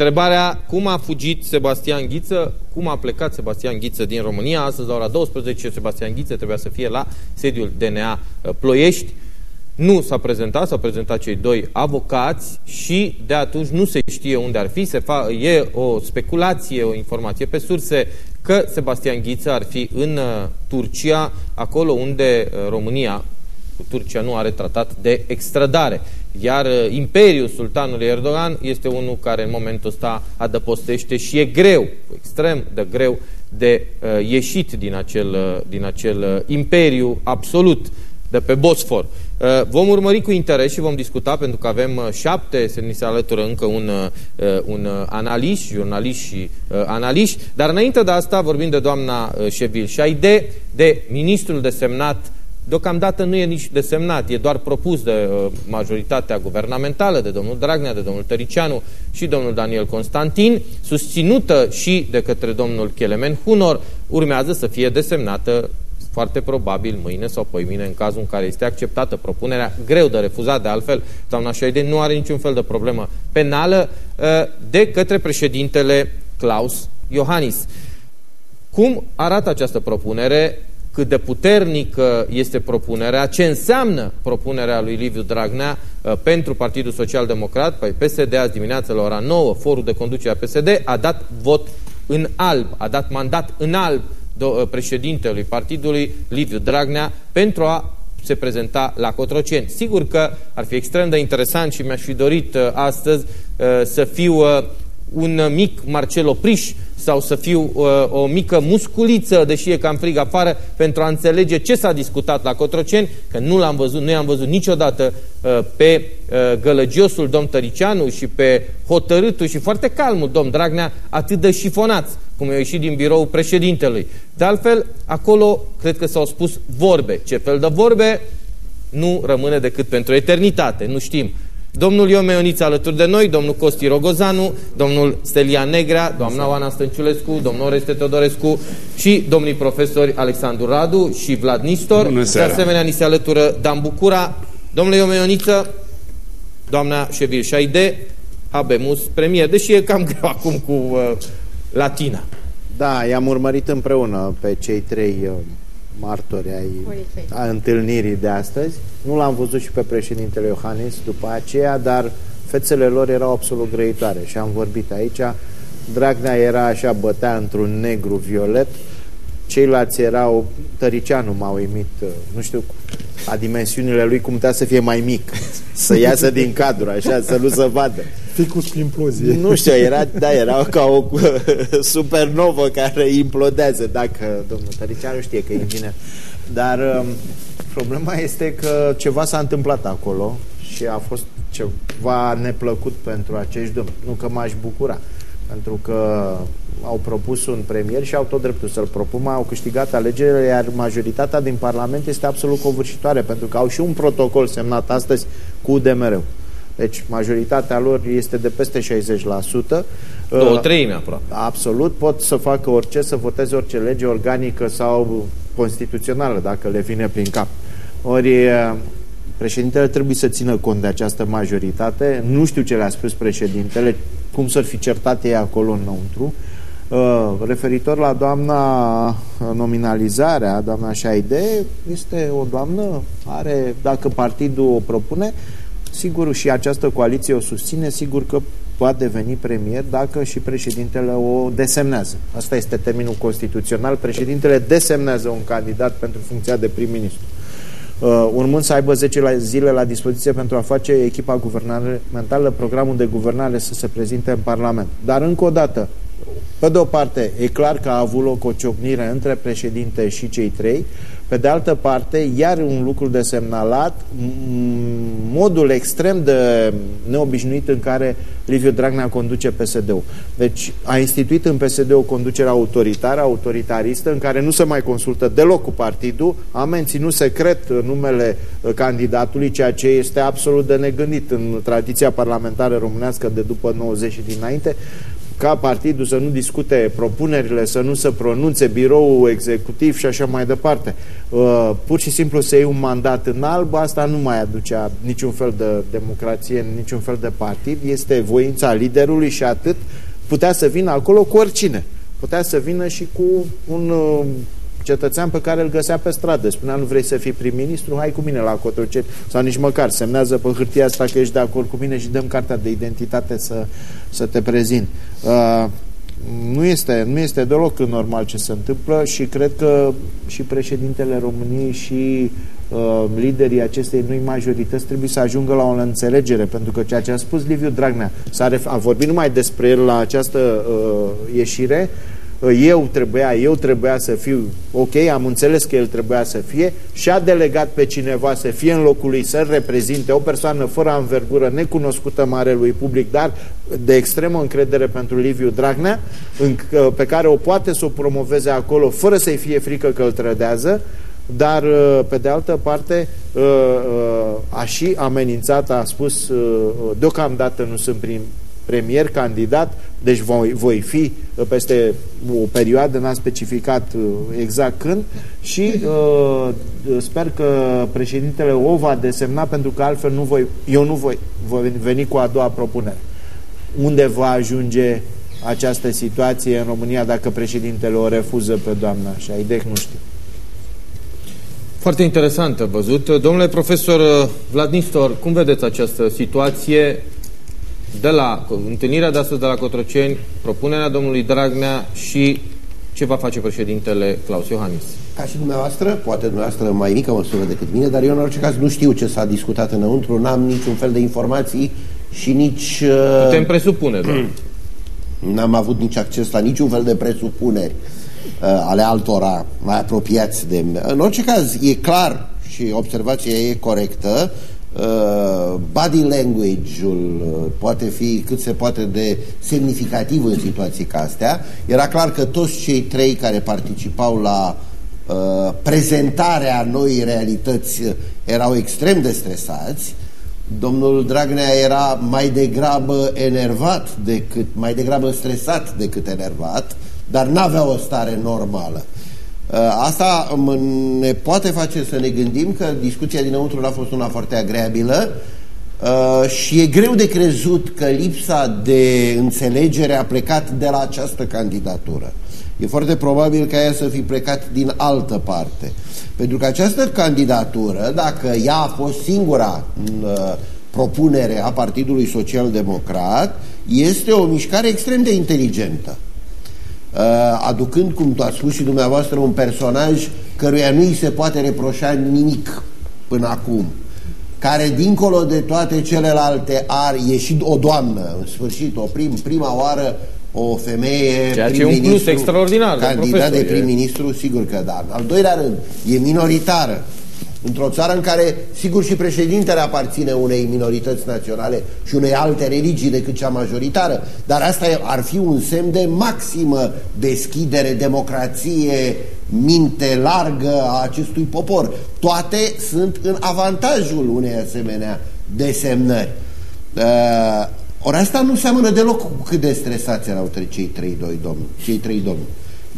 Întrebarea, cum a fugit Sebastian Ghiță, cum a plecat Sebastian Ghiță din România, astăzi la ora 12, Sebastian Ghiță trebuia să fie la sediul DNA uh, Ploiești, nu s-a prezentat, s-au prezentat cei doi avocați și de atunci nu se știe unde ar fi, se fa e o speculație, o informație pe surse că Sebastian Ghiță ar fi în uh, Turcia, acolo unde uh, România cu Turcia nu are tratat de extradare. Iar uh, Imperiul Sultanului Erdogan este unul care în momentul ăsta adăpostește și e greu, extrem de greu de uh, ieșit din acel, uh, din acel uh, imperiu absolut de pe Bosfor. Uh, vom urmări cu interes și vom discuta pentru că avem uh, șapte, se ni se alătură încă un, uh, un analist, jurnalist și analiști, dar înainte de asta vorbim de doamna Șevil Șaide, de ministrul desemnat Deocamdată nu e nici desemnat, e doar propus de uh, majoritatea guvernamentală, de domnul Dragnea, de domnul Tăricianu și domnul Daniel Constantin, susținută și de către domnul Chelemen Hunor, urmează să fie desemnată foarte probabil mâine sau poimine, în cazul în care este acceptată propunerea, greu de refuzat de altfel, doamna Șaide nu are niciun fel de problemă penală, uh, de către președintele Klaus Iohannis. Cum arată această propunere? Cât de puternică este propunerea, ce înseamnă propunerea lui Liviu Dragnea uh, pentru Partidul Social Democrat. Păi PSD azi dimineață la ora 9, forul de conducere a PSD a dat vot în alb, a dat mandat în alb uh, președintelui partidului Liviu Dragnea pentru a se prezenta la Cotroceni. Sigur că ar fi extrem de interesant și mi-aș fi dorit uh, astăzi să fiu un mic Marcelo Priș sau să fiu uh, o mică musculiță, deși e cam frig afară, pentru a înțelege ce s-a discutat la Cotroceni, că nu l-am văzut, nu i-am văzut niciodată uh, pe uh, gălăgiosul domn Tăricianu și pe hotărâtul și foarte calmul domn Dragnea, atât de șifonați, cum au ieșit din biroul președintelui. De altfel, acolo cred că s-au spus vorbe. Ce fel de vorbe? Nu rămâne decât pentru eternitate, nu știm. Domnul Ion Meioniță alături de noi, domnul Costi Rogozanu, domnul Stelia Negrea, doamna Oana Stănciulescu, domnul Oreste Teodorescu și domnii profesori Alexandru Radu și Vlad Nistor. De asemenea, ni se alătură Dan Bucura, domnule Ion Meioniță, doamna Șevil Șaide, Habemus Premier, deși e cam greu acum cu uh, Latina. Da, i-am urmărit împreună pe cei trei uh, martori ai a întâlnirii de astăzi. Nu l-am văzut și pe președintele Iohannis după aceea, dar fețele lor erau absolut grăitoare și am vorbit aici. Dragnea era așa, bătea într-un negru violet, ceilalți erau, Tăricianu m-a uimit, nu știu, la dimensiunile lui cum putea să fie mai mic, să iasă din cadru, așa, să nu se vadă. Ficus cu implozie. Nu știu, era, da, era ca o supernovă care implodează, dacă domnul Tăricianu știe că e bine. Dar um, problema este că ceva s-a întâmplat acolo și a fost ceva neplăcut pentru acești domni. Nu că m-aș bucura, pentru că au propus un premier și au tot dreptul să-l propună, au câștigat alegerile, iar majoritatea din Parlament este absolut covârșitoare, pentru că au și un protocol semnat astăzi cu UDMR-ul. Deci majoritatea lor este de peste 60%. Două uh, treime aproape. Absolut, pot să facă orice, să voteze orice lege organică sau constituțională, dacă le vine prin cap. Ori uh, președintele trebuie să țină cont de această majoritate. Nu știu ce le-a spus președintele, cum să fi certat ei acolo înăuntru. Uh, referitor la doamna nominalizarea, doamna Șaide, este o doamnă, are, dacă partidul o propune, Sigur, și această coaliție o susține, sigur că poate deveni premier dacă și președintele o desemnează. Asta este terminul constituțional. Președintele desemnează un candidat pentru funcția de prim-ministru. Uh, urmând să aibă 10 zile la dispoziție pentru a face echipa guvernamentală, programul de guvernare să se prezinte în Parlament. Dar încă o dată, pe de o parte, e clar că a avut loc o ciocnire între președinte și cei trei, pe de altă parte, iar un lucru de semnalat, modul extrem de neobișnuit în care Liviu Dragnea conduce PSD-ul. Deci a instituit în PSD o conducere autoritară, autoritaristă, în care nu se mai consultă deloc cu partidul, a menținut secret numele candidatului, ceea ce este absolut de negândit în tradiția parlamentară românească de după 90 și dinainte, ca partidul să nu discute propunerile, să nu se pronunțe biroul executiv și așa mai departe. Uh, pur și simplu să iei un mandat în alb, asta nu mai aducea niciun fel de democrație, niciun fel de partid. Este voința liderului și atât. Putea să vină acolo cu oricine. Putea să vină și cu un uh, cetățean pe care îl găsea pe stradă. Spunea, nu vrei să fii prim-ministru? Hai cu mine la Cotroceni. Sau nici măcar, semnează pe hârtia asta că ești de acord cu mine și dăm cartea de identitate să, să te prezint. Uh, nu este, nu este deloc normal ce se întâmplă și cred că și președintele României și uh, liderii acestei noi majorități trebuie să ajungă la o înțelegere, pentru că ceea ce a spus Liviu Dragnea, a, a vorbit numai despre el la această uh, ieșire, eu trebuia, eu trebuia să fiu ok, am înțeles că el trebuia să fie și a delegat pe cineva să fie în locul lui, să reprezinte o persoană fără învergură, necunoscută marelui public, dar de extremă încredere pentru Liviu Dragnea, pe care o poate să o promoveze acolo fără să-i fie frică că îl trădează, dar uh, pe de altă parte uh, uh, a și amenințat, a spus deocamdată nu sunt prim, premier candidat, deci voi, voi fi uh, peste o perioadă, n-am specificat uh, exact când, și uh, sper că președintele o va desemna, pentru că altfel nu voi, eu nu voi, voi veni cu a doua propunere. Unde va ajunge această situație în România dacă președintele o refuză pe doamna Șaidec, nu știu. Foarte interesantă văzut. Domnule profesor uh, Vlad Nistor, cum vedeți această situație? De la întâlnirea de astăzi de la Cotroceni, propunerea domnului Dragnea și ce va face președintele Claus Iohannis. Ca și dumneavoastră, poate dumneavoastră mai mică măsură decât mine, dar eu în orice caz nu știu ce s-a discutat înăuntru, n-am niciun fel de informații și nici... Uh, Putem presupune, doar. N-am avut nici acces la niciun fel de presupuneri uh, ale altora mai apropiați de... În orice caz, e clar și observația e corectă, Uh, body language-ul uh, poate fi cât se poate de semnificativ în situații ca astea. Era clar că toți cei trei care participau la uh, prezentarea noii realități erau extrem de stresați. Domnul Dragnea era mai degrabă enervat decât, mai degrabă stresat decât enervat, dar n-avea o stare normală. Uh, asta ne poate face să ne gândim că discuția dinăuntru a fost una foarte agreabilă uh, și e greu de crezut că lipsa de înțelegere a plecat de la această candidatură. E foarte probabil ca ea să fi plecat din altă parte. Pentru că această candidatură, dacă ea a fost singura în uh, propunere a Partidului Social Democrat, este o mișcare extrem de inteligentă. Uh, aducând, cum a spus și dumneavoastră, un personaj căruia nu îi se poate reproșa nimic până acum, care, dincolo de toate celelalte, ar ieși o doamnă, în sfârșit, o prim, prima oară, o femeie Ceea ce e un plus extraordinar candidat de prim-ministru, sigur că da. Al doilea rând, e minoritară într-o țară în care, sigur, și președintele aparține unei minorități naționale și unei alte religii decât cea majoritară, dar asta ar fi un semn de maximă deschidere, democrație, minte largă a acestui popor. Toate sunt în avantajul unei asemenea desemnări. Uh, ori asta nu seamănă deloc cu cât de stresați erau cei trei, doi domni, cei trei domni.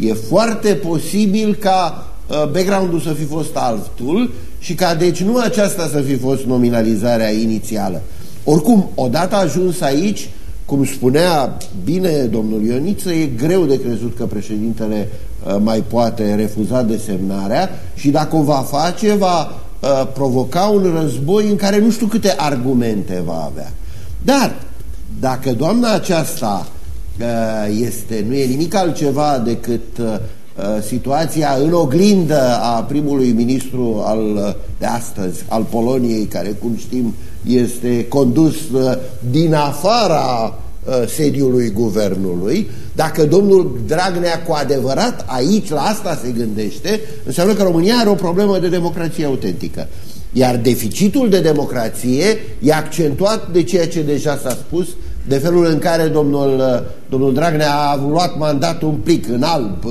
E foarte posibil ca uh, background-ul să fi fost altul și ca deci nu aceasta să fi fost nominalizarea inițială. Oricum, odată ajuns aici, cum spunea bine domnul Ioniță, e greu de crezut că președintele uh, mai poate refuza desemnarea și dacă o va face, va uh, provoca un război în care nu știu câte argumente va avea. Dar, dacă doamna aceasta uh, este, nu e nimic altceva decât uh, Uh, situația în oglindă a primului ministru al, uh, de astăzi, al Poloniei, care, cum știm, este condus uh, din afara sediului guvernului, dacă domnul Dragnea cu adevărat aici la asta se gândește, înseamnă că România are o problemă de democrație autentică. Iar deficitul de democrație e accentuat de ceea ce deja s-a spus, de felul în care domnul, domnul Dragnea a luat mandatul un plic în alb,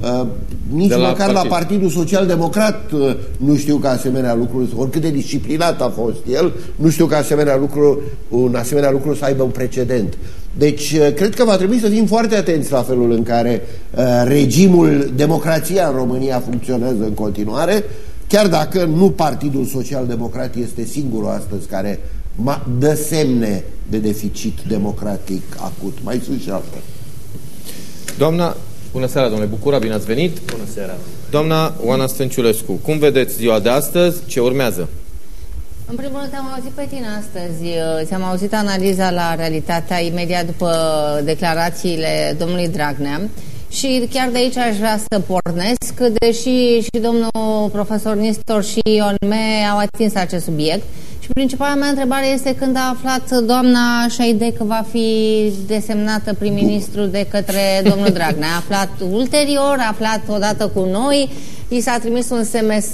Uh, nici la măcar partid. la Partidul Social Democrat uh, nu știu că asemenea lucruri, oricât de disciplinat a fost el, nu știu că asemenea lucru, un asemenea lucru să aibă un precedent. Deci, uh, cred că va trebui să fim foarte atenți la felul în care uh, regimul, democrația în România funcționează în continuare, chiar dacă nu Partidul Social Democrat este singurul astăzi care dă semne de deficit democratic acut. Mai sunt și alte. Doamna, bună seara, domnule Bucura, bine ați venit. Bună seara. Doamna Oana Stănciulescu, cum vedeți ziua de astăzi? Ce urmează? În primul rând te-am auzit pe tine astăzi, ți-am auzit analiza la realitatea imediat după declarațiile domnului Dragnea și chiar de aici aș vrea să pornesc, deși și domnul profesor Nistor și Ion Me au atins acest subiect. Și principala mea întrebare este când a aflat doamna Șaide că va fi desemnată prim-ministru de către domnul Dragnea. A aflat ulterior, a aflat odată cu noi, i s-a trimis un SMS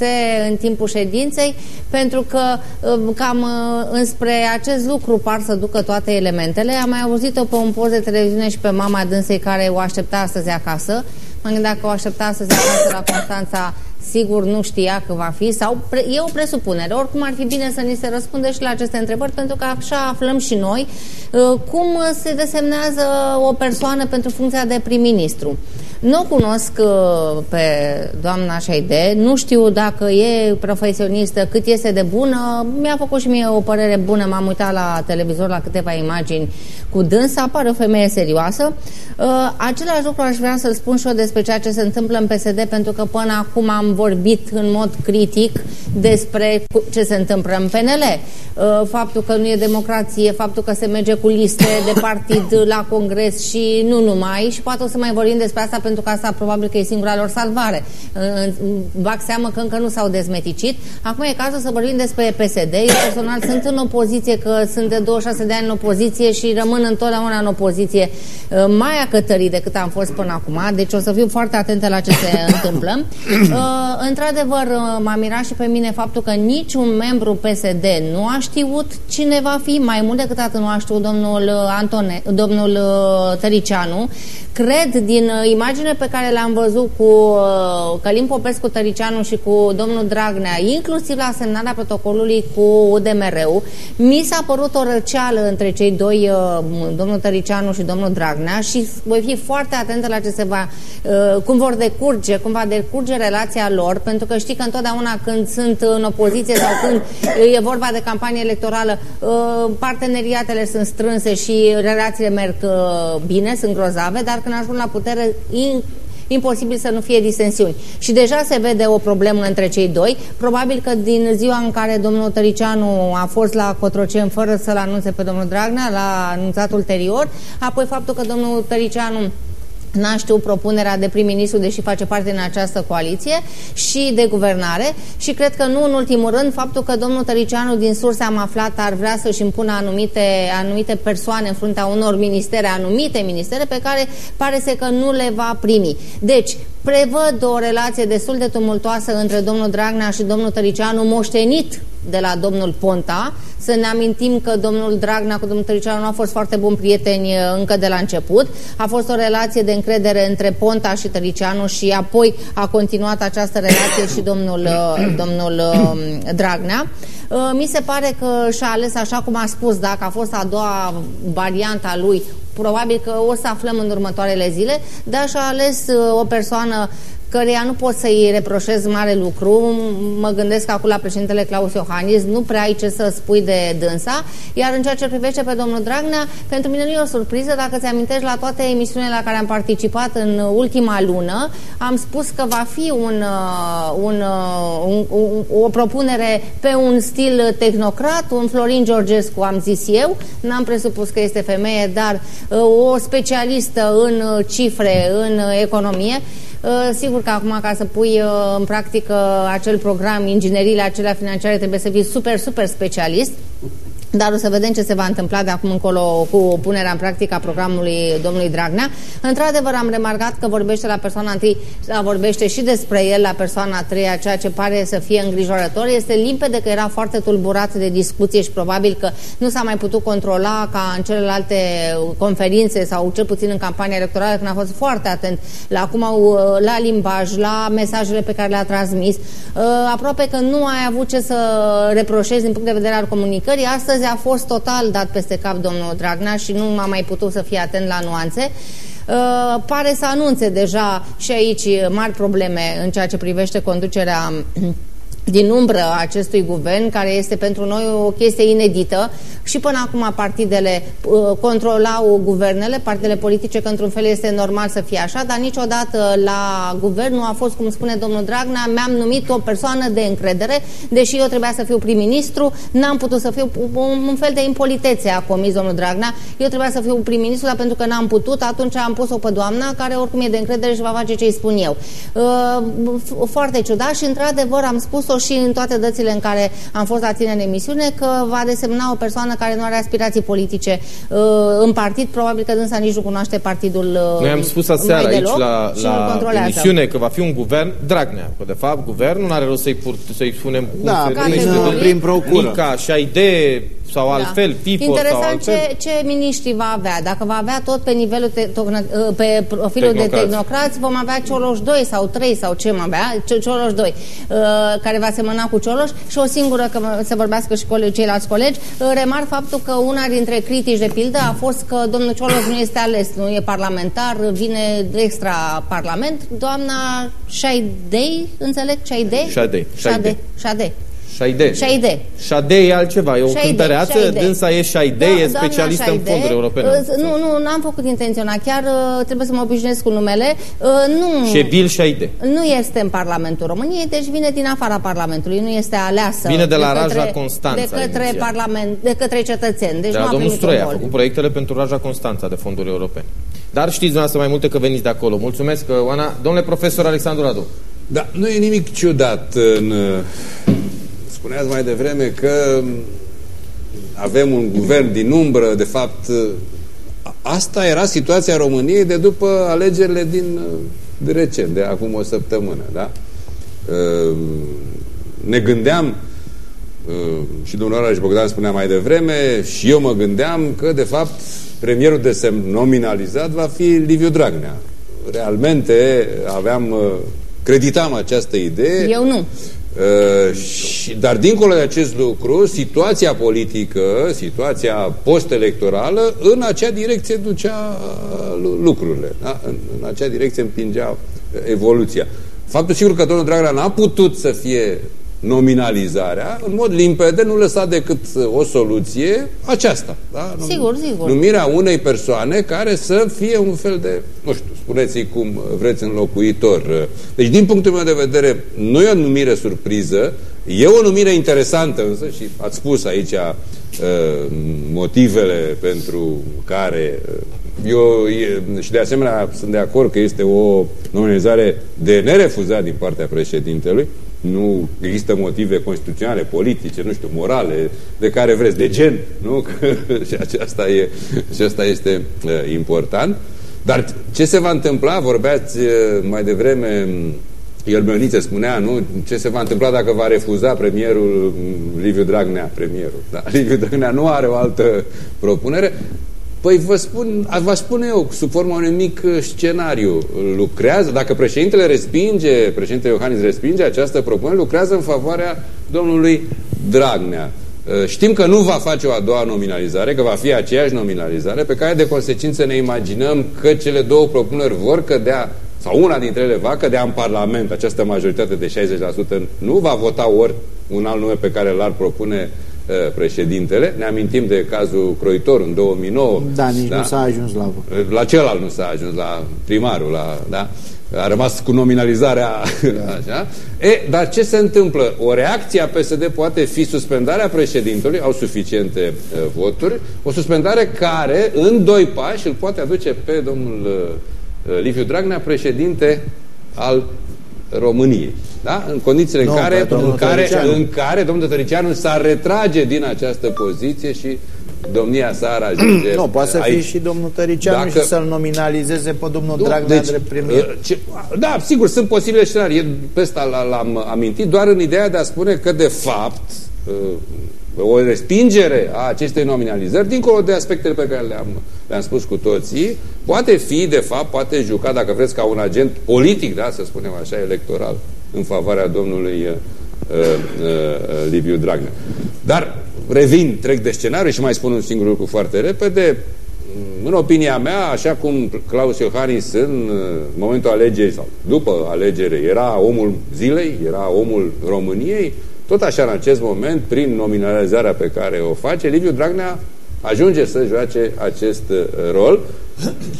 în timpul ședinței, pentru că um, cam uh, înspre acest lucru par să ducă toate elementele. Am mai auzit-o pe un post de televiziune și pe mama dânsei care o aștepta astăzi acasă. Mă gândeam că o aștepta astăzi acasă la Constanța sigur nu știa că va fi sau pre, e o presupunere. Oricum ar fi bine să ni se răspunde și la aceste întrebări pentru că așa aflăm și noi uh, cum se desemnează o persoană pentru funcția de prim-ministru. Nu cunosc uh, pe doamna Șaide, nu știu dacă e profesionistă, cât este de bună. Mi-a făcut și mie o părere bună, m-am uitat la televizor la câteva imagini cu dânsa, apare o femeie serioasă. Uh, același lucru aș vrea să-l spun și eu despre ceea ce se întâmplă în PSD, pentru că până acum am vorbit în mod critic despre ce se întâmplă în PNL. Uh, faptul că nu e democrație, faptul că se merge cu liste de partid la congres și nu numai, și poate o să mai vorbim despre asta pentru că asta probabil că e singura lor salvare. Bag seamă că încă nu s-au dezmeticit. Acum e cazul să vorbim despre PSD. Eu personal sunt în opoziție, că sunt de 26 de ani în opoziție și rămân întotdeauna în opoziție uh, mai acătărit decât am fost până acum. Deci o să fiu foarte atentă la ce se întâmplă. Uh, într-adevăr, uh, m-a mirat și pe mine faptul că niciun membru PSD nu a știut cine va fi, mai mult decât atât nu a știut domnul, Antone, domnul Tăricianu. Cred din imagine pe care le-am văzut cu uh, Călim Popescu Tăricianu și cu domnul Dragnea, inclusiv la semnarea protocolului cu UDMR-ul, mi s-a părut o răceală între cei doi, uh, domnul Tăricianu și domnul Dragnea și voi fi foarte atentă la ce se va, uh, cum vor decurge, cum va decurge relația lor, pentru că știi că întotdeauna când sunt în opoziție sau când e vorba de campanie electorală, parteneriatele sunt strânse și relațiile merg bine, sunt grozave, dar când ajung la putere, in, imposibil să nu fie disensiuni. Și deja se vede o problemă între cei doi. Probabil că din ziua în care domnul Tăricianu a fost la Cotrocen fără să-l anunțe pe domnul Dragnea, l-a anunțat ulterior, apoi faptul că domnul Tăricianu n-a știut propunerea de prim-ministru, deși face parte din această coaliție și de guvernare și cred că nu în ultimul rând faptul că domnul Tăricianu din surse am aflat ar vrea să-și impună anumite, anumite persoane în fruntea unor ministere, anumite ministere pe care pare să că nu le va primi. Deci, prevăd o relație destul de tumultoasă între domnul Dragnea și domnul Tăricianu moștenit de la domnul Ponta. Să ne amintim că domnul Dragnea cu domnul Tăricianu nu au fost foarte buni prieteni uh, încă de la început. A fost o relație de încredere între Ponta și Tăricianu și apoi a continuat această relație și domnul, uh, domnul uh, Dragnea. Mi se pare că și-a ales, așa cum a spus, dacă a fost a doua variantă a lui, probabil că o să aflăm în următoarele zile, dar și-a ales o persoană 呢 căreia nu pot să-i reproșez mare lucru. Mă gândesc acum la președintele Claus Iohannis, nu prea ai ce să spui de dânsa, iar în ceea ce privește pe domnul Dragnea, pentru mine nu e o surpriză, dacă ți amintești la toate emisiunile la care am participat în ultima lună, am spus că va fi un, uh, un, uh, un, un, o propunere pe un stil tehnocrat, un Florin Georgescu, am zis eu, n-am presupus că este femeie, dar uh, o specialistă în cifre, în economie, Uh, sigur că acum ca să pui uh, în practică acel program, ingineriile acelea financiare, trebuie să fii super, super specialist. Dar o să vedem ce se va întâmpla de acum încolo cu punerea în practică a programului domnului Dragnea. Într-adevăr, am remarcat că vorbește la persoana întâi, vorbește și despre el la persoana a treia, ceea ce pare să fie îngrijorător. Este limpede că era foarte tulburat de discuție și probabil că nu s-a mai putut controla ca în celelalte conferințe sau cel puțin în campania electorală, când a fost foarte atent la cum au, la limbaj, la mesajele pe care le-a transmis. Uh, aproape că nu ai avut ce să reproșezi din punct de vedere al comunicării. Astăzi astăzi a fost total dat peste cap domnul Dragnea și nu m-a mai putut să fie atent la nuanțe. Uh, pare să anunțe deja și aici mari probleme în ceea ce privește conducerea din umbră acestui guvern, care este pentru noi o chestie inedită și până acum partidele uh, controlau guvernele, partidele politice, că într-un fel este normal să fie așa, dar niciodată la guvern nu a fost, cum spune domnul Dragnea, mi-am numit o persoană de încredere, deși eu trebuia să fiu prim-ministru, n-am putut să fiu un fel de impolitețe a comis domnul Dragnea, eu trebuia să fiu prim-ministru, dar pentru că n-am putut, atunci am pus-o pe doamna, care oricum e de încredere și va face ce îi spun eu. Uh, foarte ciudat și într-adevăr am spus-o și în toate dățile în care am fost la tine în emisiune că va desemna o persoană care nu are aspirații politice uh, în partid, probabil că dânsa nici nu cunoaște partidul uh, Noi am spus aseară aici la, la emisiune că va fi un guvern Dragnea, că de fapt guvernul nu are rost să-i să spunem da, cum se prin, prin procură. Nica și idee sau da. altfel, FIFO Interesant sau altfel. ce, ce miniștri va avea. Dacă va avea tot pe nivelul te, ă, pe profilul tehnocrați. de tehnocrați, vom avea Cioloș 2 sau 3 sau ce mai avea, Cioloș 2, uh, care va semăna cu Cioloș și o singură, că se vorbească și colegi, ceilalți colegi, uh, remar faptul că una dintre critici de pildă a fost că domnul Cioloș nu este ales, nu e parlamentar, vine extra parlament. Doamna Șaidei, înțeleg? Șaidei? Șaidei. Șaidei. Șaidei. Șaide. Șaide. Șaide e altceva, e o Șaide, cântăreață, Șaide. dânsa e Șaide, da, e specialistă Șaide, în fonduri europene. Uh, nu, nu, n-am făcut intenționat, chiar uh, trebuie să mă obișnuiesc cu numele. Uh, nu, Șebil Șaide. Nu este în Parlamentul României, deci vine din afara Parlamentului, nu este aleasă. Vine de la de către, Raja Constanța. De către, parlament, de către cetățeni. Deci de la domnul Stroia a făcut proiectele pentru Raja Constanța de fonduri europene. Dar știți dumneavoastră mai multe că veniți de acolo. Mulțumesc, Oana. Domnule profesor Alexandru Radu. Da, nu e nimic ciudat în Spuneați mai devreme că avem un guvern din umbră, de fapt, asta era situația României de după alegerile din de recent, de acum o săptămână, da? Ne gândeam și domnul Araș Bogdan spunea mai devreme și eu mă gândeam că, de fapt, premierul de semn nominalizat va fi Liviu Dragnea. Realmente aveam, creditam această idee. Eu nu. Uh, și, dar dincolo de acest lucru, situația politică, situația post-electorală, în acea direcție ducea uh, lucrurile. Da? În, în acea direcție împingea evoluția. Faptul sigur că domnul Dragnea n-a putut să fie nominalizarea, în mod limpede, nu lăsa decât o soluție, aceasta. Da? Sigur, sigur. Numirea unei persoane care să fie un fel de, nu știu, spuneți cum vreți, înlocuitor. Deci, din punctul meu de vedere, nu e o numire surpriză, e o numire interesantă însă și ați spus aici uh, motivele pentru care uh, eu e, și de asemenea sunt de acord că este o nominalizare de nerefuzat din partea președintelui nu există motive constituționale, politice, nu știu, morale, de care vreți, de gen, nu? și aceasta, e, și asta este uh, important. Dar ce se va întâmpla, vorbeați uh, mai devreme, el Mionițe spunea, nu? Ce se va întâmpla dacă va refuza premierul Liviu Dragnea, premierul. Da? Liviu Dragnea nu are o altă propunere. Păi vă spun, vă spune eu, sub forma unui mic uh, scenariu, lucrează, dacă președintele respinge, președintele Iohannis respinge această propunere, lucrează în favoarea domnului Dragnea. Uh, știm că nu va face o a doua nominalizare, că va fi aceeași nominalizare, pe care de consecință ne imaginăm că cele două propuneri vor cădea, sau una dintre ele va cădea în Parlament, această majoritate de 60% nu va vota ori un alt nume pe care l-ar propune uh, Uh, președintele. Ne amintim de cazul Croitor în 2009. Da, nici da? nu s-a ajuns la uh, La celălalt nu s-a ajuns, la primarul, la, da? a rămas cu nominalizarea da. așa. E, dar ce se întâmplă? O reacție a PSD poate fi suspendarea președintelui, au suficiente uh, voturi, o suspendare care în doi pași îl poate aduce pe domnul uh, Liviu Dragnea președinte al României. Da? În condițiile no, în, care, în, care, în care domnul Tăricianu s-ar retrage din această poziție și domnia sa ar ajunge... Nu, poate să aici. fie și domnul Tăricianu Dacă... și să-l nominalizeze pe domnul nu, Dragnea deci, drept premier. Uh, ce, da, sigur, sunt posibile scenarii. Pe ăsta l-am amintit, doar în ideea de a spune că, de fapt, uh, o respingere a acestei nominalizări, dincolo de aspectele pe care le-am le, -am, spus cu toții, poate fi, de fapt, poate juca, dacă vreți, ca un agent politic, da, să spunem așa, electoral, în favoarea domnului uh, uh, uh, Liviu Dragnea. Dar revin, trec de scenariu și mai spun un singur lucru foarte repede. În opinia mea, așa cum Claus Iohannis în uh, momentul alegerii sau după alegere era omul zilei, era omul României, tot așa în acest moment, prin nominalizarea pe care o face, Liviu Dragnea ajunge să joace acest uh, rol,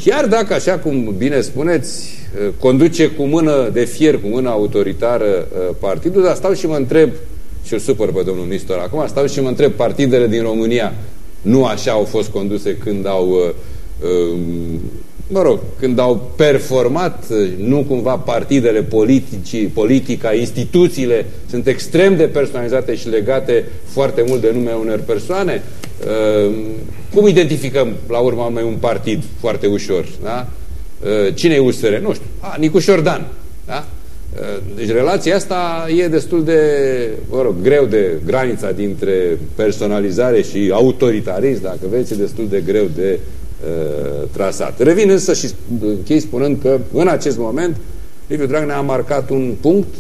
chiar dacă, așa cum bine spuneți, uh, conduce cu mână de fier, cu mână autoritară partidul, dar stau și mă întreb, și îl supăr pe domnul Nistor acum, stau și mă întreb, partidele din România nu așa au fost conduse când au, uh, uh, mă rog, când au performat, uh, nu cumva partidele politici, politica, instituțiile sunt extrem de personalizate și legate foarte mult de numele unor persoane. Cum identificăm la urma mai un partid foarte ușor? Da? Cine e USR? Nu știu. A, Nicușor Dan. Da? Deci relația asta e destul de, mă rog, greu de granița dintre personalizare și autoritarism, dacă vreți, e destul de greu de uh, trasat. Revin însă și închei spunând că în acest moment Liviu Dragnea a marcat un punct,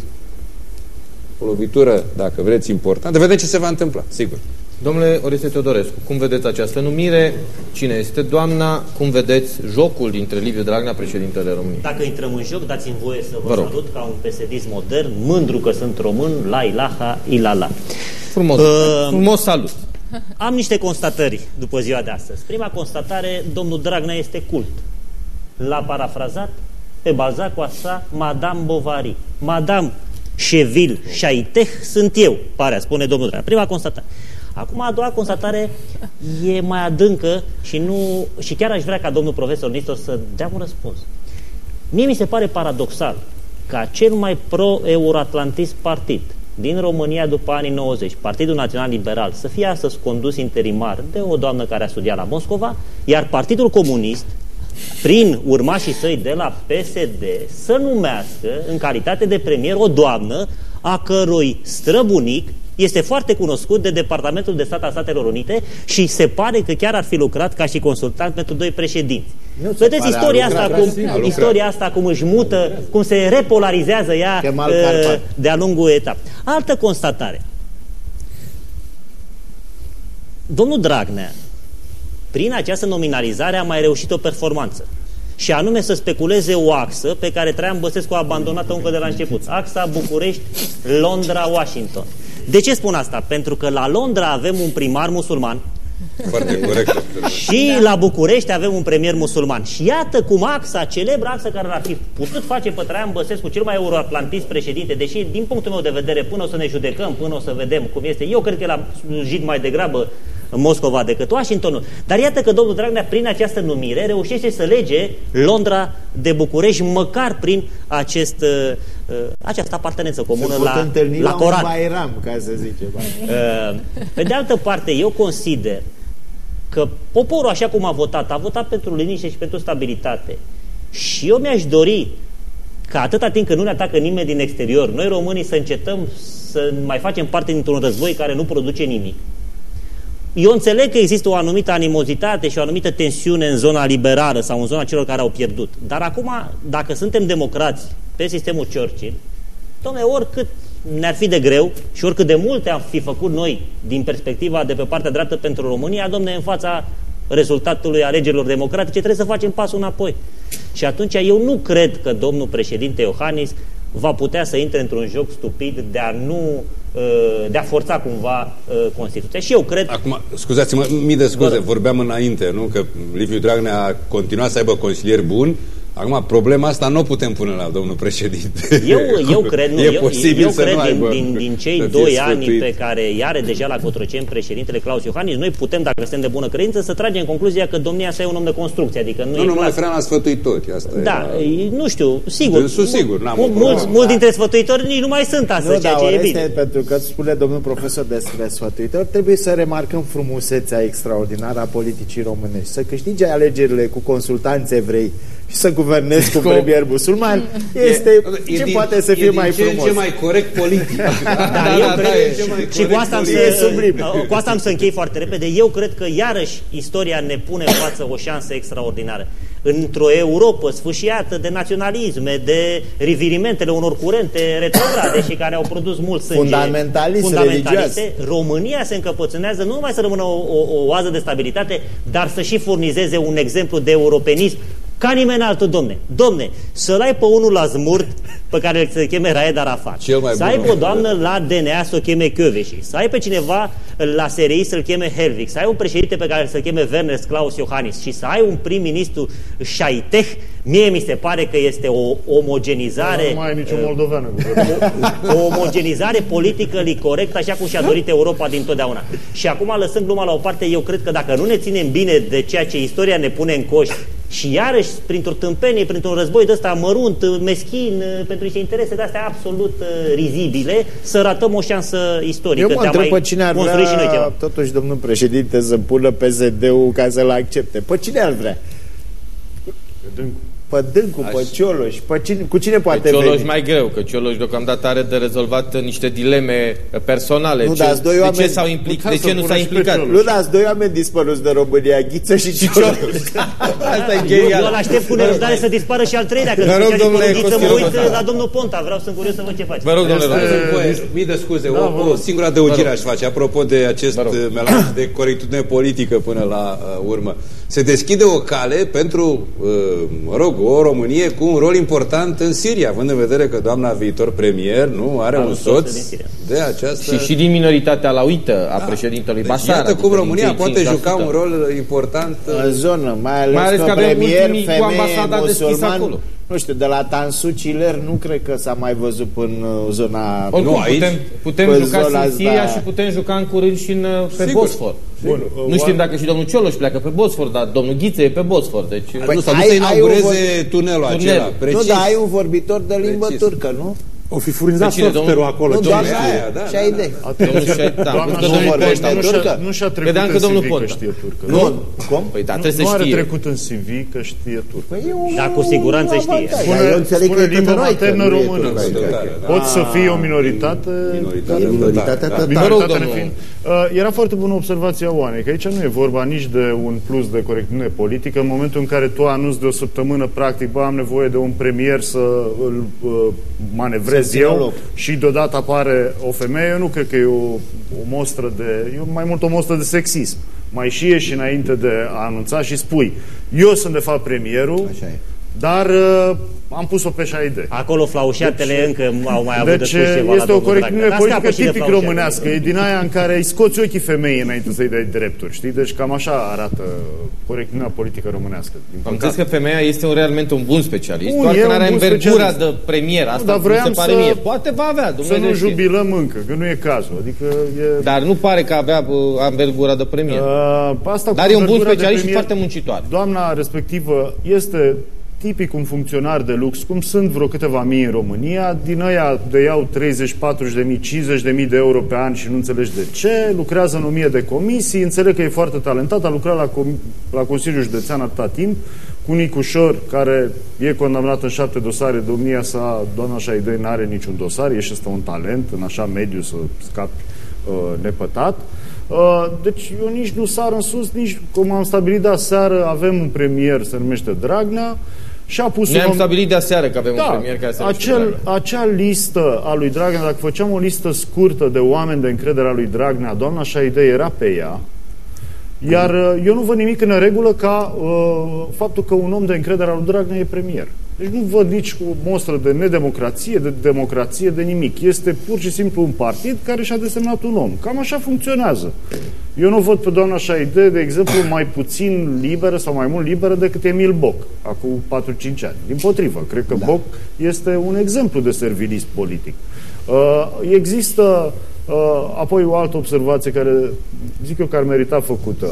o lovitură, dacă vreți, importantă. Vedem ce se va întâmpla, sigur. Domnule Oreste Teodorescu, cum vedeți această numire? Cine este doamna? Cum vedeți jocul dintre Liviu Dragnea, președintele României? Dacă intrăm în joc, dați-mi voie să vă, vă salut ca un psd modern, mândru că sunt român, la ilaha ilala. Frumos, uh, frumos salut. Am niște constatări după ziua de astăzi. Prima constatare, domnul Dragnea este cult. L-a parafrazat pe Balzac sa Madame Bovary. Madame Cheville Chaiteh sunt eu, pare a spune domnul Dragnea. Prima constatare. Acum, a doua constatare e mai adâncă și, nu, și chiar aș vrea ca domnul profesor Nistor să dea un răspuns. Mie mi se pare paradoxal ca cel mai pro-euroatlantist partid din România după anii 90, Partidul Național Liberal, să fie astăzi condus interimar de o doamnă care a studiat la Moscova, iar Partidul Comunist, prin urmașii săi de la PSD, să numească în calitate de premier o doamnă a cărui străbunic este foarte cunoscut de Departamentul de Stat al Statelor Unite și se pare că chiar ar fi lucrat ca și consultant pentru doi președinți. Nu Vedeți istoria asta, cum, istoria asta cum își mută, cum se repolarizează ea uh, de-a lungul etap. Altă constatare. Domnul Dragnea, prin această nominalizare, a mai reușit o performanță și anume să speculeze o axă pe care Traian Băsescu a abandonat-o încă de la început. Axa București-Londra-Washington. De ce spun asta? Pentru că la Londra avem un primar musulman foarte corect. și la București avem un premier musulman. Și iată cum axa, celebra axa care l-ar fi putut face pe Traian Băsescu cel mai euroatlantist președinte, deși din punctul meu de vedere, până o să ne judecăm, până o să vedem cum este, eu cred că l-a slujit mai degrabă în Moscova decât Washingtonul. Dar iată că domnul Dragnea, prin această numire, reușește să lege Londra de București, măcar prin acest, uh, uh această apartenență comună se la, întâlni la, la Coran. Bairam, ca să zice. Uh, pe de altă parte, eu consider că poporul, așa cum a votat, a votat pentru liniște și pentru stabilitate. Și eu mi-aș dori ca atâta timp când nu ne atacă nimeni din exterior, noi românii să încetăm să mai facem parte dintr-un război care nu produce nimic. Eu înțeleg că există o anumită animozitate și o anumită tensiune în zona liberală sau în zona celor care au pierdut. Dar acum, dacă suntem democrați pe sistemul Churchill, domnule, oricât ne-ar fi de greu și oricât de multe am fi făcut noi din perspectiva de pe partea dreaptă pentru România, domne, în fața rezultatului alegerilor democratice, trebuie să facem pasul înapoi. Și atunci eu nu cred că domnul președinte Iohannis va putea să intre într-un joc stupid de a nu uh, de a forța cumva uh, Constituția. Și eu cred... Acum, scuzați-mă, mii de scuze, vorbeam înainte, nu? Că Liviu Dragnea a continuat să aibă consilieri buni, Acum, problema asta nu o putem pune la domnul președinte. Eu, eu cred, nu, e eu, posibil eu să cred nu din, din, din cei doi ani pe care i-are deja la Cotroceni președintele Claus Iohannis, noi putem, dacă suntem de bună credință, să tragem concluzia că domnia sa e un om de construcție. Adică nu, nu, nu, mai Fran a sfătuit tot. Asta da, era... nu știu, sigur. Dânsul, sigur, n-am mulți, mulți dintre sfătuitori nici nu mai sunt astăzi, nu, ceea da, ce e bine. pentru că spune domnul profesor despre sfătuitori, trebuie să remarcăm frumusețea extraordinară a politicii românești. Să câștige alegerile cu consultanți evrei și să guvernezi cu premier musulman, este E ce din- poate să e fie din mai ce în frumos. ce mai corect politic. Da, da, eu da, cred, da, e cel mai și cu asta, am corect, să, e sublim. cu asta am să închei foarte repede. Eu cred că iarăși istoria ne pune în față o șansă extraordinară. Într-o Europa sfâșiată de naționalisme, de revirimentele unor curente retrograde și care au produs mult sânge Fundamentalist, fundamentaliste, România se încăpățânează nu numai să rămână o, o, o oază de stabilitate, dar să și furnizeze un exemplu de europenism ca nimeni altul, domne. Domne, să-l ai pe unul la zmurt pe care se cheme Raed Arafat. Cel mai să bun ai om. pe o doamnă la DNA să o cheme Kövesi. Să ai pe cineva la SRI să-l cheme Helvig. Să ai un președinte pe care să-l cheme Werner Klaus Iohannis. Și să ai un prim-ministru Șaiteh. Mie mi se pare că este o omogenizare Nu mai e nicio moldoveană. o omogenizare politică corect, așa cum și-a dorit Europa dintotdeauna. Și acum, lăsând gluma la o parte, eu cred că dacă nu ne ținem bine de ceea ce istoria ne pune în coș și iarăși printr-o tâmpenie, printr-un război de ăsta mărunt, meschin, pentru niște interese de astea absolut uh, rizibile, să ratăm o șansă istorică. Eu mă de a întreb mai pe cine ar construi și noi vrea, ceva. totuși, domnul președinte, să pună PSD-ul ca să-l accepte. Pe cine ar vrea? Pe Dâncu, pe Cioloș, pe cine, cu cine poate Pe Cioloș veni? mai greu, că Cioloș deocamdată are de rezolvat niște dileme personale. Nu, ce, dați doi de oameni- ce, s-au implic, de Puteți ce să nu s-a puneți pe implicat? Cioloș. Nu dați doi oameni dispăruți de România, Ghiță și Cioloș. Asta e Eu, genial. eu îl aștept cu nerăbdare să dispară și al treilea, că Vă rog, special domnule Nicolae Ghiță, mă Costiroba. uit la domnul Ponta, vreau sunt curios să văd ce faci. Vă rog, domnule Este- Răzvan. Voie, Mii de scuze, Da, vă o, rog. o singură adăugire aș face apropo de acest Vă rog. uh, melanj de corectitudine politică până la uh, urmă. Se deschide o cale pentru, uh, mă rog, o Românie cu un rol important în Siria, având în vedere că doamna viitor premier nu are Da, un un soț soț din Siria. de această... Și și din minoritatea lauită a președintelui Deci Basara. iată cum adică România din poate cei juca 5%. un rol important uh, În zonă, mai ales, Mai ales că, că avem premier, ultimii cu femeie, ambasada deschisă musulman, acolo. Nu știu, de la Tansu Ciler nu cred că s-a mai văzut în uh, zona... Oricum, Nu, aici, putem, putem pe juca și zona în Siria asta- și putem juca în curând și în, uh, pe Sigur. Bosfor. Bun, Nu știm dacă și domnul Cioloș pleacă pe Bosfor, dar domnul Ghiță e pe Bosfor. Deci, Păi nu, sau nu ai- să ai inaugureze un tunelul Tunel. acela, Nu, precis. Nu, dar ai un vorbitor de limbă Precis. turcă, nu? O fi furnizat Pe cine, software-ul domnul- acolo. Nu, ce doamna știe? aia, da, și da, ai da. idei. Domnul Șe- da, Doamna că domnul vorbește Ponta. nu turcă? și-a, nu și-a trecut Credeam în că domnul CV că Ponta. știe turcă. Nu, cum? Păi da, Nu, trebuie nu să are știe. trecut în CV că știe turcă. Păi e un Da, cu siguranță știe. avantaj. Spune- Dar eu înțeleg spune că e limba tătăroică, maternă nu e română. turcă, adică. Tare, da. Poți să fii o minoritate Minoritate, Minoritatea da, da. tătară. Vă rog, Minoritatea domnul. Nefiind. Uh, era foarte bună observația Oanei, că aici nu e vorba nici de un plus de corectitudine politică, în momentul în care tu anunți de o săptămână, practic, bă, am nevoie de un premier să îl uh, manevrez Să țină eu loc. și deodată apare o femeie, eu nu cred că e o, o mostră de, e mai mult o mostră de sexism. Mai și ieși înainte de a anunța și spui, eu sunt de fapt premierul, Așa e. dar uh, am pus-o pe Șaide. Acolo flaușatele încă au mai avut Deci de spus ceva la este o domnul corectitudine Dragnea. Dar politică scapă și de tipic flaușele. românească. E din aia în care îi scoți ochii femeii înainte să-i dai drepturi, știi? Deci cam așa arată corectitudinea politică românească. Din Am păcate. zis că femeia este un, realmente un bun specialist, Bun, doar e că nu un are bun învergura specialist. de premier. Asta dar mi vroiam se pare să- mie. Poate va avea, Să Dumnezeu nu știe. jubilăm încă, că nu e cazul. Adică e... Dar nu pare că avea uh, învergura de premier. Uh, asta cu Dar e un bun învergura de specialist și premier- foarte muncitoare. Doamna respectivă este tipic un funcționar de lux, cum sunt vreo câteva mii în România, din ăia de iau 30, 40 de mii, 50 de mii de euro pe an și nu înțelegi de ce, lucrează în o mie de comisii, înțeleg că e foarte talentat, a lucrat la, com- la Consiliul Județean atâta timp, cu Nicușor, care e condamnat în șapte dosare, domnia sa, doamna Șaidei, n-are niciun dosar, e și ăsta un talent, în așa mediu să scapi uh, nepătat. Uh, Deci eu nici nu sar în sus, nici cum am stabilit de aseară, avem un premier, se numește Dragnea, și a pus Noi un am om... stabilit de aseară că avem un Da, premier care se numește acel, Dragnea. acea listă a lui Dragnea, dacă făceam o listă scurtă de oameni de încredere a lui Dragnea, doamna Șaidei era pe ea, iar uh, eu nu văd nimic în regulă ca uh, faptul că un om de încredere al lui Dragnea e premier. Deci nu văd nici o mostră de nedemocrație, de democrație, de nimic. Este pur și simplu un partid care și-a desemnat un om. Cam așa funcționează. Eu nu văd pe doamna Șaide, de exemplu, mai puțin liberă sau mai mult liberă decât Emil Boc, acum 4-5 ani. Din potrivă, cred că da. Boc este un exemplu de servilism politic. Uh, există uh, apoi o altă observație care zic eu că ar merita făcută.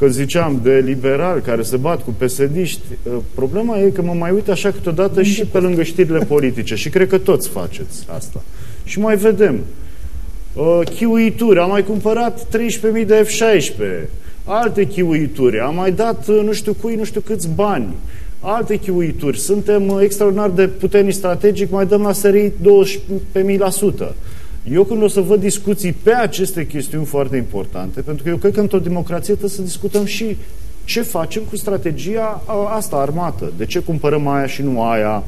Că ziceam de liberali care se bat cu pesediști, uh, problema e că mă mai uit așa câteodată și pe lângă știrile politice și cred că toți faceți asta. Și mai vedem uh, chiuituri, am mai cumpărat 13.000 de F-16, alte chiuituri, am mai dat uh, nu știu cui, nu știu câți bani. alte chiuituri. Suntem uh, extraordinar de puternici strategic, mai dăm la SRI 12%. Eu când o să văd discuții pe aceste chestiuni foarte importante, pentru că eu cred că într-o democrație trebuie să discutăm și ce facem cu strategia asta armată. De ce cumpărăm aia și nu aia?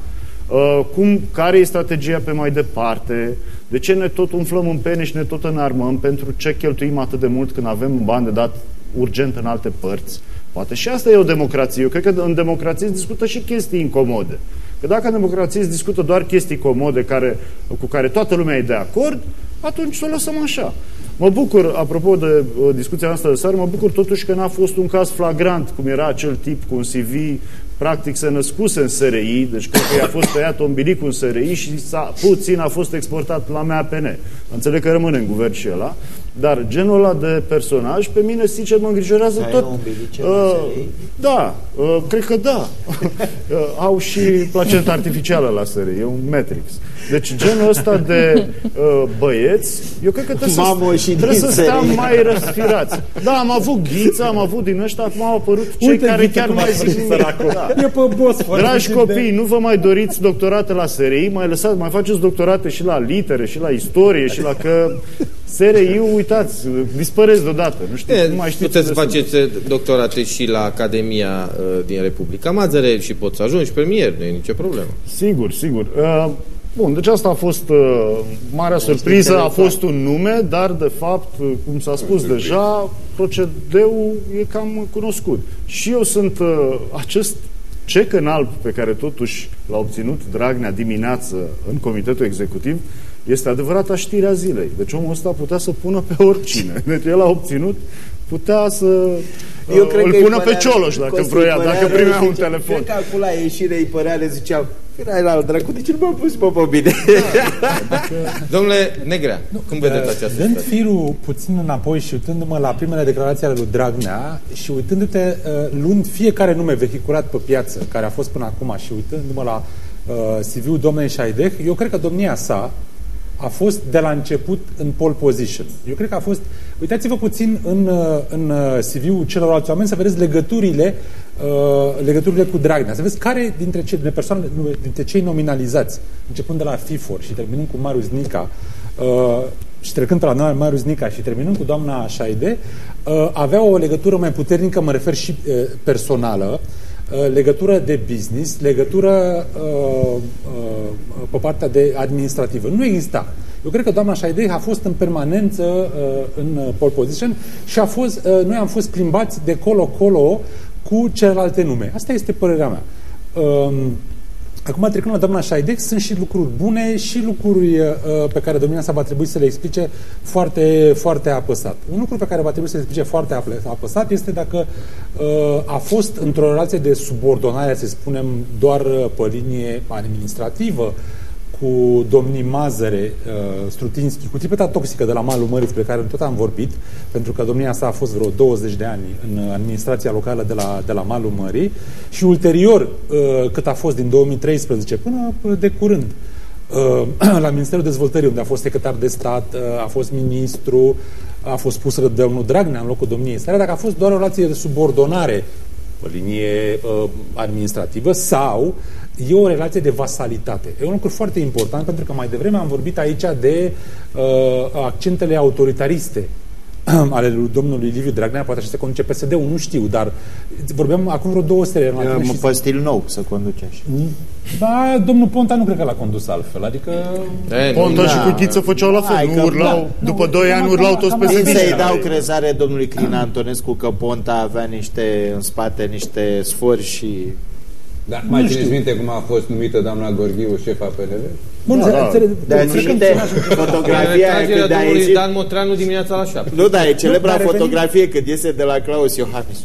Cum, care e strategia pe mai departe? De ce ne tot umflăm în pene și ne tot înarmăm? Pentru ce cheltuim atât de mult când avem bani de dat urgent în alte părți? Poate și asta e o democrație. Eu cred că în democrație se discută și chestii incomode. Că dacă în democrație se discută doar chestii comode care, cu care toată lumea e de acord, atunci să o lăsăm așa. Mă bucur, apropo de uh, discuția noastră de seară, mă bucur totuși că n-a fost un caz flagrant, cum era acel tip cu un CV, practic se născuse în SRI, deci cred că i-a fost tăiat ombilicul în SRI și s-a, puțin a fost exportat la MAPN. Înțeleg că rămâne în guvern și ăla, dar genul ăla de personaj, pe mine, sincer, mă îngrijorează Ai tot. Uh, da, uh, cred că da. uh, au și placenta artificială la SRI, e un Matrix. Deci genul ăsta de uh, băieți, eu cred că trebuie Mamă, să, și trebuie din să stea SRI. mai răsfirați. Da, am avut ghiță, am avut din ăștia, acum au apărut cei Uite care Ghiță chiar cum nu a mai zic apărut, nimic. săracul. Da. E pe Bosfor. Dragi De- copii, nu vă mai doriți doctorate la SRI, mai lăsați, mai faceți doctorate și la litere, și la istorie, și la că SRI-ul, uitați, dispăreți deodată. Nu știu, E, nu mai știți puteți să unde sunt. faceți doctorate și la Academia uh, din Republica Mazăre și poți să ajungi premier, nu e nicio problemă. Sigur, sigur. Uh, Bun, deci asta a fost uh, marea surpriză, a fost un nume, dar de fapt, uh, cum s-a spus deja, procedeul e cam cunoscut. Și eu sunt uh, acest cec în alb pe care totuși l-a obținut Dragnea dimineață în Comitetul Executiv, este adevărata știre a zilei. Deci omul ăsta putea să pună pe oricine. Deci el a obținut, putea să Eu cred îl că îi pună pe părea- Cioloș dacă Costi, vroia, îi părea dacă rău, primea un zicea- telefon. Cred că acum la ieșire îi părea, le ziceau Erai la dracu, de ce nu m-am pus pe, pe mine? Domnule Negrea, cum vedeți această Dând situație? firul puțin înapoi și uitându-mă la primele declarații ale lui Dragnea și uitându-te, uh, luând fiecare nume vehiculat pe piață, care a fost până acum și uitându-mă la uh, CV-ul domnului Șaideh, eu cred că domnia sa a fost de la început în pole position. Eu cred că a fost... Uitați-vă puțin în, uh, în uh, CV-ul celorlalți oameni să vedeți legăturile uh, legăturile cu Dragnea. Să vezi care dintre, ce, dintre, persoane, nu, dintre cei nominalizați, începând de la FIFOR și terminând cu Marius Nica, uh, și trecând pe la Marius Nica și terminând cu doamna Șaide, uh, avea o legătură mai puternică, mă refer și uh, personală, uh, legătură de business, legătură uh, uh, pe partea de administrativă. Nu exista. Eu cred că doamna Șaidei a fost în permanență uh, în uh, pole position și a fost, uh, noi am fost plimbați de colo-colo cu celelalte nume. Asta este părerea mea. Um, Acum, trecând la doamna Șaidex, sunt și lucruri bune și lucruri uh, pe care domnia sa va trebui să le explice foarte, foarte apăsat. Un lucru pe care va trebui să le explice foarte aple- apăsat este dacă uh, a fost într-o relație de subordonare, să spunem, doar uh, pe linie administrativă, cu domnii Mazăre, uh, Strutinski, cu tripeta toxică de la malul mării despre care tot am vorbit, pentru că domnia sa a fost vreo 20 de ani în administrația locală de la, de la malul mării. Și ulterior, uh, cât a fost din 2013 până uh, de curând, uh, la Ministerul Dezvoltării, unde a fost secretar de stat, uh, a fost ministru, a fost pus de domnul Dragnea în locul domniei sale, dacă a fost doar o relație de subordonare pe linie uh, administrativă sau e o relație de vasalitate. E un lucru foarte important pentru că mai devreme am vorbit aici de uh, accentele autoritariste ale lui domnului Liviu Dragnea, poate așa se conduce PSD-ul, nu știu, dar vorbeam acum vreo două sere. Mă pe stil nou să conduce așa. Da, domnul Ponta nu cred că l-a condus altfel, adică... E, Ponta Da. și cu Ghiță făceau la fel, Hai nu că- urlau, da. după Nu, 2 cam- ani cam- urlau cam toți pe așa. Când sine. să-i dau crezare domnului Crin Antonescu că Ponta avea niște în spate niște sfori și Dar mai țineți minte cum a fost numită doamna Gorghiu șefa PNL? Bun, Da, da, da. de a țin minte fotografia aia Retragerea când a domnului ieșit Dan Motreanu dimineața la 7. Nu, da, e celebra dar revenim- fotografie când iese de la Claus Iohannis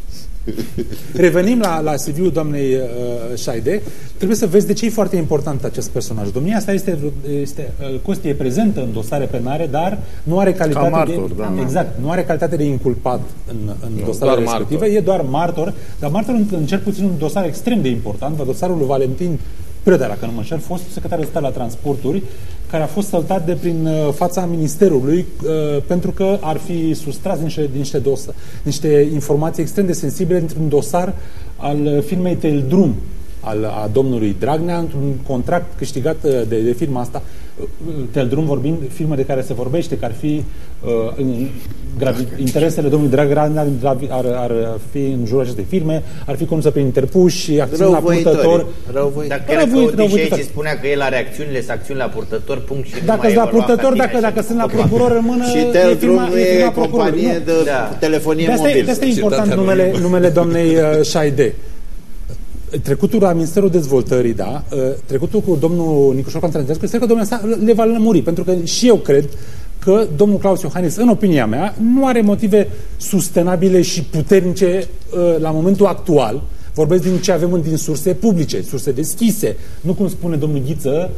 Revenim la, la CV-ul doamnei uh, Șaide. Trebuie să vezi de ce e foarte important acest personaj. Domnia asta este, este uh, Costi e prezentă în dosare penare, dar nu are calitate martor, de, da. exact, nu are calitate de inculpat în, în doar dosarele martor. respective. E doar martor, dar martor în, în cel puțin un dosar extrem de important, dosarul lui Valentin Preda, dacă nu mă înșel, fost secretar de stat la transporturi, care a fost săltat de prin uh, fața ministerului uh, pentru că ar fi sustras niște, din niște, dosă, niște informații extrem de sensibile dintr-un dosar al uh, firmei Teldrum, al, a domnului Dragnea într-un contract câștigat uh, de, de firma asta, uh, Teldrum vorbind, firmă de care se vorbește că ar fi uh, în, gravi, interesele domnului Dragnea ar, ar, ar fi în jurul acestei firme, ar fi condusă prin interpuși, acțiuni la purtător. Răuvoitori. Dacă era căutit și aici sppunea că el are acțiunile, acțiuni la purtător, punct și nu Dacă mai sunt la evalua purtător, ca dacă, tine dacă și sunt la după procuror, rămână Și e Teldrum firma, nu e e firma procurorului. companie Nu. de Da. telefonie De asta, e, mobil. de asta e important Cetatea numele, lui. numele doamnei uh, Șaide. Trecutul la Ministerul Dezvoltării, da, uh, trecutul cu domnul Nicușor Constantinescu, este că domnul ăsta le va lămuri, pentru că și eu cred că domnul Claus Iohannis, în opinia mea, nu are motive sustenabile și puternice uh, la momentul actual. Vorbesc din ce avem în- din surse publice, surse deschise, nu cum spune domnul Ghiță,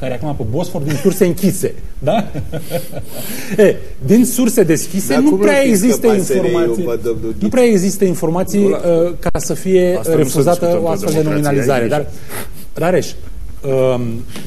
care acum pe Bosfor din surse închise. Da? e, din surse deschise Dar nu cum prea l-a fi există scăpat SRI-ul informații. pe domnul Nu Ghiță? prea există informații uh, ca să fie Asta nu se refuzată discută o în astfel de democrație, nominalizare. ai Dar, Rareș, um,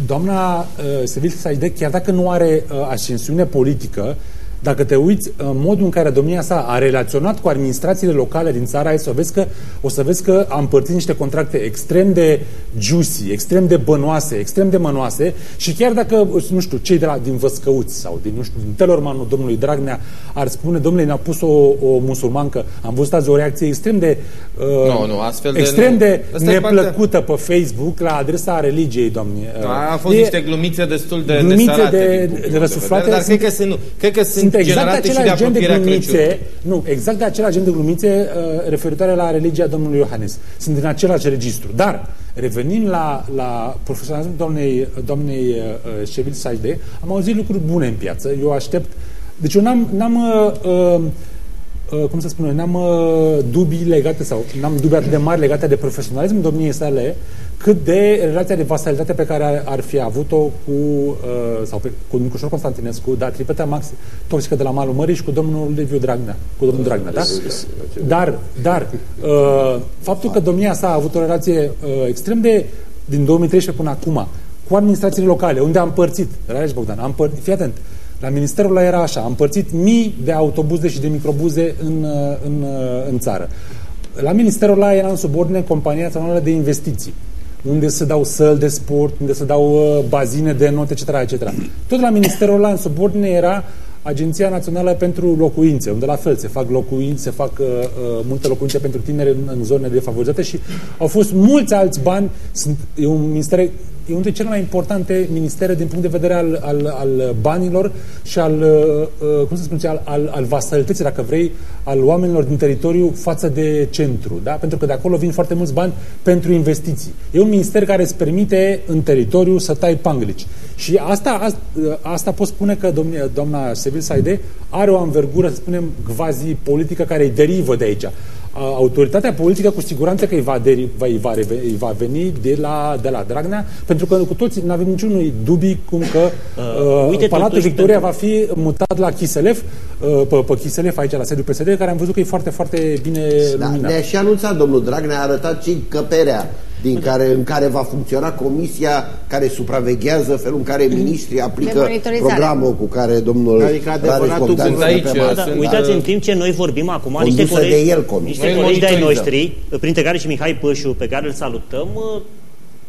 doamna uh, Sevil Saide, chiar dacă nu are uh, ascensiune politică, dacă te uiți în modul în care domnia sa a relaționat cu administrațiile locale din țara, ai să vezi că, o să vezi că a împărțit niște contracte extrem de juicy, extrem de bănoase, extrem de mănoase și chiar dacă, nu știu, cei de la, din Văscăuți sau din, nu știu, din Telormanul domnului Dragnea ar spune, domnule, ne-a pus o, o musulmancă, am văzut azi o reacție extrem de uh, Nu, nu, astfel de extrem nu. de, Asta e neplăcută pe Facebook la adresa religiei, domnie. Da, a fost E- niște glumițe destul de Glumițe nesărate de- din punctul de meu răsuflate, vedere, Dar sunt- cred că sunt, nu, cred că sunt, sunt exact generate și de același gen de apropierea glumițe, Crăciunului. nu, exact de același gen de glumițe uh, referitoare la religia domnului Iohannis. Sunt din același registru. Dar, revenind la, la profesionalismul doamnei, doamnei uh, Șevil Saide, am auzit lucruri bune în piață. Eu aștept... Deci eu n-am, n-am uh, uh, uh, cum să spun, n-am uh, dubii legate sau n-am dubii atât de mari legate de profesionalismul domniei sale, cât de relația de vasalitate pe care ar, ar fi avut-o cu, uh, sau pe, cu Nicușor Constantinescu, da, tripeta max toxică de la malul mării și cu domnul Liviu Dragnea, cu domnul Dragnea, da? Dar, dar, uh, faptul că domnia sa a avut o relație uh, extrem de, din 2013 până acum, cu administrațiile locale, unde am împărțit, Rareș Bogdan, am împărțit, fii atent, la ministerul ăla era așa, am împărțit mii de autobuze și de microbuze în, uh, în, uh, în țară. La ministerul ăla era în subordine compania națională de investiții unde se dau săli de sport, unde se dau uh, bazine de note, etc., etc. Tot la ministerul ăla în subordine era Agenția Națională pentru Locuințe, unde la fel se fac locuințe, se fac uh, uh, multe locuințe pentru tineri în, în zone defavorizate și au fost mulți alți bani. Sunt, e un minister e unul dintre cele mai importante ministere din punct de vedere al, al, al banilor și al, uh, uh, cum să spun, al, al, al vasalității, dacă vrei, al oamenilor din teritoriu față de centru. Da? Pentru că de acolo vin foarte mulți bani pentru investiții. E un minister care îți permite în teritoriu să tai panglici. Și asta, asta, asta pot spune că domnia, doamna Sevil Saide are o anvergură, să spunem, quasi politică care îi derivă de aici. Autoritatea politică cu siguranță că îi va, deri, va, îi va, reve, îi va veni de la, de la Dragnea, pentru că cu toți nu avem niciunul dubii cum că uh, uite, Palatul totuși, Victoria pentru- va fi mutat la Chiselef, uh, pe, pe Chiselef aici la sediul PSD, care am văzut că e foarte, foarte bine Da, luminat. ne-a și anunțat domnul Dragnea, a arătat și încăperea din care, în care va funcționa comisia care supraveghează felul în care ministrii aplică monitorizare. programul cu care domnul Adică Rareș adevăratul Bogdan sunt stă aici, pe masă. Da, sunt, uitați, uh, în timp ce noi vorbim acum, condusă niște de colegi, el comisia. niște Noi colegi de-ai monitorizăm. noștri, printre care și Mihai Pășu, pe care îl salutăm, uh,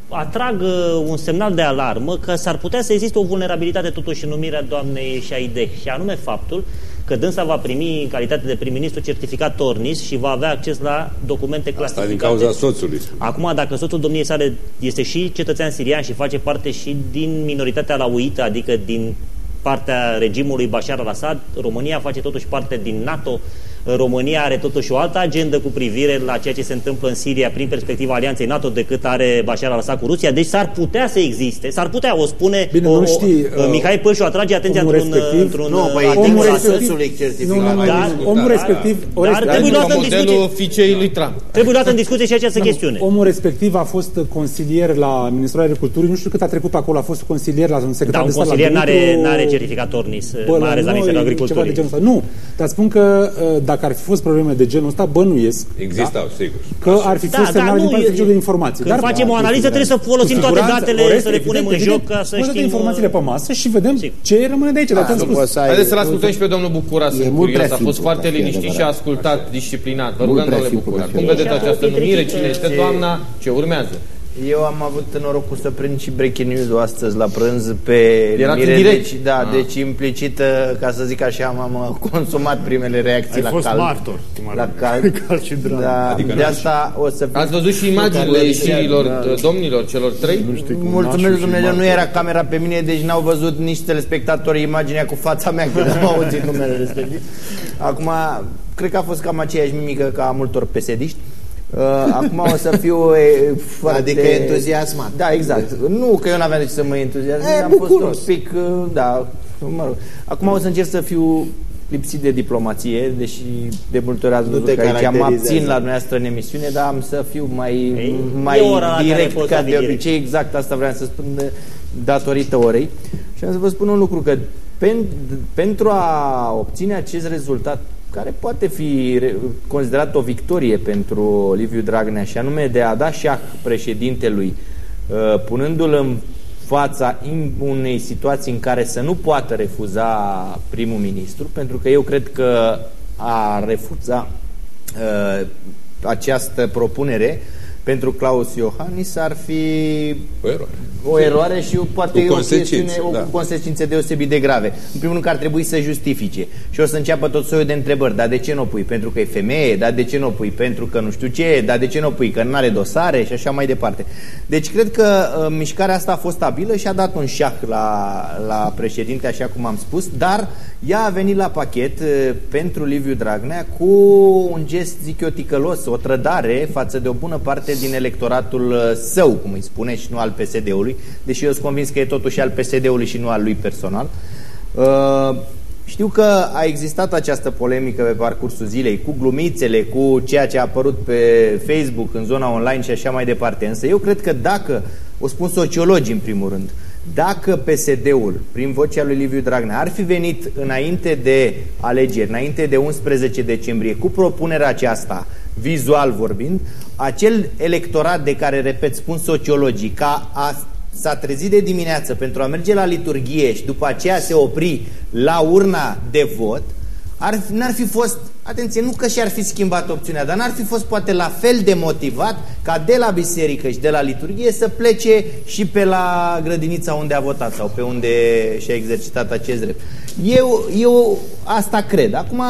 atrag uh, un semnal de alarmă că s-ar putea să existe o vulnerabilitate totuși în numirea doamnei Șaide, și anume faptul că dânsa va primi în calitate de prim-ministru certificat Tornis și va avea acces la documente Asta clasificate. din cauza soțului. Acum, dacă soțul domniei sale este și cetățean sirian și face parte și din minoritatea lauită, adică din partea regimului Bashar al-Assad, România face totuși parte din NATO, România are totuși o altă agendă cu privire la ceea ce se întâmplă în Siria prin perspectiva alianței NATO decât are Bashar al-Assad cu Rusia. Deci s-ar putea să existe, s-ar putea, o spune Bine, o, nu o, știi, uh, Mihai Pășu atrage atenția omul într-un, respectiv- într-un Nu, băi, articol omul astăzi. respectiv- soțului certificat. Nu, nu, nu, Dar- nu, omul dar- respectiv, o dar respect- trebuie luat Ca în discuție. modelul fiicei lui Trump. Trebuie luată în discuție și această chestiune. Omul respectiv a fost consilier la Ministerul Agriculturii, nu știu cât a trecut pe acolo, a fost consilier la un secretar Da, un de stat la consilier n-are, Dumitru n-are certificat Tornis, Bă, mai ales la noi, Ministerul Ceva de Agriculturii. genul ăsta. Nu, dar spun că uh, dacă ar fi fost probleme de genul ăsta, bănuiesc Existau, sigur. că ar fi fost semnal din partea serviciului de informații. Când facem o analiză, trebuie să folosim cu toate siguranță, datele, orest, să le punem evident, în joc evident, ca să punem toate știm... informațiile pe masă și vedem Sigur. ce rămâne de aici. Dar ți-am nu spus. poți să ai- Haideți să-l ascultăm și pe domnul Bucura, sunt E mult curios. prea A fost simplu, foarte ca să fie liniștit și a adevărat. ascultat disciplinat. Vă Mult rugăm, prea domnule simplu, Bucura. ca să Cum fie vedeți adevărat. această Și a numire? petrece Cine este ce- doamna? Ce urmează? Eu am avut norocul să prind și breaking news-ul astăzi la prânz pe Erați numire, în direct? Deci, da, Ah. deci implicit, uh, ca să zic așa, am uh, consumat primele reacții Ai la fost cald. martor, cum ar La veni. cald. Cal și drag. Da, Adică de n-aș- asta o să fiu... Ați văzut și imaginile ieșirilor uh, domnilor, celor trei? Nu știi cum Mulțumesc nașul și Dumnezeu, nu martor. era camera pe mine, deci n-au văzut nici telespectatorii imaginea cu fața mea când am auzit numele respectiv. Acum, cred că a fost cam aceeași mimică ca a multor pesediști. Uh, acum o să fiu e, foarte... Adică entuziasmat. Da, exact. Nu că eu n-aveam de ce să mă entuziasmez, E, am fost bucuros. un pic, uh, da, mă rog. Acum o să încerc să fiu lipsit de diplomație, deși de multe ori ați Nu văzut te că aici mă caracterizează. abțin la dumneavoastră în emisiune, dar am să fiu mai, Ei, mai e ora la care direct poți ca să de fii direct. obicei, exact asta vreau să spun de, datorită orei. Și am să vă spun un lucru, că pen, pentru a obține acest rezultat, care poate fi re- considerat o victorie pentru Liviu Dragnea, și anume de a da șah președintelui, uh, punându-l în fața in- unei situații în care să nu poată refuza primul ministru, pentru că eu cred că a refuza uh, această propunere pentru Claus Iohannis ar fi O eroare. O eroare și poate Cu o consecințe, chestiune, o da. cu consecințe deosebit de grave. În primul rând că ar trebui să justifice și o să înceapă tot soiul de întrebări. Dar de ce nu o pui? Pentru că e femeie? Dar de ce nu o pui? Pentru că nu știu ce? Dar de ce nu o pui? Că nu are dosare? Și așa mai departe. Deci cred că uh, mișcarea asta a fost stabilă și a dat un șah la, la președinte, așa cum am spus, dar ea a venit la pachet uh, pentru Liviu Dragnea cu un gest, zic eu, ticălos, o trădare față de o bună parte din electoratul uh, său, cum îi spune, și nu al PSD-ului, deși eu sunt convins că e totuși al PSD-ului și nu al lui personal. Uh, știu că a existat această polemică pe parcursul zilei cu glumițele, cu ceea ce a apărut pe Facebook, în zona online și așa mai departe. Însă eu cred că dacă, o spun sociologii în primul rând, dacă PSD-ul, prin vocea lui Liviu Dragnea, ar fi venit înainte de alegeri, înainte de 11 decembrie, cu propunerea aceasta, vizual vorbind, acel electorat de care, repet, spun sociologii, ca a s-a trezit de dimineață pentru a merge la liturghie și după aceea se opri la urna de vot, ar, fi- n-ar fi fost, atenție, nu că și-ar fi schimbat opțiunea, dar n-ar fi fost poate la fel de motivat ca de la biserică și de la liturghie să plece și pe la grădinița unde a votat sau pe unde și-a exercitat acest drept. Eu, eu asta cred. Acum,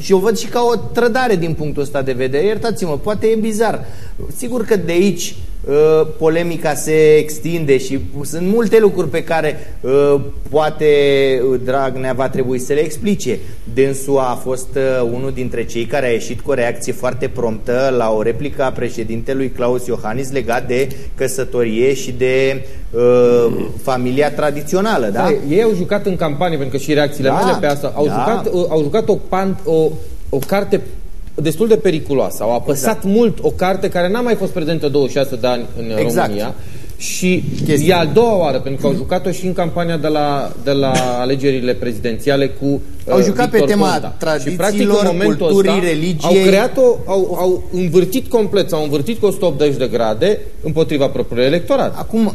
și o văd și ca o trădare din punctul ăsta de vedere. Iertați-mă, poate e bizar. Sigur că de aici uh, polemica se extinde și sunt multe lucruri pe care uh, poate uh, Dragnea va trebui să le explice. Dânsul a fost uh, unul dintre cei care a ieșit cu o reacție foarte promptă la o replică a președintelui Claus Iohannis legat de căsătorie și de uh, familia tradițională. Da? Da, ei au jucat în campanie, pentru că și reacțiile Da, mele pe asta, au da. jucat, uh, au jucat o, pan, o, o carte destul de periculoasă. Au apăsat Exact. mult o carte care n-a mai fost prezentă 26 de ani în Exact. România. Și Chestia. e al doua oară, pentru că au jucat-o și în campania de la, de la alegerile prezidențiale cu uh, Au jucat pe Victor tema Ponta. tradițiilor, și, practic, în momentul culturii, ăsta, religiei. Au creat-o, au, au învârtit complet, s-au învârtit cu 180 de grade împotriva propriului electorat. Acum, uh,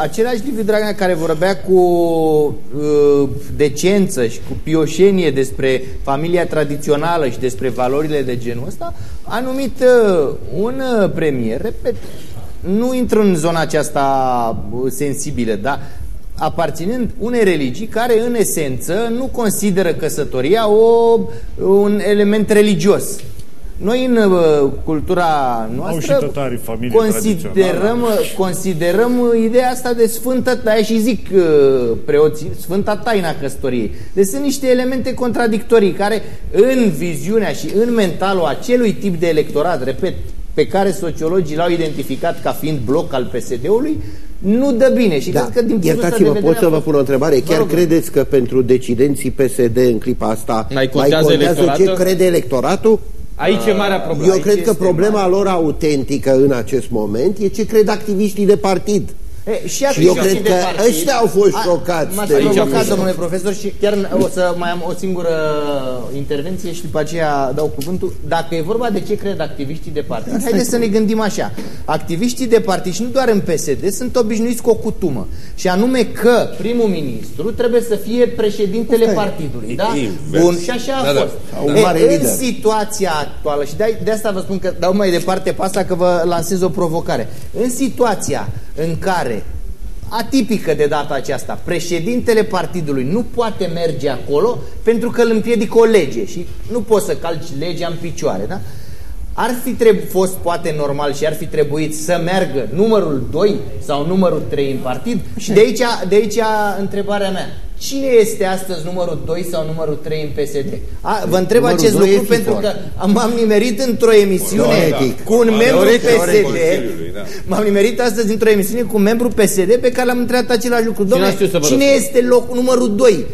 același Liviu Dragnea care vorbea cu uh, decență și cu pioșenie despre familia tradițională și despre valorile de genul ăsta, a numit uh, un uh, premier, repet, nu intru în zona aceasta uh, sensibilă, dar aparținând unei religii care în esență nu consideră căsătoria o, un element religios. Noi în uh, cultura noastră și tătarii familie considerăm, tradițională. considerăm uh, ideea asta de sfântă, de și zic uh, preoții, sfânta taina căsătoriei. Deci sunt niște elemente contradictorii care în viziunea și în mentalul acelui tip de electorat, repet, pe care sociologii l-au identificat ca fiind bloc al PSD-ului, nu dă bine. Și Da. cred că din punctul ăsta Iertați-mă, de vedere pot să a vă fost- pun o întrebare? Chiar rog. credeți că pentru decidenții PSD în clipa asta Mai contează ce electoratul? crede electoratul? Aici e marea problemă. Eu cred că este problema mare. lor autentică în acest moment e ce cred activiștii de partid. E, și Și eu activiștii cred de că partid- ăștia au fost A, șocați M-ați de- provocat, Aici. domnule profesor, și chiar o să mai am o singură intervenție și după aceea dau cuvântul. Dacă e vorba de ce cred activiștii de partid, haideți să ne gândim așa. Activiștii de partid și nu doar în PSD sunt obișnuiți cu o cutumă. Și anume că primul ministru trebuie să fie președintele partidului. Da? Invers. Bun, și așa a Da, da. fost. Un E, mare în lider. situația actuală, și de, de asta vă spun că dau mai departe pe asta că vă lansez o provocare. În situația în care atipică de data aceasta, președintele partidului nu poate merge acolo pentru că îl împiedică o lege și nu poți să calci legea în picioare, da? Ar fi treb- fost poate normal și ar fi trebuit să meargă numărul 2 sau numărul 3 în partid și de aici, de aici întrebarea mea. Cine este astăzi numărul 2 sau numărul 3 în PSD? A, vă întreb Numărul acest doi e lucru pentru FIFO. că m-am nimerit într-o emisiune Teoretic. cu un membru Teoretic. PSD. Consiliului, da. M-am nimerit astăzi într-o emisiune cu un membru PSD pe care l-am întrebat același lucru. Dom'le, n-a știut să vă cine răspundă. este locul numărul 2?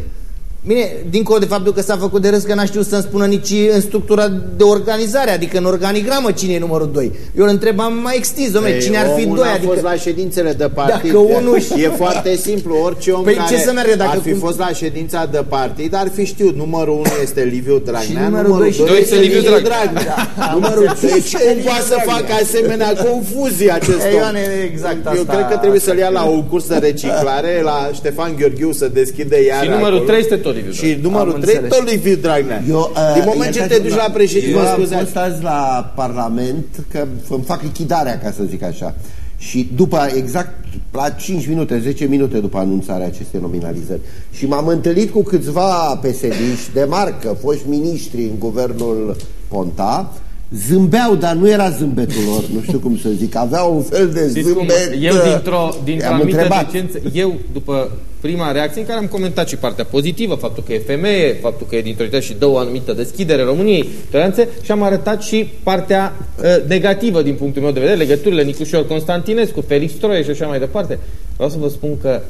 Bine, dincolo de faptul că s-a făcut de râs că n-a știut să-mi spună nici în structura de organizare, adică în organigramă cine e numărul 2. Eu îl întrebam mai extins, domnule, Ei, cine ar fi omul 2? a Adică... fost la ședințele de partid. Dacă unul și- E foarte simplu. Orice om Păi care ce să meargă dacă ar fi cum- fost la ședința de partid ar fi știut. Numărul 1 este Liviu Dragnea, Și numărul doi și doi doi este este Liviu Liviu Dragnea. Dragnea. Numărul 5 cum poate să facă asemenea confuzii acest Ei, om? Ioane, exact Eu asta- cred că trebuie să-l ia asta- la un curs de reciclare la Ștefan Gheorghiu să deschide iar Și numărul acolo. 3 este tot Liviu Și numărul Am 3 înțeles. tot Liviu Dragnea. Eu, uh, Din moment ce te iertați-mă, duci la președinte, Eu mă am scuzați. fost azi la Parlament, că îmi fac lichidarea, ca să zic așa. Și după, exact la 5 minute, 10 minute după anunțarea acestei nominalizări. Și m-am întâlnit cu câțiva psd de marcă, foști miniștri în guvernul Ponta, Zâmbeau, dar nu era zâmbetul lor, nu știu cum să zic, aveau un fel de Știți cum? zâmbet. Eu uh, dintr-o, dintr-o i-am anumită întrebat. decență, eu după prima reacție în care am comentat și partea pozitivă, faptul că e femeie, faptul că e dintr-o țară și dă o anumită deschidere României, toleranțe, și am arătat și partea uh, negativă din punctul meu de vedere, legăturile Nicușor Constantinescu, Felix Troie și așa mai departe. Vreau să vă spun că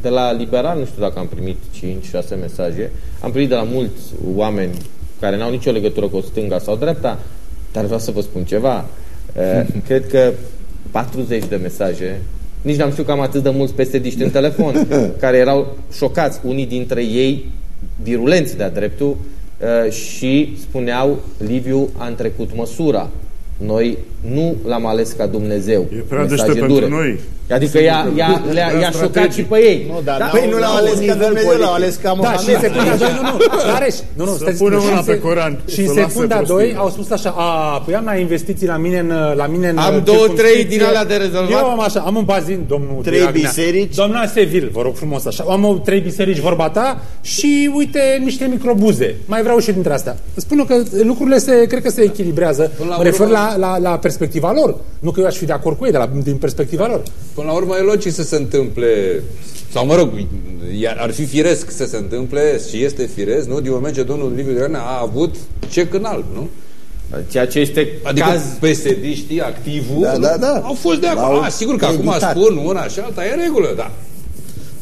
de la liberal, nu știu dacă am primit 5-6 mesaje, am primit de la mulți oameni care n-au nicio legătură cu stânga sau dreapta, dar vreau să vă spun ceva. Uh, cred că 40 de mesaje nici n-am știut că am atât de mulți psd în telefon care erau șocați, unii dintre ei virulenți de-a dreptul uh, și spuneau Liviu a trecut măsura noi nu l-am ales ca Dumnezeu E prea Mesaje deștept dure. pentru noi. adică i-a, i-a, le-a, Prea i-a șocat strategic. și pe ei Nu, dar Da? n-au- Păi nu l-au la ales un ca nivel Dumnezeu, l-au politic. ales ca Da, și în Mohamed. secunda 2, nu, nu, Rareș, nu, nu, Să stați punem și mâna în pe se- Coran, Și în să lasă secunda prostii. 2 au spus așa, a, păi am la investiții la mine în, la mine în Am uh, două, trei circumscripție. din alea de rezolvat. Eu am așa, am un bazin, domnul Trei Dragnea. biserici. Doamna Sevil, vă rog frumos așa. Am o, trei biserici, vorba ta, și uite, niște microbuze. Mai vreau și dintre astea. Spun eu că lucrurile se, cred că se echilibrează. Până la Mă refer urmă- la, la, la perspectiva lor. Nu că eu aș fi de acord cu ei, dar la, din perspectiva lor. Până la urmă e logic să se întâmple, sau mă rog, iar ar fi firesc să se întâmple și este firesc, nu? Din moment ce domnul Liviu Dragnea a avut cec în alb, nu? ceea ce este Adică caz PSD-știi, activul, Da, da, da. au fost de L-au acord. A, sigur că acum editat. spun una și alta, e în regulă, da.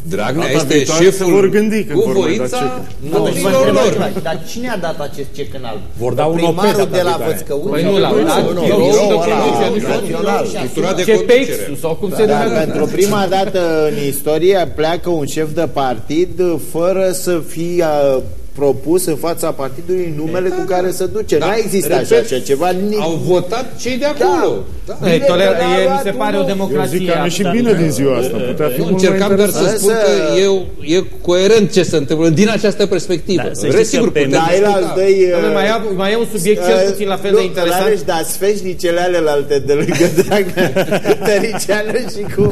Dragnea Data este viitoare se șeful vor gândi când cu vor mai da voința cecul. Da, deci vă nominilor întreb lor. altceva. Dar cine a dat acest cec în alb? Vor da un opet Primarul data de la viitoare. Vățcăuți? Păi nu l-au dat, nu, eu nu, știu nu, că ăla, nu știu, nu știu. național. Structura de ce conducere. pexul sau cum se Dar numește pentru prima dată în istorie pleacă un șef de partid fără să fie uh, propus în fața partidului numele cu care se duce. Da, Nu există repet, așa ceva. Ni- Au votat cei de acolo. Da. Ei, Bine, toler- că n-a e, mi luat se pare o unul. Eu democrație zic că am ieșit absolut. bine din ziua asta. Putea fi Nu mult încercam mai doar să interesant. spun Însă- că e, e coerent ce se întâmplă din această perspectivă. Da, să Vreți, știți sigur, că pe putem Da, el discuta. al doi... Dom'le, mai, e, mai e un subiect cel puțin la fel de interesant. Rareș, dar sfeșnicele alelalte de lângă Dragnea, cu Tăriciană și cu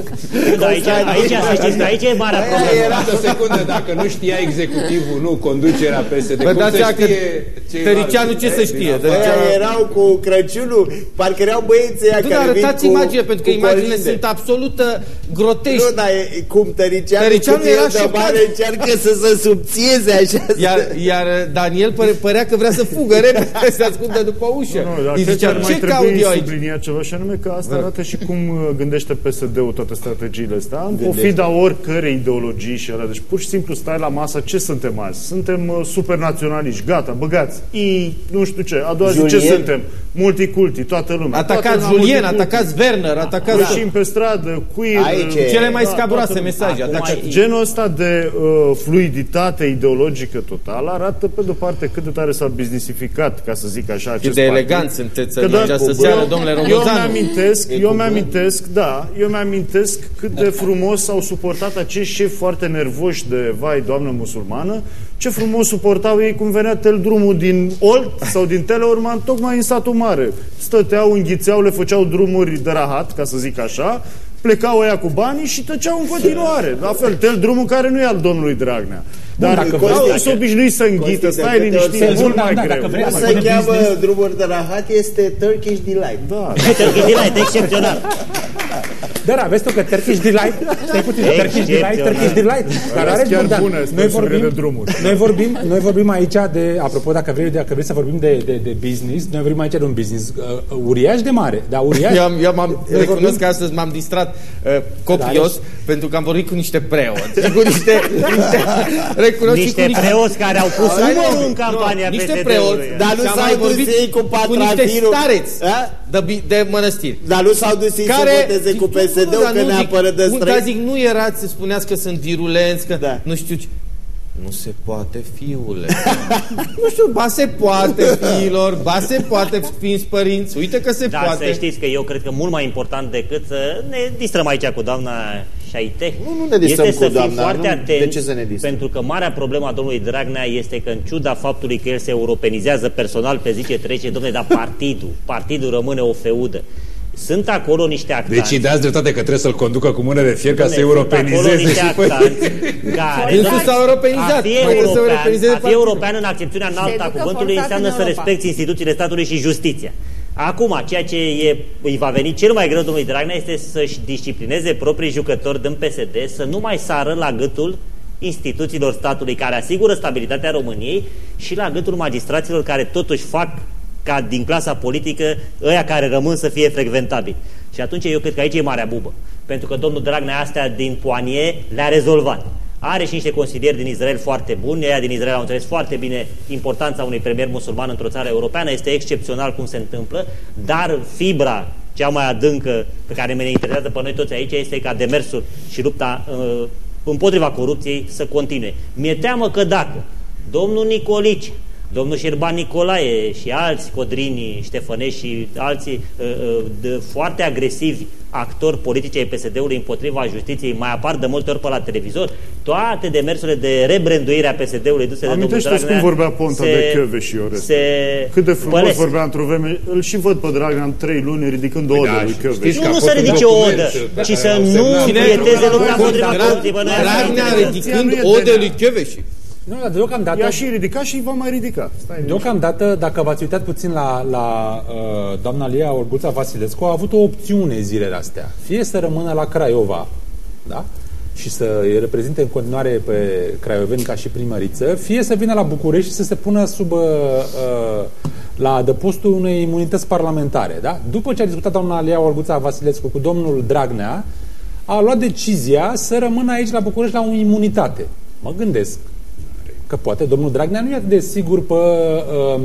Da, aici, aici, să știți că aici e marea Aia problemă. era Era o secundă, dacă nu știa executivul, nu conducerea PSD, Vă cum dați să seama că știe ceilalți? Tăricianu ce să știe? Ăia erau cu Crăciunul, parcă erau băieții ăia Nu, care dar vin arătați cu, imagine, pentru că cu imaginile colinde. sunt absolut uh, grotești. Nu, dar e, cum Tăricianu, Tăricianu cât era el de șocat. mare încearcă să se subțieze așa. Iar, iar Daniel păre, părea că vrea să fugă repede, să se ascundă după ușă. Nu, dar Îi cred că zicea, ar mai ce caut trebui eu aici? subliniat ceva și anume că asta arată și cum uh, gândește PSD-ul toate strategiile astea. În pofida oricărei ideologii și alea. Deci pur și simplu stai la masă, ce suntem azi? Suntem uh, supernaționaliști, gata, băgați. I, nu știu ce, a doua zi ce Julien. suntem? multiculti, toată lumea. Atacați Toată lumea Julien, multiculti. atacați Werner, atacați... Ieșim pe stradă, queer, Aici uh, e. Cele mai da, scaburoase toată- mesaje. Acum Atacați... e- Genul ăsta de uh, fluiditate ideologică totală arată pe de-o parte cât de tare s-a businessificat, ca să zic așa, acest Cât de partid. elegant sunteți Că în da, această eu- seară, domnule Eu Romozanu. mi-amintesc, E eu cu mi-amintesc, da, eu mi-amintesc cât de frumos au suportat acești șefi foarte nervoși de vai, doamnă musulmană, ce frumos suportau ei cum venea tel drumul din Olt sau din Teleorman, tocmai în satul mare. Stăteau, înghițeau, le făceau drumuri de rahat, ca să zic așa, plecau ăia cu banii și tăceau în continuare. La fel, tel drumul care nu e al domnului Dragnea. Dar dacă dacă vreți, sunt obișnuiți să înghită, Costi, de stai câte ori liniștit, se- e mult Da, mai da, dacă greu. vrei, Cum Mai se pune cheamă business. drumuri de rahat este Turkish Delight. Da, Turkish Delight, excepțional. Dar aveți tu că Turkish Delight, stai puțin, Turkish Delight, Turkish Delight, care are chiar Bogdan. bună, spre Noi deosebire vorbim, de drumuri. noi vorbim, noi vorbim aici de, apropo, dacă vrei, dacă vrei să vorbim de, de, de business, noi vorbim aici de un business uh, uriaș de mare, dar uriaș. Eu, am, eu m-am, Noi recunosc vorbim- că astăzi m-am distrat uh, copios Da, pentru că am vorbit cu niște preoți. și cu niște, niște recunosc și cu Niște preoți care au pus Ai, umărul nu, în campania niște PSD-ului. preoți, Dar nu și am s-au mai dus vorbit ei cu cu niște patrafinul. stareți A? de, bi- de mănăstiri. Dar nu s-au dus ei să voteze cu PSD-ul, dar că nu ne zic- apără de nu, Dar străini. zic, nu erați să spuneați că sunt virulenți, că Da. nu știu ce. Nu se poate, fiule. nu știu, ba se poate, fiilor, ba se poate, ființi părinți. Uite că se Dar poate. să știți că eu cred că mult mai important decât să ne distrăm aici cu doamna Șaiteh Nu, nu ne distrăm este cu să fim doamna, foarte nu- atenți de ce să ne distrăm? pentru că marea problemă a domnului Dragnea este că în ciuda faptului că el se europenizează personal pe zi ce trece, domnule, dar partidul, partidul rămâne o feudă. Sunt acolo niște actanți. Deci îi dați dreptate că trebuie să-l conducă cu mână de fier ca să Dom'le, sunt acolo europenizeze niște și păi... actanți care... Dânsul s-a europenizat. A fi Mai trebuie să european, europenizeze a fi partidul. european în accepțiunea înaltă a educă cuvântului forțat înseamnă în să Europa. respecti instituțiile statului și justiția. Acum, ceea ce e, îi va veni cel mai greu domnului Dragnea este să-și disciplineze proprii jucători din PSD, să nu mai sară la gâtul instituțiilor statului care asigură stabilitatea României și la gâtul magistraților care totuși fac ca din clasa politică ăia care rămân să fie frecventabili. Și atunci eu cred că aici e marea bubă. Pentru că domnul Dragnea astea din Poanie le-a rezolvat. Are și niște consilieri din Israel foarte buni, ăia din Israel au înțeles foarte bine importanța unui premier musulman într-o țară europeană, este excepțional cum se întâmplă, dar fibra cea mai adâncă pe care ne interesează pe noi toți aici este ca demersul și lupta uh, împotriva corupției să continue. Mi-e teamă că dacă domnul Nicolici Domnul Șerban Nicolae și alți Codrini, Ștefănești și alții uh, uh, de, foarte agresivi actori politici ai PSD-ului împotriva justiției mai apar de multe ori pe la televizor, toate demersurile de rebranduire a PSD-ului duse de domnul Amintește-ți Dragnea cum vorbea Ponta se- de Chioveș și Iorescu. se Cât de frumos pălesc. vorbea într-o vreme. Îl și văd pe Dragnea în trei luni ridicând o odă da, lui și Chioveș. știți că Nu, a nu fost să un ridice o document odă, pe ci care să au nu semnat- prieteze lupta împotriva Dra- corupției. Bă, noi asta Dragnea suntem. ridicând nu e ode DNA. lui Chioveși. Nu, dar deocamdată, I-a și ridicat și îi va mai ridica. Stai liniștit. deocamdată, dacă v-ați uitat puțin la, la uh, doamna Lia Orguța Vasilescu, a avut o opțiune zilele astea. Fie să rămână la Craiova, da? și să îi reprezinte în continuare pe craioveni ca și primăriță, fie să vină la București și să se pună sub uh, uh, la adăpostul unei imunități parlamentare. Da? După ce a discutat doamna Lia Orguța Vasilescu cu domnul Dragnea, a luat decizia să rămână aici la București la o imunitate. Mă gândesc că poate domnul Dragnea nu e atât de sigur pe uh,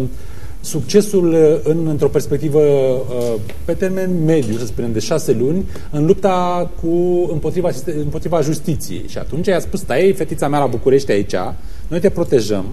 succesul uh, în, într-o perspectivă uh, pe termen mediu, să spunem, de șase luni, în lupta cu împotriva, siste- împotriva justiției. Și atunci i-a spus, stai, fetița mea la București aici, noi te protejăm,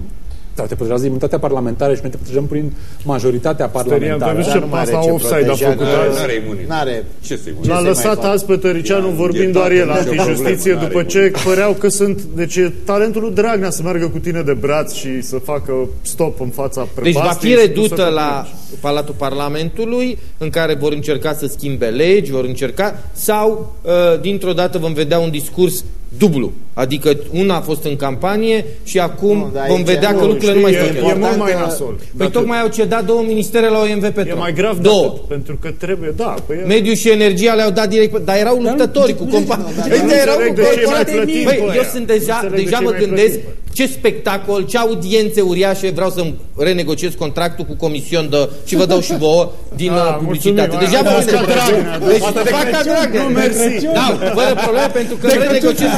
sau te protejează imunitatea parlamentară și noi te protejăm prin majoritatea Sterian, parlamentară. te vezi Dar ce nu mai pas are la ce offside a proteja, făcut că- azi? N-are imunitate. N-are. Ce să L-a se lăsat mai azi pe Tăricianu Ia, vorbind e doar toată el nicio antijustiție problemă, după n-are ce păreau că sunt... Deci e talentul lui Dragnea să meargă cu tine de braț și să facă stop în fața Deci va prăpastiei fi și tu să redută te la plângi. Palatul Parlamentului, în care vor încerca să schimbe legi, vor încerca, sau uh, dintr-o dată vom vedea un discurs dublu. Adică una a fost în campanie și acum Nu, dar vom aici vedea nu, că lucrurile nu mai știi, stau e, chiar. e mult mai Important, nasol. Păi tocmai au cedat două ministere la OMV E Petro. mai grav de Două. atât, pentru că trebuie, da, păi e- Mediul și energia le-au dat direct, pe- dar erau luptători cu companii. dar nu înțeleg de ce mai plătim Băi, pe eu aia. sunt Nu deja, înțeleg de deja ce mă mai gândesc plătim. Ce spectacol, ce audiențe uriașe, vreau să-mi renegociez contractul cu comision de, și vă dau și vouă din Da, uh, publicitate. mulțumim, Deja da, vă da, gândeți. ca Dragnea, da. Deci Poate de fac ca Crăciun, Dragnea. nu, mersi. Da, fără probleme, pentru că renegociez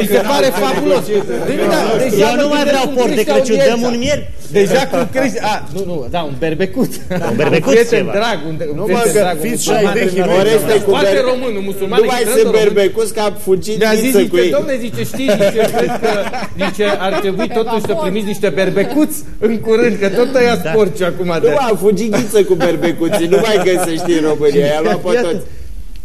mi se pare fabulos. Deci, da, deja Eu mă nu mai gândesc vreau cum port de crește Crăciun, dăm audiența. un miel. Deja cum crește... A, nu, nu, da, un berbecut. un berbecut prieten ceva. drag, un, un Nu mă, prieten că drag. un fiți musulman. și ai de Chimen. Oreste cu Foarte berbe- român, un musulman. Nu mai extrem sunt de român. berbecuți că a fugit Mi-a zis, Ghiță cu zice, ei. domne, zice, știți, zice, cred că zice, ar trebui totuși să primiți niște berbecuți în curând, că tot ăia Da. sporci acum Nu de... mai a fugit Ghiță cu berbecuții, nu mai găsești în România, i-a luat pe Iată. toți.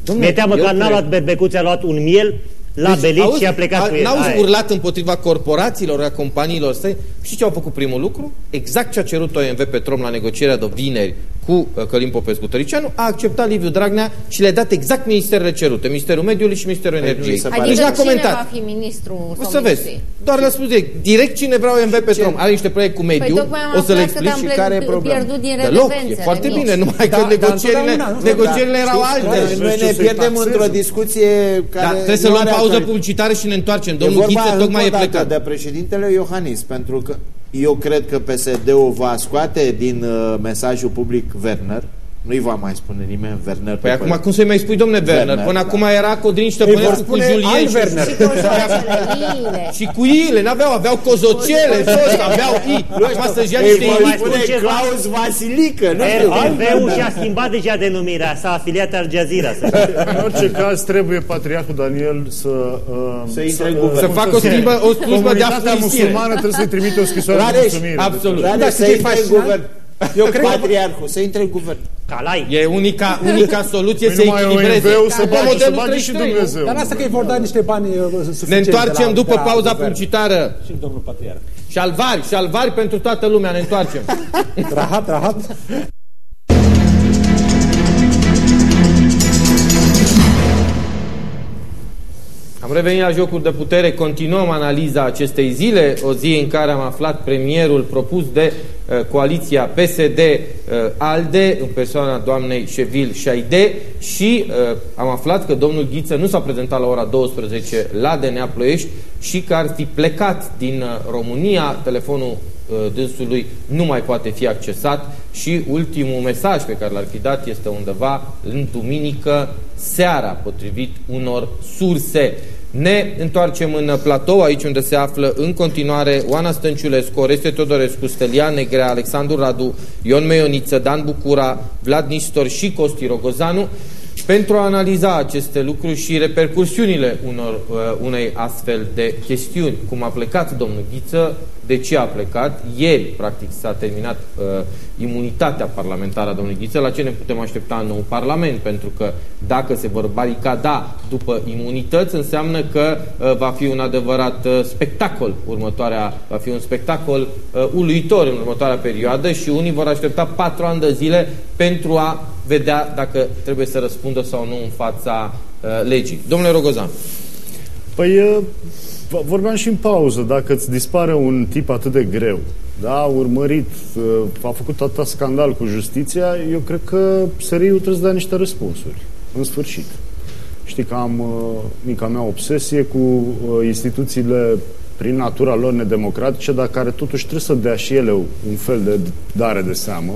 Domne, Mi-e teamă eu că n-a cred. luat berbecuț, a luat un miel la Deci, belit auzi, și a plecat a- cu el. N-au Aia e. urlat împotriva corporațiilor, a companiilor străine. Și ce au făcut primul lucru? Exact ce a cerut OMV Petrom la negocierea de vineri cu uh, Călim Popescu Tăricianu, a acceptat Liviu Dragnea și le-a dat exact ministerele cerute, Ministerul Mediului și Ministerul Energiei. se pare- Nici Adică n-a cine comentat. va fi ministru O sau să vezi. ministrii? Doar le-a spus direct. Direct cine vrea OMV Petrom. Are niște proiecte cu mediu. Păi tocmai am o să le aflat că explic te-am și care e pierdut- problema. pierdut din Deloc, e redevențele foarte mici. bine, numai că Da, dar negocierile, întotdeauna, nu? negocierile Da, erau știți, alte. clar, Noi ce ne să-i pierdem taxeze? într-o discuție care Da, trebuie să nu luăm are pauză actualitate. publicitară și ne întoarcem. E Domnul vorba Ghiță încă tocmai o e dată plecat. de președintele Iohannis, pentru că eu cred că PSD-ul va scoate din uh, mesajul public Werner, nu-i va mai spune nimeni Werner. Păi pe acum păr- cum să-i mai spui, domne Werner? Werner, Până da. acum era Codrin vor Ștefănescu cu spune Julien alt și- Werner. Și cojoacele, iile. Și cu ile, n-aveau, aveau cozocele, toți, aveau i. Acum să-și ia Ei niște vor i. mai spun spune ceva? Claus Vasilică, nu știu. RTV-ul și-a schimbat deja denumirea, s-a afiliat Al Jazeera. Să În orice caz, trebuie Patriarhul Daniel să... Uh, Să intre în guvern. Să facă o schimbă, o slujbă de Comunitatea aflisire. musulmană trebuie să-i trimite o scrisoare de Rareș, mulțumire. absolut. Dar Da, să știi ce e intre în fascinant? guvern. Eu cred că Patriarhul, să intre în guvern. Calai. E unica, unica soluție Păi să numai echilibreze. OMV-ul să După bage, să modelul bage și 33, nu? Dumnezeu. Dar lasă că îi vor da niște bani uh, suficienți Ne întoarcem de la- după de la pauza guvern. publicitară. Și domnul Patriarh. Șalvari, șalvari pentru toată lumea, ne întoarcem. Rahat, rahat. Am revenit la jocuri de putere, continuăm analiza acestei zile, o zi în care am aflat premierul propus de uh, coaliția PSD-ALDE în persoana doamnei Șevil Șaide și uh, am aflat că domnul Ghiță nu s-a prezentat la ora 12 la DNA Ploiești și că ar fi plecat din uh, România, telefonul uh, dânsului nu mai poate fi accesat și ultimul mesaj pe care l-ar fi dat este undeva în duminică seara, potrivit unor surse. Ne întoarcem în platou, aici unde se află în continuare Oana Stănciulescu, Oreste Todorescu, Stelian Negrea, Alexandru Radu, Ion Meioniță, Dan Bucura, Vlad Nistor și Costi Rogozanu pentru a analiza aceste lucruri și repercursiunile unor, uh, unei astfel de chestiuni. Cum a plecat domnul Ghiță, de ce a plecat? Ieri, practic, s-a terminat uh, imunitatea parlamentară a domnului Ghiță. La ce ne putem aștepta în nou Parlament? Pentru că dacă se vor baricada după imunități, înseamnă că uh, va fi un adevărat uh, spectacol următoarea, va fi un spectacol uh, uluitor în următoarea perioadă și unii vor aștepta patru ani de zile pentru a vedea dacă trebuie să răspundă sau nu în fața uh, legii. Domnule Rogozan, Păi, uh, v- vorbeam și în pauză, dacă îți dispare un tip atât de greu, da, a urmărit, uh, a făcut atâta scandal cu justiția, eu cred că SRI-ul trebuie să dea niște răspunsuri, în sfârșit. Știi că am uh, mica mea obsesie cu uh, instituțiile prin natura lor nedemocratice, dar care totuși trebuie să dea și ele un fel de dare de seamă.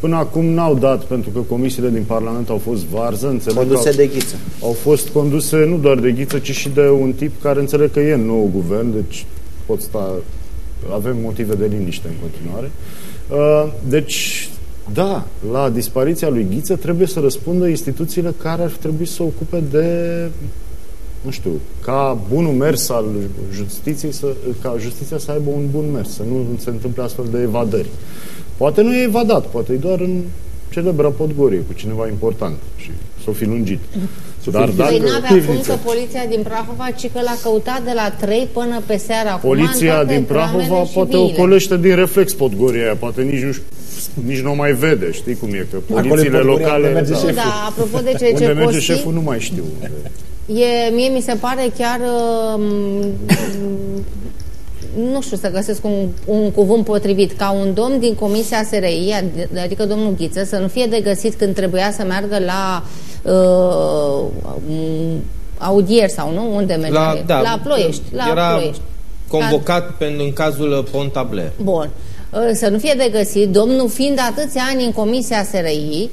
Până acum n-au dat, pentru că comisiile din Parlament au fost varză, înțeleg că Conduse au- de Ghiță. au fost conduse nu doar de Ghiță, ci și de un tip care înțeleg că e în nou guvern, deci pot sta, avem motive de liniște în continuare. Uh, Deci, da, la dispariția lui Ghiță trebuie să răspundă instituțiile care ar trebui să se ocupe de nu știu, ca bunul mers al justiției, să, ca justiția să aibă un bun mers, să nu se întâmple astfel de evadări. Poate nu e evadat, poate e doar în celebra Podgorie cu cineva important și s-o fi lungit. Dar Păi dacă n-avea cum că poliția din Prahova, ci că l-a căutat de la 3 până pe seara. acum, în poliția toate din dramele Prahova și poate viile. ocolește din reflex Podgoria aia, poate nici nu nici nu o mai vede, știi cum e, că Acolo e polițiile Podgoria, locale... unde merge da. Nu, da, apropo de ce Unde ce merge Costi, șeful nu mai știu. Unde. e, mie mi se pare chiar um, nu știu să găsesc un, un cuvânt potrivit, ca un domn din Comisia SRI, ad- adică domnul Ghiță, să nu fie de găsit când trebuia să meargă la uh, um, audier sau nu? Unde mergea? La- da, la Ploiești. La era- Ploiești. convocat pentru în cazul uh, Pontabler. Bun. Uh, Să nu fie de găsit, domnul fiind atâția ani în Comisia SRI, uh,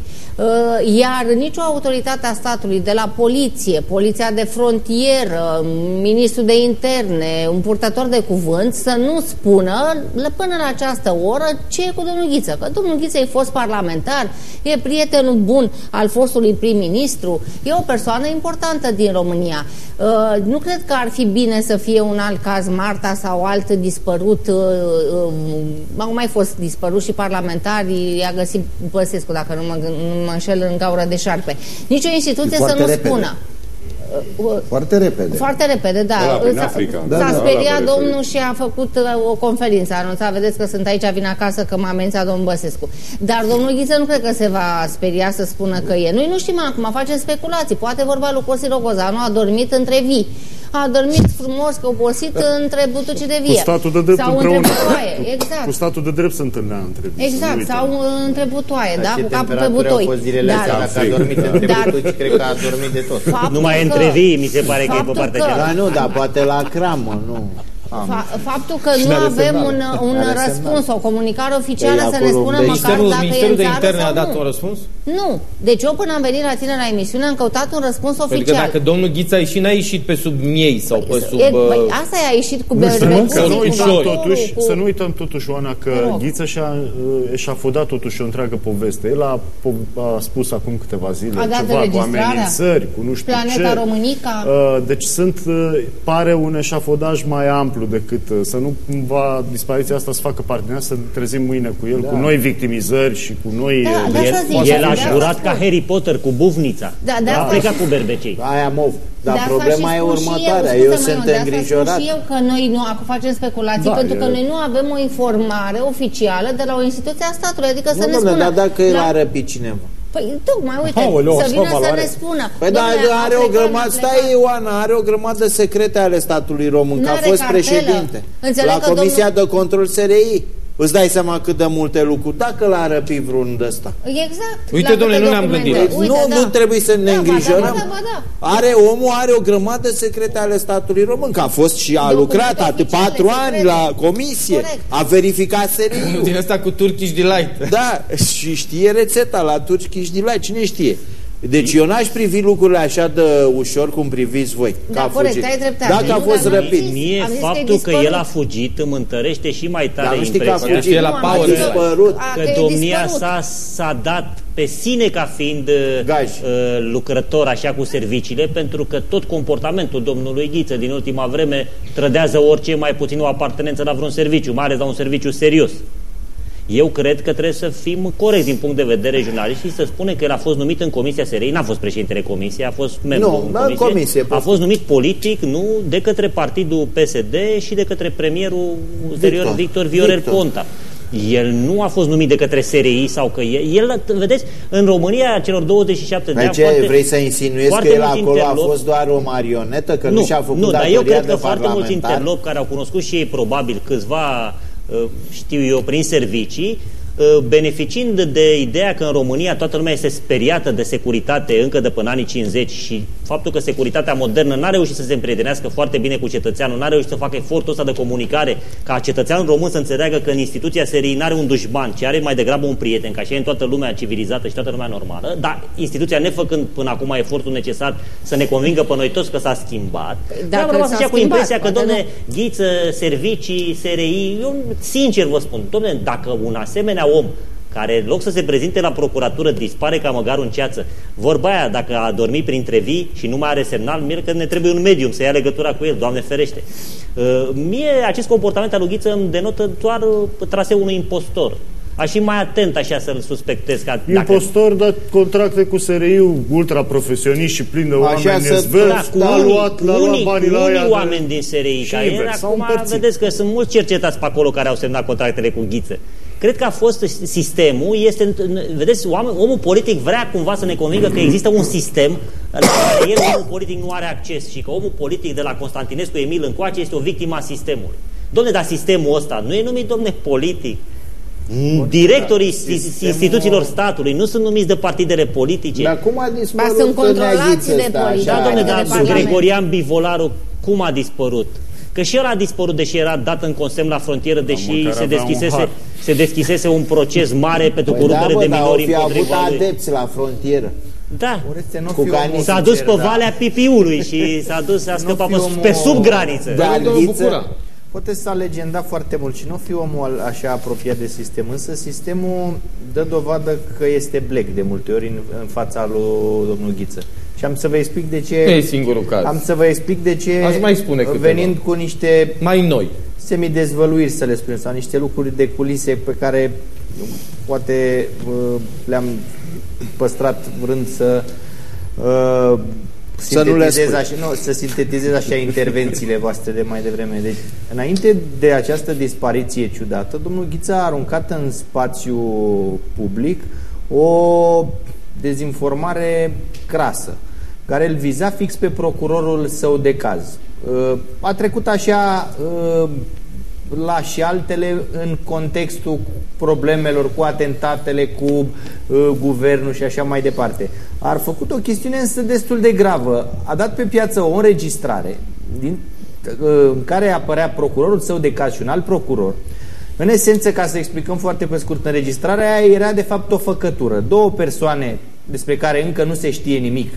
iar nicio autoritate a statului, de la poliție, poliția de frontieră, ministrul de interne, un purtător de cuvânt, să nu spună la- până la această oră ce e cu domnul Ghiță. Că domnul Ghiță e fost parlamentar, e prietenul bun al fostului prim-ministru, e o persoană importantă din România. Uh, Nu cred că ar fi bine să fie un alt caz, Marta sau alt dispărut. uh, uh, Au mai fost dispărut și parlamentari, i-a găsit Băsescu, dacă nu mă, gân- nu mă înșel, în gaură de șarpe. Nici o instituție să Foarte nu repede. spună. Uh, uh, Foarte repede. Foarte repede, da. Ăla prin S-a- Africa. Da, S-a da, speriat ăla vă domnul și a făcut uh, o conferință. A anunțat, vedeți că sunt aici, vin acasă, că m-a amenințat domnul Băsescu. Dar domnul Ghiță nu cred că se va speria să spună că e. Noi nu știm acum, facem speculații. Poate vorba lui Cosi Rogozanu, a dormit între vii. A dormit frumos, că obosit între butuci de vie. Cu statul de drept sau împreună. între butoaie, exact. Cu statul de drept se întâlnea între să nu Exact, uităm. sau uh, între butoaie, da, Ce cu capul pe temperaturi au butoi. fost zilele astea, Dar dacă a dormit între Dar- butuci, cred că a dormit de tot. faptul Numai că- între vii, mi se pare că e pe faptul partea că- cealaltă. Da, nu, dar poate la cramă, nu. Am. Fa- faptul că nu avem un, un Are răspuns, o comunicare oficială Păi să ne acolo spună unde- măcar Ministerul, dacă Ministerul e de în țară Interne sau a dat nu. un răspuns? Nu. Deci eu până am venit la tine la emisiune am căutat un răspuns Pentru că oficial. dacă domnul Ghiță a ieșit, n-a ieșit pe sub miei sau pe sub... E, uh, băi, asta i-a ieșit cu Nu, să, nu, berbecuții, să, nu cu uităm ușor. vaporul, totuși, cu... să nu uităm totuși, Oana, că Te rog. Ghiță și-a, uh, și-a fodat totuși o întreagă poveste. El a, po- a spus acum câteva zile A dat ceva cu înregistrarea? amenințări, cu nu știu Planeta ce. Românica? Uh, deci sunt, uh, pare un eșafodaj mai amplu decât uh, să nu cumva dispariția asta să facă parte din asta, să trezim mâine cu el, cu noi victimizări și cu noi... Da, uh, da, El, să zic, el de a asta jurat spun. ca Harry Potter cu buvnița. Da, de a asta plecat și- cu berbecei. Aia mov. Dar De asta problema și e spun și următoarea. Eu, Eu, scuze-mă, sunt de asta îngrijorat. Spun și eu că noi nu acum facem speculații, Da, pentru că e- noi nu avem o informare oficială de la o instituție a statului, adică să Nu, ne domnule, spună. dar dacă el la- a răpit cineva. Păi, tocmai, uite, Aoleu, să așa vină să valoare. ne spună. Păi da, Domnule, a are o plecat, grămadă, a stai plecat. Ioana, are o grămadă de secrete ale statului român, că a N-are fost cartelă. președinte. Înțeleg la că Comisia domnul- de Control SRI. Îți dai seama cât de multe lucruri. Dacă l-a răpit vreun de ăsta. Exact. Uite, la domnule, câte nu ne-am documente. gândit. Uite, nu, da. nu trebuie să ne Da, ba da, îngrijorăm. ba da, ba da. Are, omul are o grămadă de secrete ale statului român, că a fost și a Documente lucrat atât oficiale, patru ani secrete. la comisie, Corect. a verificat Unul din SRI. ăsta cu Turkish Delight. Da, și știe rețeta la Turci Chișnilai, cine știe? Deci eu n-aș privi lucrurile așa de ușor cum priviți voi. că Da, a corect, fugit. ai dreptate. Dacă a Nu, fost dar nu răpit. zis. Mie Am zis că e faptul că, el dispărut. a fugit îmi întărește și mai tare Dar nu știi că a impresia fugit. Fie la Nu, am Power zis a că- dispărut. a, că e domnia dispărut. sa s-a dat pe sine ca fiind uh, Gaj. uh, lucrător așa cu serviciile, pentru că tot comportamentul domnului Ghiță din ultima vreme trădează orice mai puțin o apartenență la vreun serviciu, mai ales la un serviciu serios. Eu cred că trebuie să fim corect din punct de vedere jurnalist și să spunem că el a fost numit în Comisia SRI, n-a fost președintele Comisiei, a fost membru Nu, în da, comisie, comisie, a poftim. fost numit politic, nu, de către partidul PSD și de către premierul ulterior Victor. Victor Viorel Victor. Ponta. El nu a fost numit de către SRI sau că el, el vedeți, în România celor 27 de Dar ani ce, foarte, vrei să insinuezi că foarte el mulți acolo a interlopi- fost doar o marionetă, că nu, nu, și-a făcut nu, dar datoria eu cred de că foarte mulți parlamentar? interlopi care au cunoscut și ei probabil câțiva, uh, știu eu, prin servicii, uh, beneficiind de ideea că în România toată lumea este speriată de securitate încă de până anii 50 și faptul că securitatea modernă n-a reușit să se împrietenească foarte bine cu cetățeanul, n-a reușit să facă efortul ăsta de comunicare ca cetățeanul român să înțeleagă că în instituția serii n-are un dușman, ci are mai degrabă un prieten, ca și în toată lumea civilizată și toată lumea normală, dar instituția nefăcând până acum efortul necesar să ne convingă pe noi toți că s-a schimbat, Dacă am rămas s-a așa cu schimbat, impresia că, poate domne, ghiță, servicii, SRI, eu sincer vă spun, domne, dacă un asemenea om care în loc să se prezinte la procuratură dispare ca măgar în ceață. Vorba aia, dacă a dormit printre vii și nu mai are semnal, mie că ne trebuie un medium să ia legătura cu el, Doamne ferește. Uh, mie acest comportament al lui Ghiță îmi denotă doar uh, traseul unui impostor. Aș fi mai atent așa să-l suspectez. Ca, dacă, Impostor, dar contracte cu SRI-ul ultra-profesioniști și plin de Așa oameni să- nezveli, da, cu a unii, luat, l-a cu luat unii, banii cu la unii aia de- oameni din SRI, și ca el, invers, s-au acum împărțit. vedeți că sunt mulți cercetați pe acolo care au semnat contractele cu ghiță. Cred că a fost sistemul, este, vedeți, oameni, omul politic vrea cumva să ne convingă că există un sistem la care el, omul politic, nu are acces și că omul politic de la Constantinescu Emil încoace este o victimă a sistemului. Domne, dar sistemul ăsta nu e numit, domne, politic. Directorii sistemul- instituțiilor statului nu sunt numiți de partidele politice. Dar cum a dispărut Ba, sunt controlați Neaghiță de ăsta, poliție. Da, așa? domnule, de dar Parlament. Gregorian Bivolaru cum a dispărut? Că și el a dispărut, deși era dat în consemn la frontieră, deși măcar se avea un deschisese, har. se deschisese un proces mare pentru Păi corupere bă, de dar minori au fi avut împotriva lui. adepți la frontieră. Da. Oreste, nu Cu fi canii. omul S-a dus sincer, pe da. Valea Pipiului și s-a dus, a scăpat fi pe, omul- pe sub graniță. Da, Dar domnul Ghiță, Bucura. Poate s-a legendat foarte mult și nu fi omul așa apropiat de sistem, însă sistemul dă dovadă că este black de multe ori în, în fața lui domnul Ghiță. Și am să vă explic de ce... Nu e singurul caz. Am să vă explic de ce... Aș mai spune câteva. Venind cu niște Mai noi. semidezvăluiri, să le spunem, sau niște lucruri de culise pe care poate uh, le-am păstrat vrând să uh, Să nu le sintetizez spui. așa, nu, să sintetizez așa intervențiile voastre de mai devreme. Deci, înainte de această dispariție ciudată, domnul Ghiță a aruncat în spațiu public o dezinformare crasă, care îl viza fix pe procurorul său de caz. Uh, A trecut așa uh, la și altele în contextul problemelor cu atentatele, cu uh, guvernul și așa mai departe. Ar făcut o chestiune însă destul de gravă. A dat pe piață o înregistrare din, uh, în care apărea procurorul său de caz și un alt procuror. În esență, ca să explicăm foarte pe scurt, înregistrarea aia era de fapt o făcătură. Două persoane despre care încă nu se știe nimic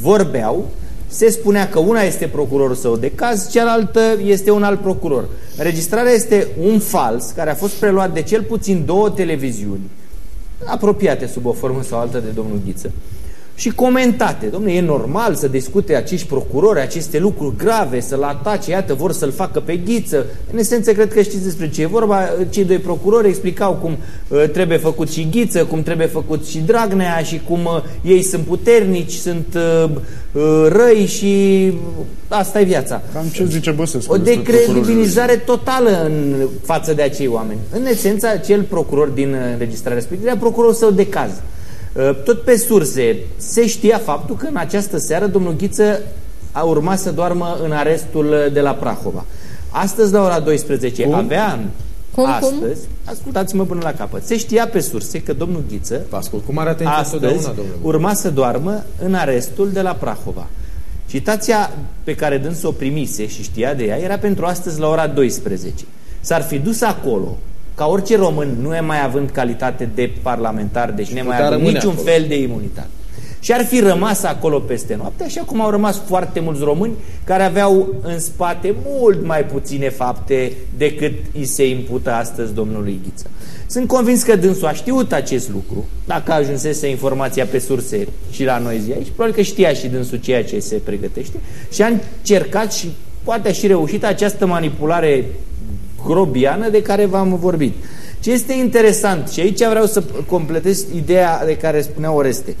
vorbeau se spunea că una este procurorul său de caz, cealaltă este un alt procuror. Înregistrarea este un fals care a fost preluat de cel puțin două televiziuni apropiate sub o formă sau altă de domnul Ghiță și comentate. Domnule, e normal să discute acești procurori aceste lucruri grave, să-l atace, iată, vor să-l facă pe Ghiță. În esență, cred că știți despre ce e vorba. Cei doi procurori explicau cum uh, trebuie făcut și Ghiță, cum trebuie făcut și Dragnea și cum uh, ei sunt puternici, sunt uh, uh, răi și asta e viața. Cam ce zice Băsescu O despre procurorii decredibilizare totală în față de acei oameni. În esență, acel procuror din uh, înregistrarea respectivă era procurorul său de caz. Uh, Tot pe surse se știa faptul că în această seară domnul Ghiță a urmat să doarmă în arestul uh, de la Prahova. Astăzi, la ora 12, Cum? avea în Cum, cum? astăzi, ascultați-mă până la capăt, se știa pe surse că domnul Ghiță Vă ascult cu mare atenție întotdeauna, astăzi domnule. urma să doarmă în arestul de la Prahova. Citația pe care dânsul o primise și știa de ea era pentru astăzi la ora 12. S-ar fi dus acolo, ca orice român, nu e mai având calitate de parlamentar, deci nu mai putea având rămâne niciun acolo. fel de imunitate. Și ar fi rămas acolo peste noapte, așa cum au rămas foarte mulți români care aveau în spate mult mai puține fapte decât îi se impută astăzi domnului Ghiță. Sunt convins că dânsul a știut acest lucru, dacă ajunsese informația pe surse și la noi zi aici, probabil că știa și dânsul ceea ce se pregătește și a încercat și poate a și reușit această manipulare grobiană de care v-am vorbit. Ce este interesant, și aici vreau să completez ideea de care spunea Oreste.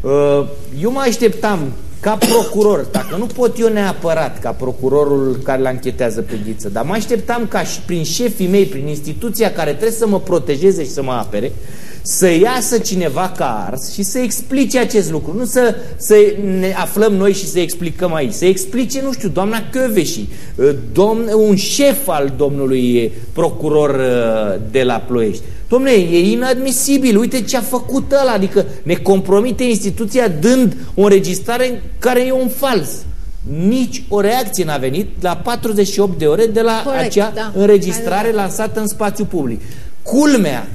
Uh, Eu mă așteptam ca procuror, dacă nu pot eu neapărat ca procurorul care l anchetează pe Ghiță, dar mă așteptam ca și prin șefii mei, prin instituția care trebuie să mă protejeze și să mă apere, să iasă cineva ca ars și să explice acest lucru. Nu să, să ne aflăm noi și să explicăm aici. Să explice, nu știu, doamna Căveși, domn, un șef al domnului procuror uh, de la Ploiești. Domne, e inadmisibil, uite ce a făcut ăla, adică ne compromite instituția dând o înregistrare în care e un fals. Nici o reacție n-a venit la 48 de ore de la Corect, acea da. înregistrare lansată în spațiu public. Culmea,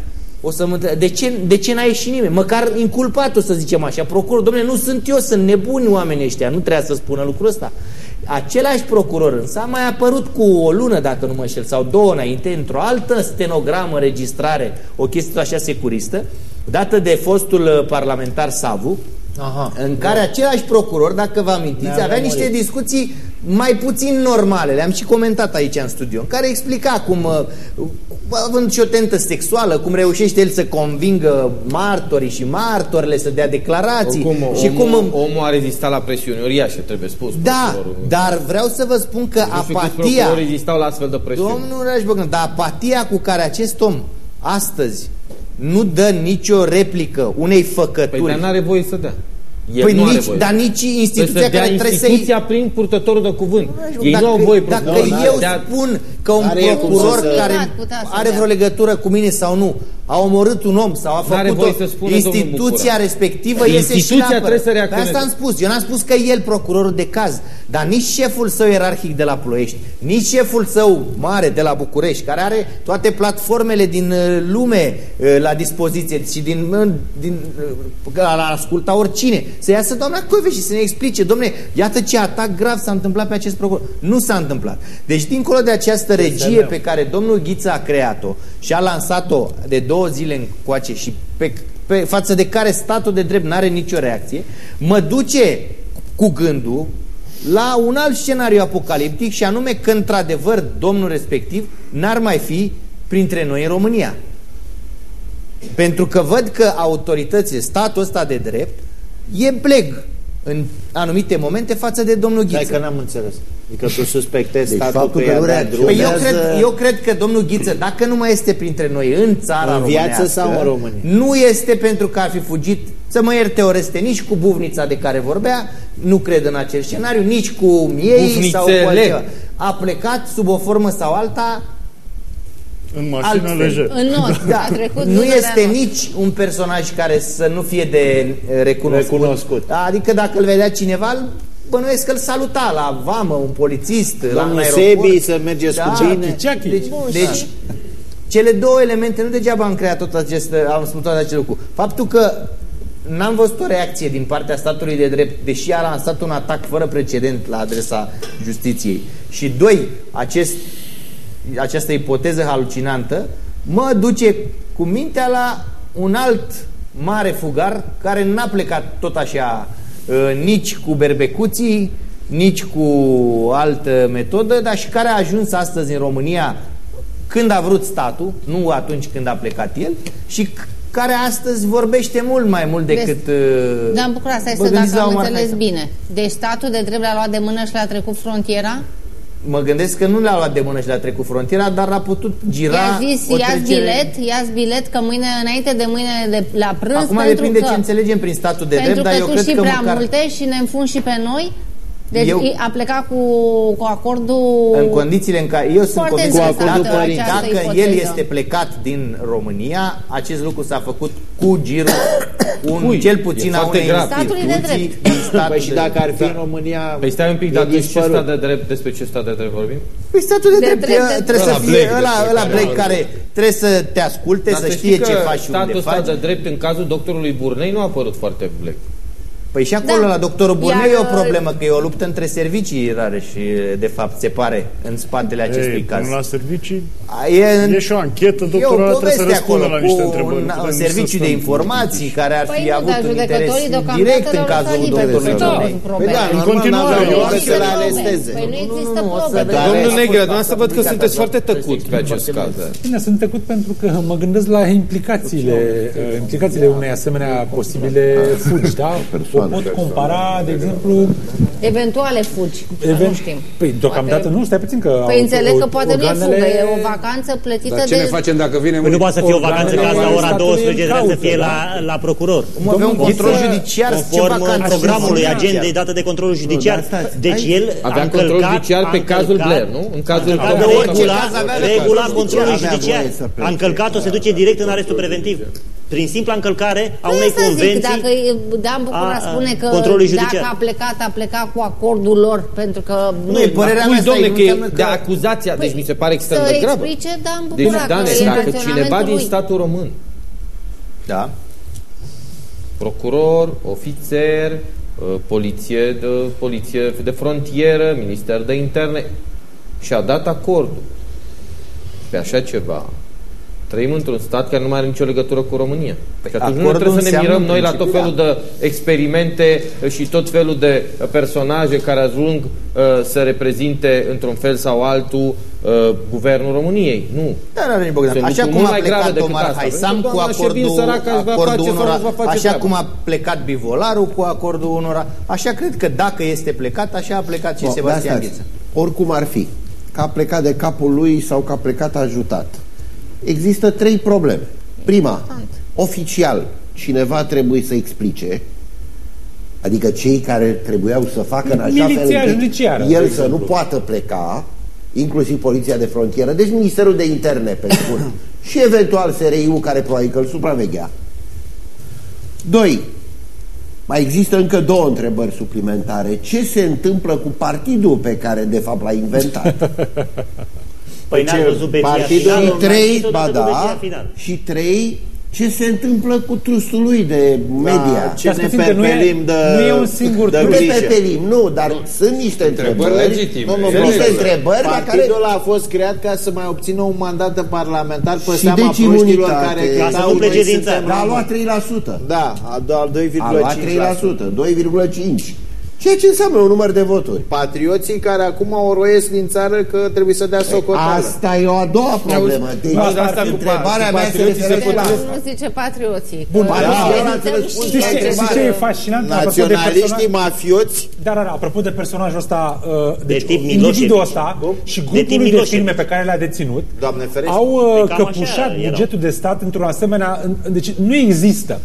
o să mă întreb, de ce, de ce n-a ieșit nimeni? Măcar inculpatul, să zicem așa, procuror, domnule, nu sunt eu, sunt nebuni oamenii ăștia, nu trebuia să spună lucrul ăsta. Același procuror însă a mai apărut cu o lună, dacă nu mă șel, sau două înainte, într-o altă stenogramă, registrare, o chestie așa securistă, dată de fostul uh, parlamentar Savu, Aha. în care același procuror, dacă vă amintiți, Ne-a avea lămurit. niște discuții mai puțin normale, le-am și comentat aici în studio, în care explica cum, uh, având și o tentă sexuală, cum reușește el să convingă martorii și martorile să dea declarații Oricum, și omul, cum... omul a rezistat la presiuni uriașe, trebuie spus. Da, procurorul. dar vreau să vă spun că Nu știu câți apatia... procurori rezistau la astfel de presiuni. Domnul Raș Bogdan, dar apatia cu care acest om astăzi nu dă nicio replică unei Păi făcături dar n-are voie să dea. El Păi nu are nici, voie. dar nici instituția Trebuie să dea care trebuie să instituția prin purtătorul de cuvânt. Ei dacă, nu au voie dacă procurori, eu dea- spun că un Are cum procuror să se- care Putea- putea să are dea. vreo legătură cu mine sau nu a omorât un om sau a N-are făcut-o, voie să spună domnul instituția Bucura. respectivă iese și Instituția le apără. trebuie să Pe reacționeze. asta am spus. Eu n-am spus că el procurorul de caz, dar nici șeful său ierarhic de la Ploiești, nici șeful său mare de la București, care are toate platformele din uh, lume uh, la dispoziție și din, uh, din uh, la asculta oricine, să iasă doamna Coive și să ne explice, domne, iată ce atac grav s-a întâmplat pe acest procuror. Nu s-a întâmplat. Deci, dincolo de această regie pe care domnul Ghiță a creat-o și a lansat-o de două zile încoace și pe, pe față de care statul de drept n-are nicio reacție, mă duce cu gândul la un alt scenariu apocaliptic și anume că într-adevăr domnul respectiv n-ar mai fi printre noi în România. Pentru că văd că autoritățile, statul ăsta de drept, e bleg în anumite momente față de domnul Dai Ghiță. că n-am înțeles. Adică tu suspectezi Deci statul faptul că, că i-a nu dat reacționează- drum Păi eu să- cred, eu cred că domnul Ghiță, dacă nu mai este printre noi în țara În viață românească, sau în România? Nu este pentru că ar fi fugit, să mă ierte Oreste, nici cu buvnița de care vorbea, nu cred în acel scenariu, nici cu miei sau cu Bufnițele. altceva. A plecat sub o formă sau alta În mașină altfel. lejer. În not. Da, A trecut nu Dunărea este în not. nici un personaj care să nu fie de eh, recunoscut. Recunoscut. Adică dacă îl vedea cineva, îl- bănuiesc că îl saluta la vamă, un polițist, la Domnul un aeroport. Sebi să mergeți cu bine. Ceachi. Deci, Bun, deci cele două elemente, nu degeaba am creat tot acest, am spus toate acele lucruri. Faptul că n-am văzut o reacție din partea statului de drept, deși a lansat un atac fără precedent la adresa justiției. Și doi, acest, această ipoteză halucinantă mă duce cu mintea la un alt mare fugar care n-a plecat tot așa uh, nici cu berbecuții, nici cu altă metodă, dar și care a ajuns astăzi în România când a vrut statul, nu atunci când a plecat el, și c- care astăzi vorbește mult mai mult decât... uh, Dar în Bucura, stai vă să gândiți dacă la am Omar înțeles Haisam. bine. Deci statul de drept l-a luat de mână și l-a trecut frontiera? Mă gândesc că nu le-a luat de mână și le-a trecut frontiera, dar a putut gira I-a zis, o ia-ți trecere- bilet, ia bilet, că mâine, înainte de mâine de, la prânz, Acum pentru depinde că, ce înțelegem prin statul de pentru drept, dar că eu tu cred știi că prea măcar multe și ne înfund și pe noi. Deci Eu- a plecat cu, cu acordul... în condițiile în care eu sunt Foarte convins că interesantă dacă, această dacă ipoteză. el este plecat din România, acest lucru s-a făcut cu girul un, Cui? cel E puțin a foarte unei grav. Statului de instituții drept. din statul Păi și de dacă ar fi da. în România Păi stai un pic, e dar ce dispărut. stat de drept, despre ce stat de drept vorbim? Păi statul de, De drept, drept, e- de trebuie Ăla să fie Blake ăla, despre ăla care Blake vorbim. care trebuie să te asculte, Dar să să știe știi ce că faci și unde statul faci. ăsta de drept în cazul doctorului Burnei nu a apărut foarte black. Păi și acolo Da. la doctorul Burnei Iar, e o problemă, că e o luptă între servicii rare și de fapt se pare în spatele acestui Ei, caz. până la servicii A, E, e și o anchetă, e o doctorul ăla trebuie să poveste răspundă acolo la niște cu întrebări. un, nu un putem serviciu să de stăm- informații care ar Păi fi nu, avut dar un interes judecătorii deocamdată direct în l-au cazul lăsat liber doctorului să Burnei. facă Păi probleme. da, În normal, continuare, n-aveau eu voie aș- să le Păi aresteze. Păi nu există o să probe. vedem. Dar- Domnul Aia a Negre, fost dumneavoastră văd că publicată sunteți doar foarte presa tăcut pe acest caz. Bine, sunt tăcut pentru că mă gândesc la implicațiile, uh, implicațiile unei asemenea posibile fugi, da? O pot compara, de exemplu, Eventuale fugi, even... nu știm. Păi, deocamdată nu, stai puțin că... Păi au- înțeleg că o- poate nu e organele- fugă, e o vacanță plătită Dar ce de... ne facem dacă vine Păi nu mâine? poate să fie o vacanță Organele că asta la ora statului 12 trebuie să caută, fie da? la, la procuror. Cum avea un Domnul control Ghiță, judiciar, ce Conform vacanță programului, judiciar? agendei date de controlul judiciar. dar stați, Deci el a Aveam control încălcat- judiciar pe a cazul încălcat- Blair, nu? În cazul a încălcat Blair. regula, caz avea regula control controlului judiciar. judiciar. Avea voie să plece. A încălcat-o, se duce direct în arestul preventiv. Prin simpla încălcare a unei Asta zic, convenții dacă e- Dan Bucura a- a spune că controlului dacă judiciar. a plecat, a plecat cu acordul lor, pentru că... Nu, e părerea Cui, mea, domne, asta că e, e nu înseamnă de că- acuzația, deci mi se pare extrem să de gravă. explice Dan Deci, Bucura Dane, că e dacă cineva intenționamentul din lui. statul român, Da. procuror, ofițer, uh, poliție de, poliție de frontieră, minister de interne, și-a dat acordul pe așa ceva, trăim într-un stat care nu mai are nicio legătură cu România. Păi, și atunci nu acordul trebuie să ne înseamnă mirăm noi la în tot principiu, felul de experimente și tot felul de personaje care ajung uh, să reprezinte într-un fel sau altul uh, guvernul României. Nu. Da, da, Bogdan. Sunt Așa lucruri cum mult a mai grave plecat decât Omar asta. Haisam Pentru că cu doamna Șerbin, acordul, săraca, își va acordul face unora, fără să va face așa treaba. cum a plecat Bivolaru cu acordul unora, așa cred că dacă este plecat, așa a plecat și Bun, Sebastian de asta, Ghiță. Oricum ar fi, că a plecat de capul lui sau că a plecat ajutat. Există trei probleme. Prima, oficial, cineva trebuie să explice, adică cei care trebuiau să facă în așa fel Miliția încât judiciară, el de să exemplu. nu poată pleca, inclusiv Poliția de Frontieră, deci Ministerul de Interne, pe scurt, și eventual SRI-ul care probabil că îl supraveghea. Doi, mai există încă două întrebări suplimentare. Ce se întâmplă cu partidul pe care de fapt l-a inventat? Păi n-ați văzut beția Partidul finală? și trei, N-ați văzut ba beția da, finală. și trei, ce se întâmplă cu trustul lui de media? ce Dar ne scuze, nu e- perpelim de nu e un singur de Nu trus. le grijă. pepelim, nu, dar sunt niște Întrebări întrebări. legitime. Nu, nu, Sunt sunt niște legitime. întrebări la care... Partidul ăla a fost creat ca să mai obțină un mandat în parlamentar pe Și seama deci proștilor imunitate. care Ca să cântau, nu plece "Noi din suntem țară". Dar a români. luat 3%. Da, a luat A luat 3%, 2,5%. Ceea ce înseamnă un număr de voturi. Patrioții care acum o roiesc din țară că trebuie să dea socoteală. Asta e o a doua problemă. Deci, Asta ar fi cu întrebarea pa- mea se patrioții se referă la potrivesc. asta. Nu zice patrioții. Bun, Că da, noi ăla suntem ți răspuns și- la Știți ce, întrebare. știți ce e fascinant? Apropo de Naționaliștii personaj- mafioți Da, da, da, apropo de personajul ăsta, uh, deci tip individul Milosevic. ăsta și De grupul tip lui de Milosevic. firme pe care le-a deținut Doamne ferește. au uh, Păi cam așa căpușat erau. bugetul de stat într-un asemenea... în- Deci nu există.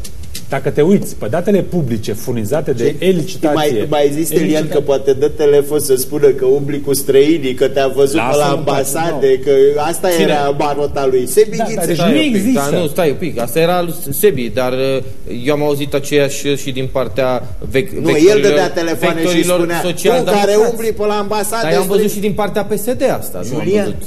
Dacă te uiți pe datele publice furnizate de e-licitație... mai, mai zis Elian e-licitație- că poate dă telefon să spună că umbli cu străinii, că te-a văzut pe Lasă-mă la în pace, ambasade, că asta Cine? era barota lui. Sebi Da, Ghiță. da, deci Stai nu un pic, există. Dar nu, stai un pic. Asta era lui Sebi, dar uh, eu am auzit aceeași și din partea vec, Nu, el dădea telefoane și spunea, tu care umbli pe la ambasade... Dar eu am văzut străini- și din partea PSD asta. Nu am Julian. văzut.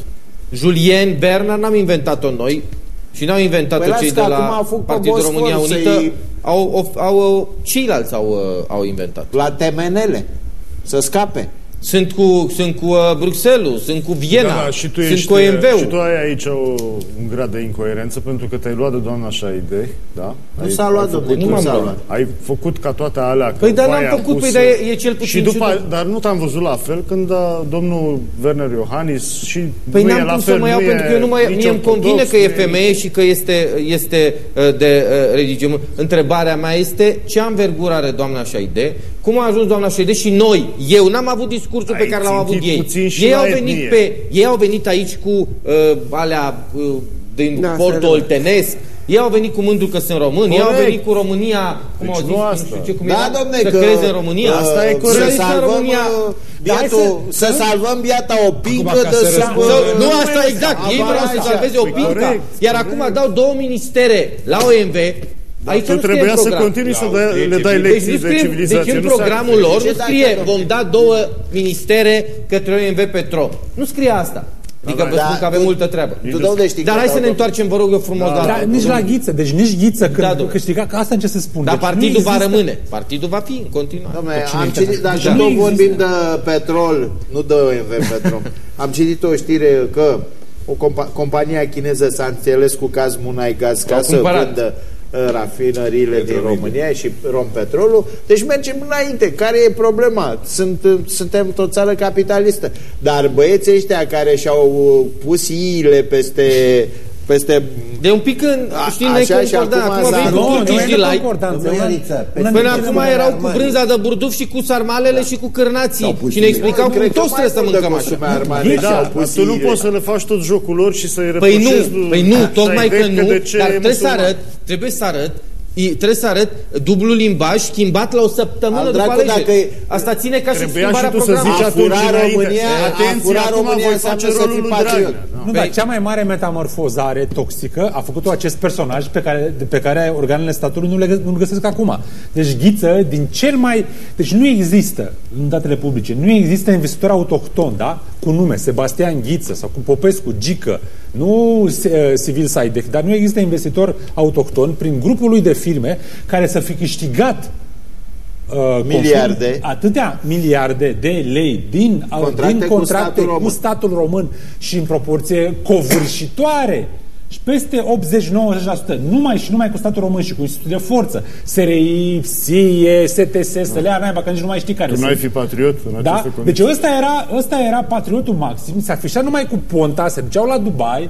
Julien Berna n-am inventat-o noi și n-au inventat-o Păi cei las de că la acum au făcut pe Partidul Bosfor România să-i- Unită. Au, au, au, ceilalți au, uh, au inventat. La temenele. Să scape. Sunt cu, sunt cu uh, Bruxelles, sunt cu Viena, Da, da, și tu sunt ești, cu OMV-ul. Și tu ai aici o, un grad de incoerență pentru că te-ai luat de doamna Șaide, da? Nu Ai- s-a ai luat, făcut- domnule, nu nu m-am s-a luat. luat. Ai făcut ca toate alea. Păi, dar campania n-am făcut, pusă. păi, dar e- e cel puțin Și după, ciudat. dar nu te-am văzut la fel când a, domnul Werner Iohannis și Păi nu e n-am la cum fel, să mă iau nu pentru e că eu nu mai, nici mie îmi convine ortodox, că e nu femeie și că este, este uh, de uh, religie. Întrebarea mea este ce învergură are doamna Șaide, cum a ajuns doamna Șaide și noi, eu n-am avut discursul Ai pe care l-au avut țintit ei. puțin și Ei la au, venit etnie. pe, ei au venit aici cu uh, alea uh, din Da, portul asta e oltenesc, ei au venit cu mândru că sunt români, ei au Corect. venit cu România, cum Deci au zis, nu nu, asta. știu ce, cum Da, era, domne, să că creze în România. Asta e Să corect. Să zici că salvăm, România... uh, Dar hai biatul, să- să, salvăm biata o pincă Acum, ca de să sub... răspund- uh, Nu, asta exact. Ei vreau să salveze o Păi, pinca. corect, Iar acum dau două ministere la OMV. Aici Tu nu scrie trebuia în să program. continui să Da, dai, e le dai civil. Deci lecții nu de scrie, civilizație. deci în nu s-a- programul lor Ce nu dacă scrie nu? vom da două ministere către OMV Petro. Nu scrie asta. Adică vă Da, spun că avem tu- multă treabă. Tu de unde știi Dar că hai să dau ne întoarcem, vă rog eu frumos, Da, la... Dar nici la ghiță, deci nici ghiță când Da, da, domnule. câștiga, că asta încerc să spun. Dar deci nu partidul va există- rămâne. Partidul va fi în continuare. Dom'le, cine am interesează? citit, dacă Deja tot nu există. vorbim de petrol, nu de OMV Petrol, am citit o știre că o compa- compania chineză s-a înțeles cu Gaz Munai Gaz ca Au să cumpărat. vândă uh, rafinăriile din Petrolul. România și rompetrolul. Deci mergem înainte. Care e problema? Sunt, uh, suntem o țară capitalistă. Dar băieții ăștia care și-au uh, pus iile peste peste De un pic în, A- știi, așa și neconcordat. acum Acum s-a- vei Nu, cu nu Turkish e de Delight. concordanță. Domnule una- Ioniță, pe una Până dintre acum ele- erau cu armării. brânza de burduf și cu sarmalele și cu cârnații. Sau puțin. Și ne explicau cum Cred că toți mai trebuie să mult de mâncăm așa. costume armate Păi și-au da, pus tu nu iile. poți să le faci tot jocul lor și să-i Păi reproșezi nu, lui- păi nu, Așa tocmai idee că nu, de ce dar e trebuie să musulman. arăt, trebuie să arăt I- trebuie să arăt dublu limbaj schimbat la o săptămână Al după dracu, alegeri. dacă e- Asta ține ca și Trebuia schimbarea și tu să programului. zici A atunci fura înainte. România, a Atenție, fura acum România voi înseamnă face să rolul fii lui patriot. Dragnea. Nu, dar cea mai mare metamorfozare toxică a făcut-o acest personaj pe care, pe care organele statului nu le, gă- nu-l găsesc acum. Deci Ghiță, din cel mai... Deci nu există, în datele publice, nu există investitor autohton, da? Cu nume, Sebastian Ghiță sau cu Popescu, Gică, nu uh, Civil Saidec, dar nu există investitor autohton prin grupul lui de firme care să fi câștigat uh, Miliarde. conform atâtea miliarde de lei din Contracte din cu contracte statul român. cu statul român și în proporție covârșitoare și peste 80-90%, numai și numai cu statul român și cu institutul de forță, SRI, SIE, STS, să le ia naiba, că nici nu mai știi care Tu nu ai sunt. fi patriot în Da? aceste Deci condiții. ăsta era, ăsta era patriotul maxim, se afișa numai cu ponta, se duceau la Dubai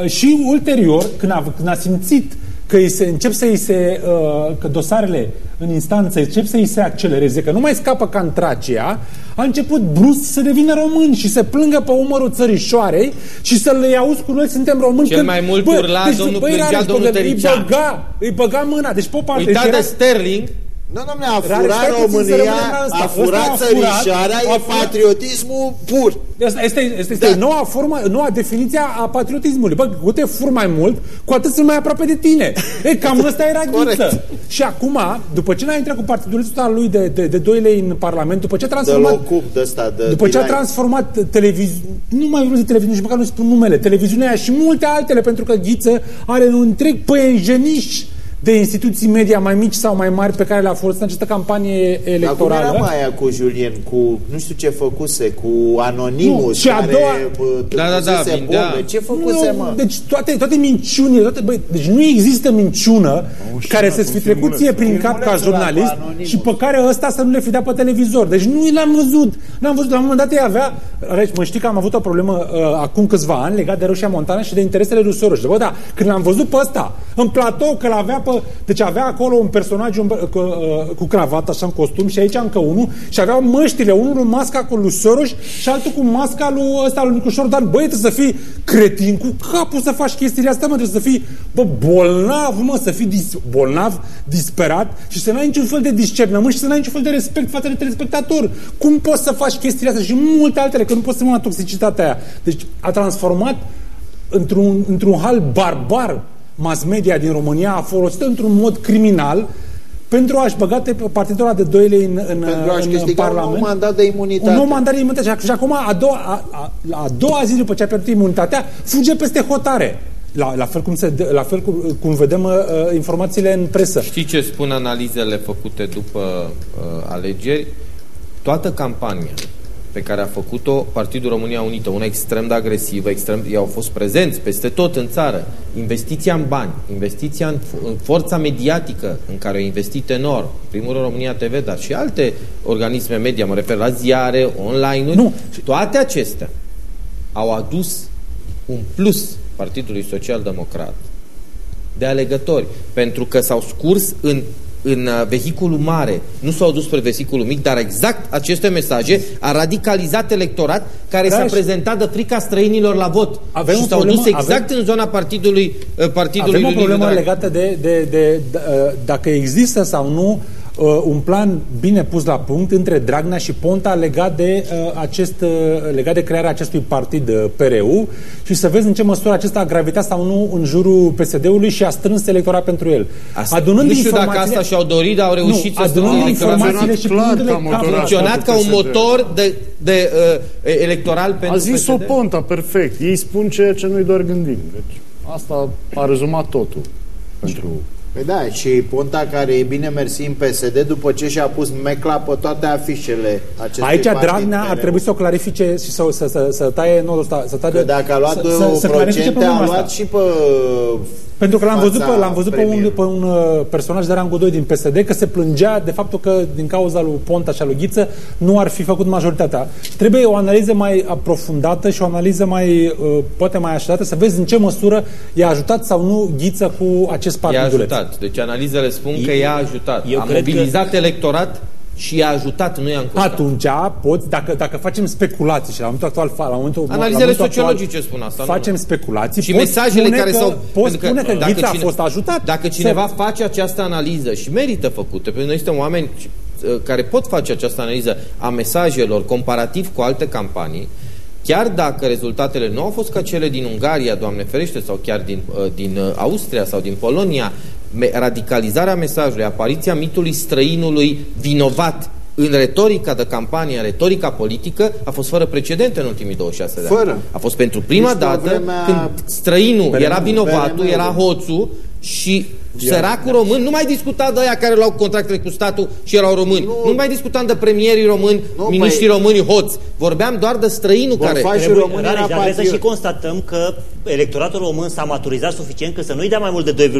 uh, și ulterior, când a, când a simțit că îi se, încep să îi se, uh, că dosarele în instanță încep să îi se accelereze, că nu mai scapă ca în Tracia, a început brusc să devină român și să plângă pe umărul țărișoarei și să le auzi cu noi suntem români. Cel când- mai mult urla domnul băi, plângea Rareș, domnul bă, îi Tăricea. băga, îi băga mâna, deci pe o parte. Uitat și de era- Sterling, Nu, domnule, a Rare, furat stai puțin să România, rămânem la asta. a Ăsta furat a furat, țărișarea, a e furat- patriotismul pur. Asta este, este, este Da. noua formă, noua definiție a patriotismului. Bă, cu te fur mai mult, cu atât sunt mai aproape de tine. E, cam ăsta era Corect. ghiță. Și acum, după ce n-a intrat cu partidul ăsta lui de, de, de 2 lei în Parlament, după ce a De transformat locup de ăsta, de După ce a Bilai. transformat televiziunea, nu mai vreau să televiziune, nici măcar nu spun numele, televiziunea aia și multe altele, pentru că Ghiță are un întreg păienjeniș de instituții media mai mici sau mai mari pe care le-a folosit în această campanie Dar cum electorală. era mai aia cu Julien, cu nu știu ce făcuse, cu Anonimus, Nu, și a care doua- bă, Da, da, da, pusese vindea. bombe. Ce făcuse, Nu, mă? deci toate, toate minciunile, toate, băi, deci nu există minciună care să-ți fi trecut ție prin cap ca Filmulețul ăla jurnalist cu Anonymous. și pe care ăsta să nu le fi dat pe televizor. Deci nu l-am văzut. N-am văzut. La un moment dat ei avea, deci, mă știi că am avut o problemă uh, acum câțiva ani legat de Roșia Montana și de interesele lui Soros. Bă, da, când l-am văzut pe ăsta, în platou, că l-avea pe, deci avea acolo un personaj un, bă- cu, uh, cu cravată, așa în costum și aici încă unul și aveau măștile, unul cu masca cu lui Soros și altul cu masca lui ăsta lui Nicușor Dan. Băi, trebuie să fii cretin cu capul să faci chestiile astea, mă, trebuie să fii bă, bolnav, mă, să fii dis, bolnav, disperat și să n-ai niciun fel de discernământ și să n-ai niciun fel de respect față de telespectator. Cum poți să faci chestiile astea și multe altele, că nu poți să mă la toxicitatea aia. Deci a transformat într-un, într-un hal barbar mass media din România, a folosit într-un mod criminal pentru a-și băga pe partidul ăla de 2 lei în, în, Pentru a-și în câștiga un Parlament. nou mandat de imunitate. Un nou mandat de imunitate. Și, și acum, a doua, a, a, a doua zi după ce a pierdut imunitatea, fuge peste hotare. La, la fel cum, se, la fel cum, cum vedem uh, uh, informațiile în presă. Știi ce spun analizele făcute după uh, alegeri? Toată campania pe care a făcut-o Partidul România Unită, una extrem de agresivă, extrem, ei au fost prezenți peste tot în țară, investiția în bani, investiția în, în forța mediatică în care au investit enorm, primul rând România TV, dar și alte organisme media, mă refer la ziare, online Nu. toate acestea au adus un plus Partidului Social Democrat de alegători, pentru că s-au scurs în în uh, vehiculul mare, nu s-au dus spre vehiculul mic, dar exact aceste mesaje a radicalizat electorat care Da, s-a și- prezentat de frica străinilor la vot. Avem și o s-au problemă- dus exact avem- în zona partidului, uh, partidului Avem o lui Liviu problemă Dragnea. legată de, de, de, de uh, dacă există sau nu uh, un plan bine pus la punct între Dragnea și Ponta legat de, uh, acest, uh, legat de crearea acestui partid uh, PRU și să vezi în ce măsură acesta a gravitat sau nu în jurul PSD-ului și a strâns electorat pentru el. Asta, nu știu dacă asta și-au dorit, dar au reușit nu, să strângă adunând electorat. informațiile și Clar punând-le ca motor A funcționat ca un PSD. motor de, de uh, electoral pentru A zis-o PSD. Ponta, perfect. Ei spun ceea ce noi doar gândim. Deci asta a rezumat totul. Pentru... Păi da, și Ponta care e bine mersi în PSD după ce și-a pus mecla pe toate afișele acestui Aici partid Dragnea ar PNL. trebui să o clarifice și să, să, să, să taie nodul ăsta. Să taie, Că dacă a luat să, să, să, să clarifice procente, a problema luat asta. și pe Pentru că l-am fața văzut, pe, l-am văzut pe un, premierului. pe un uh, personaj de rangul 2 din PSD că se plângea de faptul că din cauza lui Ponta și a lui Ghiță nu ar fi făcut majoritatea. Trebuie o analiză mai aprofundată și o analiză mai, uh, poate mai așteptată, să vezi în ce măsură i-a ajutat sau nu Ghiță cu acest I-a partiduleț. ajutat. Deci analizele spun că i-a ajutat. eu a cred că- mobilizat electorat și i-a ajutat, nu i-a încurcat. Atunci poți, dacă, dacă facem speculații și la momentul actual, fa- la momentul, la Analizele momentul actual sociologice spun asta, nu? Facem speculații. Și poți mesajele spune care că, s-au... Poți pentru spune că, dacă Ghiță a cine- fost ajutat. Dacă cineva face această analiză și merită făcută, pentru că noi suntem oameni uh, care pot face această analiză a mesajelor comparativ cu alte campanii, chiar dacă rezultatele nu au fost ca cele din Ungaria, Doamne ferește, sau chiar din, uh, din uh, Austria sau din Polonia, me- radicalizarea mesajului, apariția mitului străinului vinovat în retorica de campanie, în retorica politică, a fost fără precedente în ultimii 26 de ani. Fără. A fost pentru prima Nici pe dată vremea când străinul era vinovatul, PRM-ului. era hoțul și săracul român nu mai discuta de aia care luau contractele cu statul și erau români. Nu, nu mai discutam de premierii români, Nu, miniștrii păi- români hoți. Vorbeam doar de străinul care... Borfașul Trebuie, român Rareș, era dar trebuie să patriot. și constatăm că electoratul român s-a maturizat suficient că să nu-i dea mai mult de 2,82%.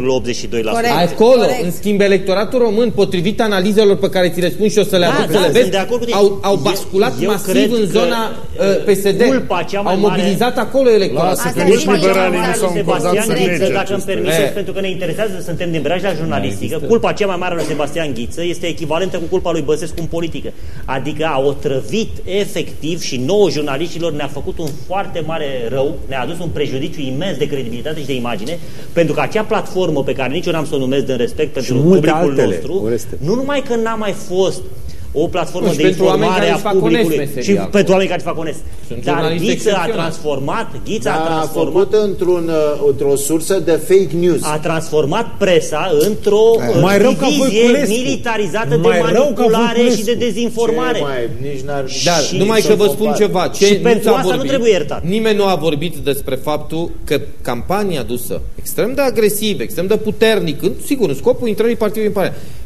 Corect. Acolo, Corect. în schimb, electoratul român, potrivit analizelor pe care ți le spun și o să le Da, aduc da, să le sunt vezi, de acord cu tine. au, au Eu- basculat eu masiv cred în că, zona uh, PSD. culpa cea mai Au mare- mobilizat acolo electoratul. Lasă Asta că e nici culpa liberalii cea nu mai s-au mare. încurcat Sebastian să Ghiță, nege dacă îmi aceste permiteți, Eh. pentru că ne interesează, suntem din branșa jurnalistică, culpa cea mai mare lui Sebastian Ghiță este echivalentă cu culpa lui Băsescu în politică. Adică a otrăvit efectiv și nouă jurnaliștilor ne-a făcut un foarte mare rău, ne-a adus un prejudiciu imens de credibilitate și de imagine, pentru că acea platformă pe care nici eu n-am să o numesc din respect pentru multe publicul altele, nostru, Oreste. nu numai că n-a mai fost o platformă Nu, și de pentru oameni informare care a își fac onest publicului și meseria acolo. pentru oameni care își fac onest. Sunt Dar jurnaliști Ghiță a excepționali. transformat, Ghiță Dar a a transformat făcut într-un, uh, într-o sursă de fake news. a transformat presa într-o uh, Mai rău ca divizie Voiculescu. militarizată Mai de rău ca manipulare și Voiculescu. de dezinformare. Ce mai, nici n-ar... Dar Și numai să că vă compar. spun ceva. Ce Și nu pentru s-a asta nu vorbit, trebuie iertat. Nimeni nu a vorbit despre faptul că campania adusă extrem de agresiv, extrem de puternic, în, sigur, în scopul intrării partidului în pare, uh,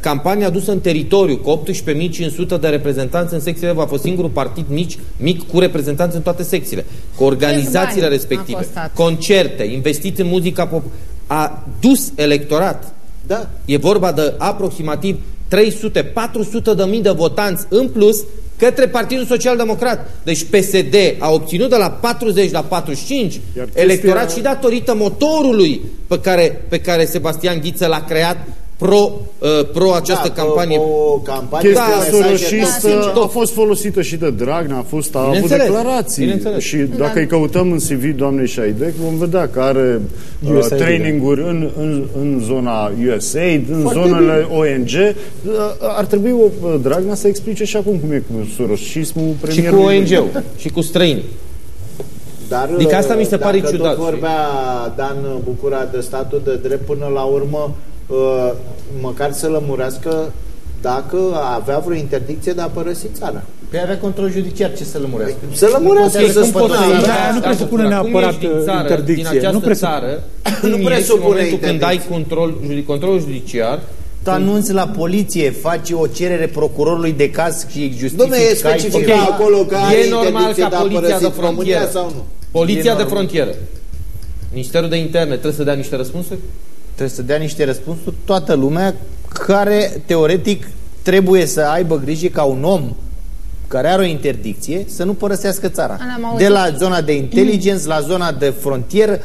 campania adusă în teritoriu cu 18.500 de reprezentanți în secțiile va fost singurul partid mic, mic cu reprezentanți în toate secțiile, cu organizațiile bani a respective, costat? concerte, investiți în muzica pop, a dus electorat Da. E vorba de aproximativ 300-400 de mii de votanți în plus către Partidul Social Democrat. Deci PSD a obținut de la 40 la 45 Iar chestia- electorat și datorită motorului pe care, pe care Sebastian Ghiță l-a creat pro, uh, pro această da, campanie. O, o campanie Da, cu Chestia mesaje soroșistă toxice. a fost folosită și de Dragnea, a fost, a avut Bineînțeles, declarații. bineînțeles. Și dacă Da. îi căutăm în CV doamnei Șaidec, vom vedea că are uh, USAID, traininguri în, în, în zona USAID, în Foarte zonele ONG. Uh, Ar trebui o, uh, Dragnea să explice și acum cum e cu soroșismul și cu premierului. ONG-ul și cu străini. Dar, Adică asta mi se pare dacă ciudat. tot vorbea Dan Bucura de statul de drept până la urmă, uh, măcar să lămurească dacă avea vreo interdicție de a părăsi țara. Păi avea control judiciar, ce să lămurească? Să lămurească, Nu să contează spună. că să pătrăția ieși, aia nu da, presupune Bucura, cum neapărat ieși din țară, interdicție. Din această Nu presupune. țară, Nu nu presupune presupune în momentul când ai interdicție. control, judi- controlul judiciar, Tu anunți la poliție, faci o cerere procurorului de caz și justifici Dom'le, e că ai specificat făcut- acolo că are e normal interdicție ca de a poliția părăsi de frontieră România sau nu? Poliția E de normal. frontieră. Ministerul de Interne trebuie să dea niște răspunsuri? Trebuie să dea niște răspunsuri toată lumea care, teoretic, trebuie să aibă grijă ca un om care are o interdicție să nu părăsească țara. Am auzit. De la zona de intelligence la zona de frontieră,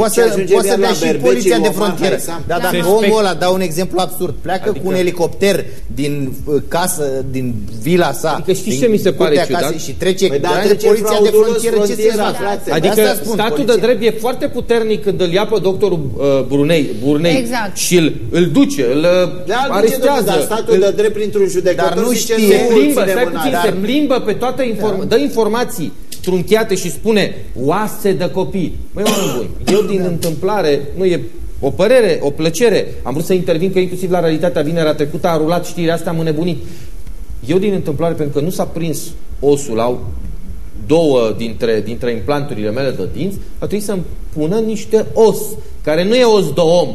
poate Și să, ajungem poate să iar dea la și Berbeci, poliția de Omar frontieră. Haisam. Da, La dacă Suspect. omul ăla, dau un exemplu absurd, pleacă Adică- cu un elicopter din uh, casă, din vila sa, Adică știți din ce mi se pare curtea ciudat? casei și trece Păi da, de trece poliția de fraudulos frontieră, ce se frontiera, fac? frate. Adică De asta spun, statul poliția. de drept e foarte puternic când îl ia pe doctorul uh, Brunei, Burnei Exact. și îl, îl duce, îl uh, De alt arestează. dar statul îl, de drept printr-un judecător Dar nu zice, știe. se plimbă, ține stai mâna. puțin, Dar se plimbă pe toate inform- dă informații trunchiate și spune oase de copii. Măi, oameni buni, eu din întâmplare, nu e o părere, o plăcere, am vrut să intervin că inclusiv la realitatea vinerea trecută a rulat știrea asta, am înnebunit. Eu din întâmplare, pentru că nu s-a prins osul la două dintre, dintre implanturile mele de dinți, a trebuit să-mi pună niște os, care nu e os de om,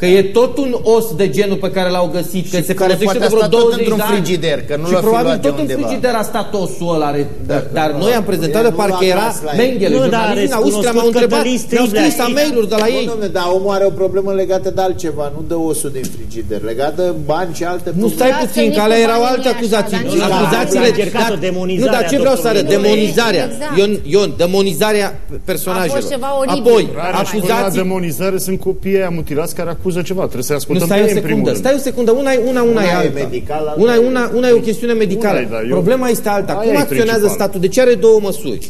Că e tot un os de genul pe care l-au găsit, că Și se care folosește poate de a vreo stat tot 20 într-un de ani. frigider, că nu și l-a fi probabil luat de tot în undeva. frigider a stat osul ăla. Are, dar, dar noi am prezentat E, de nu parcă l-a era tras la el. Mengele. Nu, dar Jurnaliștii din Austria recunoscut m-au întrebat, Cătălin mi-au Striblea. scris e-mail-uri de la Nu, ei. domne, dar omul are o problemă legată de altceva, nu de osul din frigider, legat de bani și alte Nu probleme. stai Lasă puțin, nici că alea cu erau banii alte nu e așa, acuzații. dar nici- Acuzațiile... A încercat o dar- demonizare Nu, dar ce a vreau să arăt? doctorului. Demonizarea. Exact. Ion, Ion, demonizarea personajelor. A fost ceva oribil. Apoi, Rare și până la acuzații... demonizare sunt copiii aia mutilați care acuză ceva. Trebuie să-i Nu, ascultăm stai pe o ei în primul secundă, rând. stai o secundă, una e una, una, Una e e alta. medicală, alta Una, e e- una, una e o chestiune medicală. Una e, dar eu- Problema este alta. Aia Cum e acționează principal. statul? De ce are două măsuri?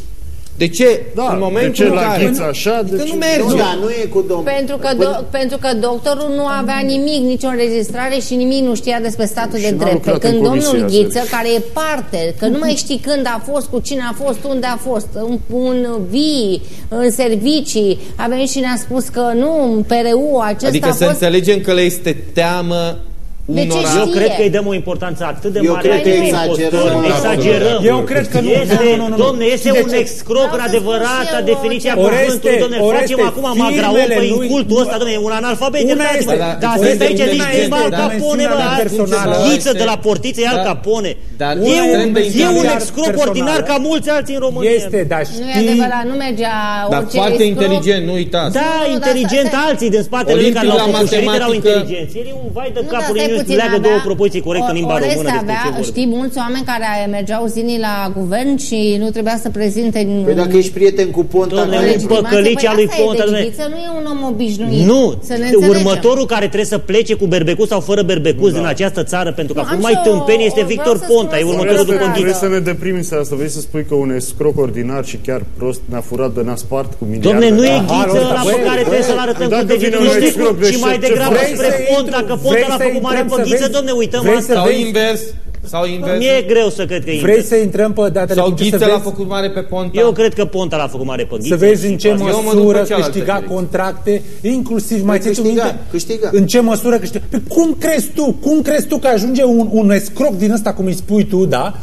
De ce Da, în de momentul ce în la care... Ghiță așa, de Adică ce- nu Nu, merge. dar nu e cu domnul. Pentru că, do- pentru că doctorul nu avea nimic, nicio înregistrare și nimic nu știa despre statul Și de n-a drept. Pe lucrat în când domnul comisia Ghiță, asta. care e parte, că nu mai știi când a fost, cu cine a fost, unde a fost, în, în vii, în servicii, a venit și ne-a spus că nu, în PRU, acesta Adică a să fost... înțelegem că le este teamă De ce unora... știi? Eu Știe. cred că îi dăm o importanță atât de Eu mare cred că acestui exagerăm. impostor. Exagerăm. Eu cred că nu. Este, Nu, nu, nu, nu. domne, este Știi de un ce? excrop în Vreau să adevărata spun și eu definiția ceva. cuvântului. Oreste, Domne, Oreste, facem acum magraon firmele pe lui- incultul ăsta, domne, e un analfabet. Una iertați-mă. este- Dar Da, astăzi aici una zici este că Al da, Capone, mențiunea bă, personală. ghiță de la portiță, e Al Da. Capone. Dar E extrem un, de e un inteligent. excrop personală. ordinar ca mulți alții în România. Este, dar Nu e știi... adevărat, nu mergea Dar orice foarte excrop. inteligent, nu uitați. Da, Nu, dar inteligent stai- alții din spatele lui care Olimpic l-au la făcut și erau matematică. inteligenți. El e un vai de Nu, capul, dar e stai puțin, leagă avea- două propoziții corecte în limba Oreste română despre avea, ce vorbim. știi, mulți oameni care mergeau zilnic la guvern și nu trebuia să prezinte... Păi dacă ești prieten cu Ponta, Domnule, nu e un păcălicea lui Ponta, Ponta. domnule. nu e un om obișnuit. Nu, Să ne înțelegem. următorul care trebuie să plece cu berbecus sau fără berbecus din această țară pentru că a Nu, fost am mai și o- tâmpeni este vreau Victor să Ponta, e spun o următorul singură după frază. Vrei Ghiță. să ne deprimi în seara asta? Vrei să spui că un escroc ordinar și chiar prost ne-a furat de ne-a spart cu miliarde? Domne, nu e Aha, Ghiță ăsta, la băi, pe care băi, trebuie să-l arătăm cu dacă vine degetul un Nu știu, excroc și mai deștept, ce degrabă vrei spre să Ponta, intru- că vrei Ponta l-a să făcut mare intrăm pe să Ghiță, vezi- domne, uităm vrei asta. să Sau vezi- invers. Sau invers. Mi-e greu să cred că e Vrei invers. să intrăm pe datele Sau viitoare Ghiță să l-a vezi- făcut mare pe Ponta. Eu cred că Ponta l-a făcut mare pe Ghiță. Să vezi în ce Eu mă duc pe măsură cealaltă câștiga direcție. contracte, inclusiv, mai Păi ții tu câștiga, minte? câștiga. În ce măsură câștiga? Pe cum crezi tu? Cum crezi tu că ajunge un, un escroc din ăsta, cum îi spui tu, da?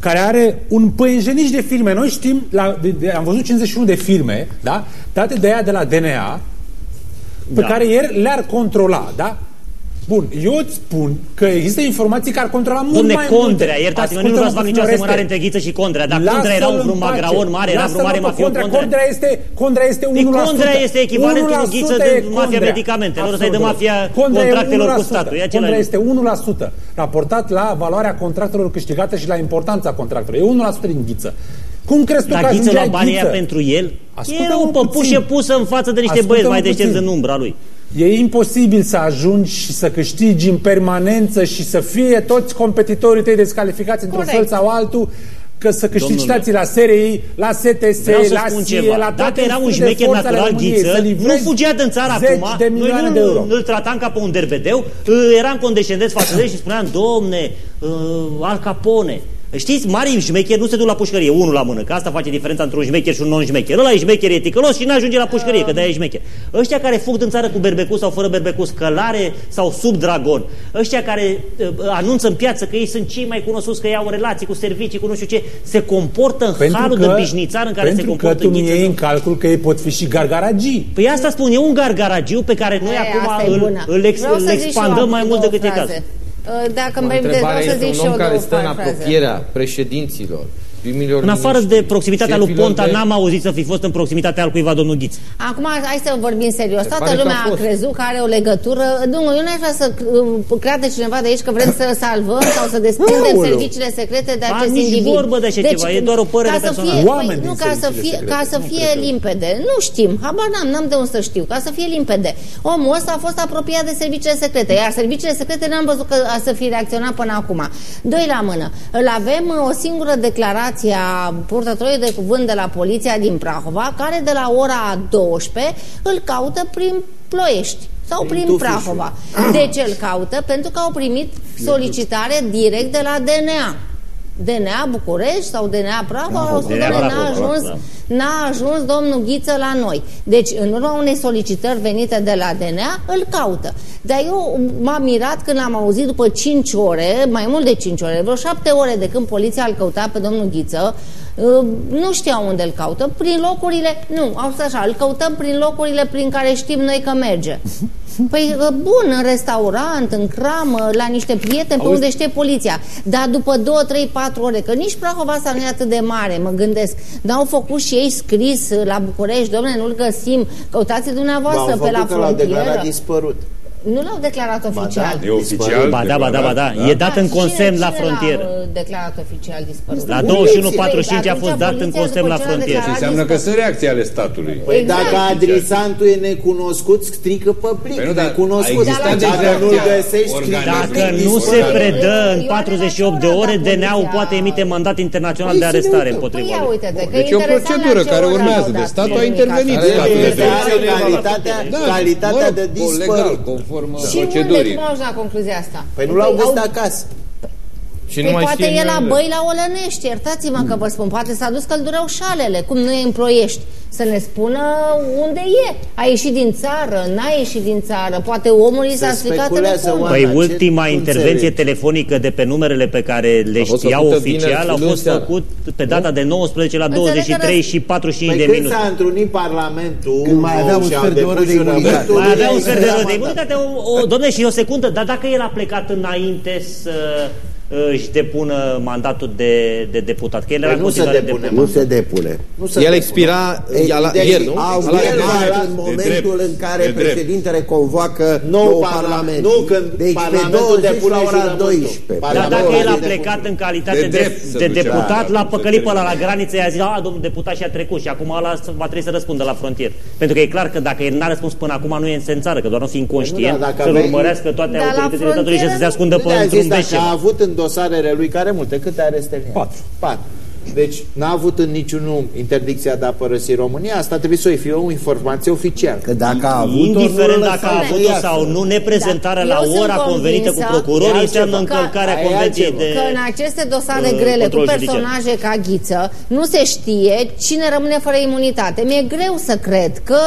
care are un păienjeniș de firme. Noi știm, la, de, de, am văzut 51 de firme, da? date de ea de la DNA, pe Da. care ieri le-ar controla, da? Bun, eu îți spun că există informații care ar controla mult Domne, mai Condrea, multe. iertați-mă, nu vreau să fac nicio Ascultă-mă, asemănare Oreste. între Ghiță și Condrea, dar Lasă-l Condrea era un în vreun pace. magraon mare, era vreun Lasă-mă mare pe mafiot Condrea. Condrea. Condrea este, Condrea este 1%. Păi Condrea este echivalentul lui Ghiță 1% de e mafia Condrea. medicamentelor, ăsta e de Absolut. mafia Condrea e contractelor cu 1%. statul, e același Condrea lucru. este 1% raportat la valoarea contractelor câștigate și la importanța contractelor. E 1% din Ghiță. Cum crezi tu Dar că Ghiță ajungea la banii Ghiță? aia pentru el Ascultă-mă era o păpușe puțin. pusă în față de niște Ascultă-mă băieți mai puțin. deștepți în umbra lui. E imposibil să ajungi și să câștigi în permanență și să fie toți competitorii tăi descalificați într-un Corect. fel sau altul că să câștigi Domnule. stații la SRI, la STS, Vreau să la spun SIE, ceva. la Dacă toate era un institutele șmecher forțe ale natural României, Ghiță, să nu livrezi fugea din țară zeci acum. de milioane Noi de euro. nu îl tratam ca pe un derbedeu, eram condescendenți față de el și spuneam, domne, uh, Al Capone. Știți, mari șmecheri nu se duc la pușcărie, unul la mână, că asta face diferența între un șmecher și un non-șmecher. Ăla e șmecher, e ticălos și nu ajunge la pușcărie, că de-aia e șmecher. Ăștia care fug din țară cu berbecus sau fără berbecus, călare sau sub dragon, ăștia care uh, anunță în piață că ei sunt cei mai cunoscuți, că ei au relații cu servicii, cu nu știu ce, se comportă în halul de bișnițar în care se pentru că comportă tu nu Ghiță. iei în calcul că ei pot fi și gargaragii. Păi asta spun, e un gargaragiu pe care noi E, asta acum e îl, bună. îl, ex, Vreau îl să zic și expandăm eu mai mult două decât e fraze. cazul. Uh, Dacă îmi permiteți, vreau Întrebarea să este zic și un om eu care două stă în fraze. apropierea președinților, primilor În afară de miniștri, proximitatea lui șefilor Ponta, de- n-am auzit să fi fost în proximitatea al cuiva domnul Ghiț. Acum, hai să vorbim serios. Toată pare că lumea a a, fost. crezut că are o legătură. Nu, eu n-aș vrea să uh, creadă cineva de aici că vrem să salvăm sau să desprindem Aoleu. serviciile secrete de Ba, acest nici individ. vorbă de așa ceva, e doar o părere ca să personală. fie, Oameni păi, nu, din ca să serviciile fie, secrete. ca să Nu fie cred că- limpede. Nu știm, habar n-am, n-am de unde să știu. Ca să fie limpede. Omul ăsta a fost apropiat de serviciile secrete, iar serviciile secrete n-am văzut că a să fi reacționat până acum. Doi la mână. Îl avem uh, o singură declarație a purtătorului de cuvânt de la poliția din Prahova, care de la ora 12 îl caută prin Ploiești sau prin Tufișul. Prahova. De ce îl caută? Pentru că au primit solicitare direct de la DNA. DNA București sau DNA Prahova, au spus, DNA "Doamne, Prahova, n-a ajuns, da. n-a ajuns domnul Ghiță la noi. Deci, în urma unei solicitări venite de la DNA, îl caută. Dar eu m-am mirat când am auzit după 5 ore, mai mult de 5 ore, vreo 7 ore de când poliția îl căuta pe domnul Ghiță, uh, nu știau unde îl caută, prin locurile, nu, au spus așa, îl căutăm prin locurile prin care știm noi că merge. Păi uh, bun, în restaurant, în cramă, la niște prieteni, pe unde știe poliția. Dar după 2, 3, 4 ore, că nici Prahova asta nu e atât de mare, mă gândesc, n-au făcut și ei scris uh, la București, domnule, nu-l găsim, căutați dumneavoastră L-au pe la făcut că l-au declarat frontieră. dispărut. Nu l-au declarat oficial. E oficial. Ba da, ba da, ba da. E dat în cine- consemn la cine frontieră. l-a uh, declarat oficial dispărut? La Poliția. 21.45 a fost Atunci dat în poliția, consemn după la ce l-a frontieră. declarat Înseamnă că dispărut. sunt reacții ale statului. Păi Exact. dacă adresantul e necunoscut, strică pe plic, Păi nu, dar necunoscut. a existat Dacă deci nu-l reacția găsești, strică pe Dacă plic, nu se dispărut. predă în Eu am 48 de același ore, la DNA-ul poliția. poate emite mandat internațional Păi de să ne arestare uităm. împotriva Păi ia lui. uite-te, că Deci e o interesant procedură la ce care oră urmează. au De dat statul a comunicația. intervenit. Care Statul e este- Calitatea, calitatea, Da, calitatea mă de rog, dispărut. Legal, conform Și unde procedurii. cum au ajuns la concluzia asta? Păi nu l-au găsit au- acasă. Și Păi nu mai poate știe e la nimeni. băi la Olănești, iertați-mă că vă spun, poate s-a dus că îl dureau șalele, cum nu e în Ploiești. Să ne spună unde e. A ieșit din țară, n-a ieșit din țară, poate omul i s-a Se stricat speculează telefonul. oameni. Păi ce ultima nu intervenție înțeleg. telefonică de pe numerele pe care le A fost știau făcută oficial vineri, au luni fost seara. făcut pe data de 19 la Înțeleg că 23 răs- și 45 Păi de când minute. s-a întrunit Parlamentul Când mai avea un și au sfert de oră depus de imunitate. jurământul, Mai avea un ei sfert de era oră de mandat. imunitate, o, o, domne, și o secundă, dar dacă el a plecat înainte să își depună mandatul de, de deputat. Că el era Păi în nu se continuare depune, deputat. nu se depune. Nu se El depune. expira Ei, ia la, deci ieri, nu? Au La- expirat în de momentul drept. în care De drept. președintele convoacă Nou nou parla- parlament. nu când deci Parlamentul pe 20 depune la ora jurământul. 12. Dar Parlamentul dacă el a de plecat în calitate De de, drept de, să de ducea. deputat, Da, l-a să păcălit pe termine. ăla la graniță, i-a zis, a, domnul deputat și a trecut și acum ăla va trebui să răspundă la frontieră. Pentru că e clar că dacă el n-a răspuns până acum, nu e în țară, că doar nu fi inconștient, Nu, da, dacă să-l aveai- urmărească toate Dar la autoritățile statului și să se frontieră ascundă Nu pe de-aia într-un zis, dacă a deșert. avut în dosarele lui care multe, câte areste în el? Patru. Patru. Deci n-a avut în niciunul interdicția de a părăsi România, asta trebuie să fie o informație oficială. Că dacă a avut Indiferent dacă a avut-o sau nu, neprezentarea Da. la Eu sunt ora convenită cu convinsă procurorii că- înseamnă că- încălcarea aia e convenției altceva. de... Că în aceste dosare uh, grele cu control judiciar. personaje ca Ghiță nu se știe cine rămâne fără imunitate. Mi-e greu să cred că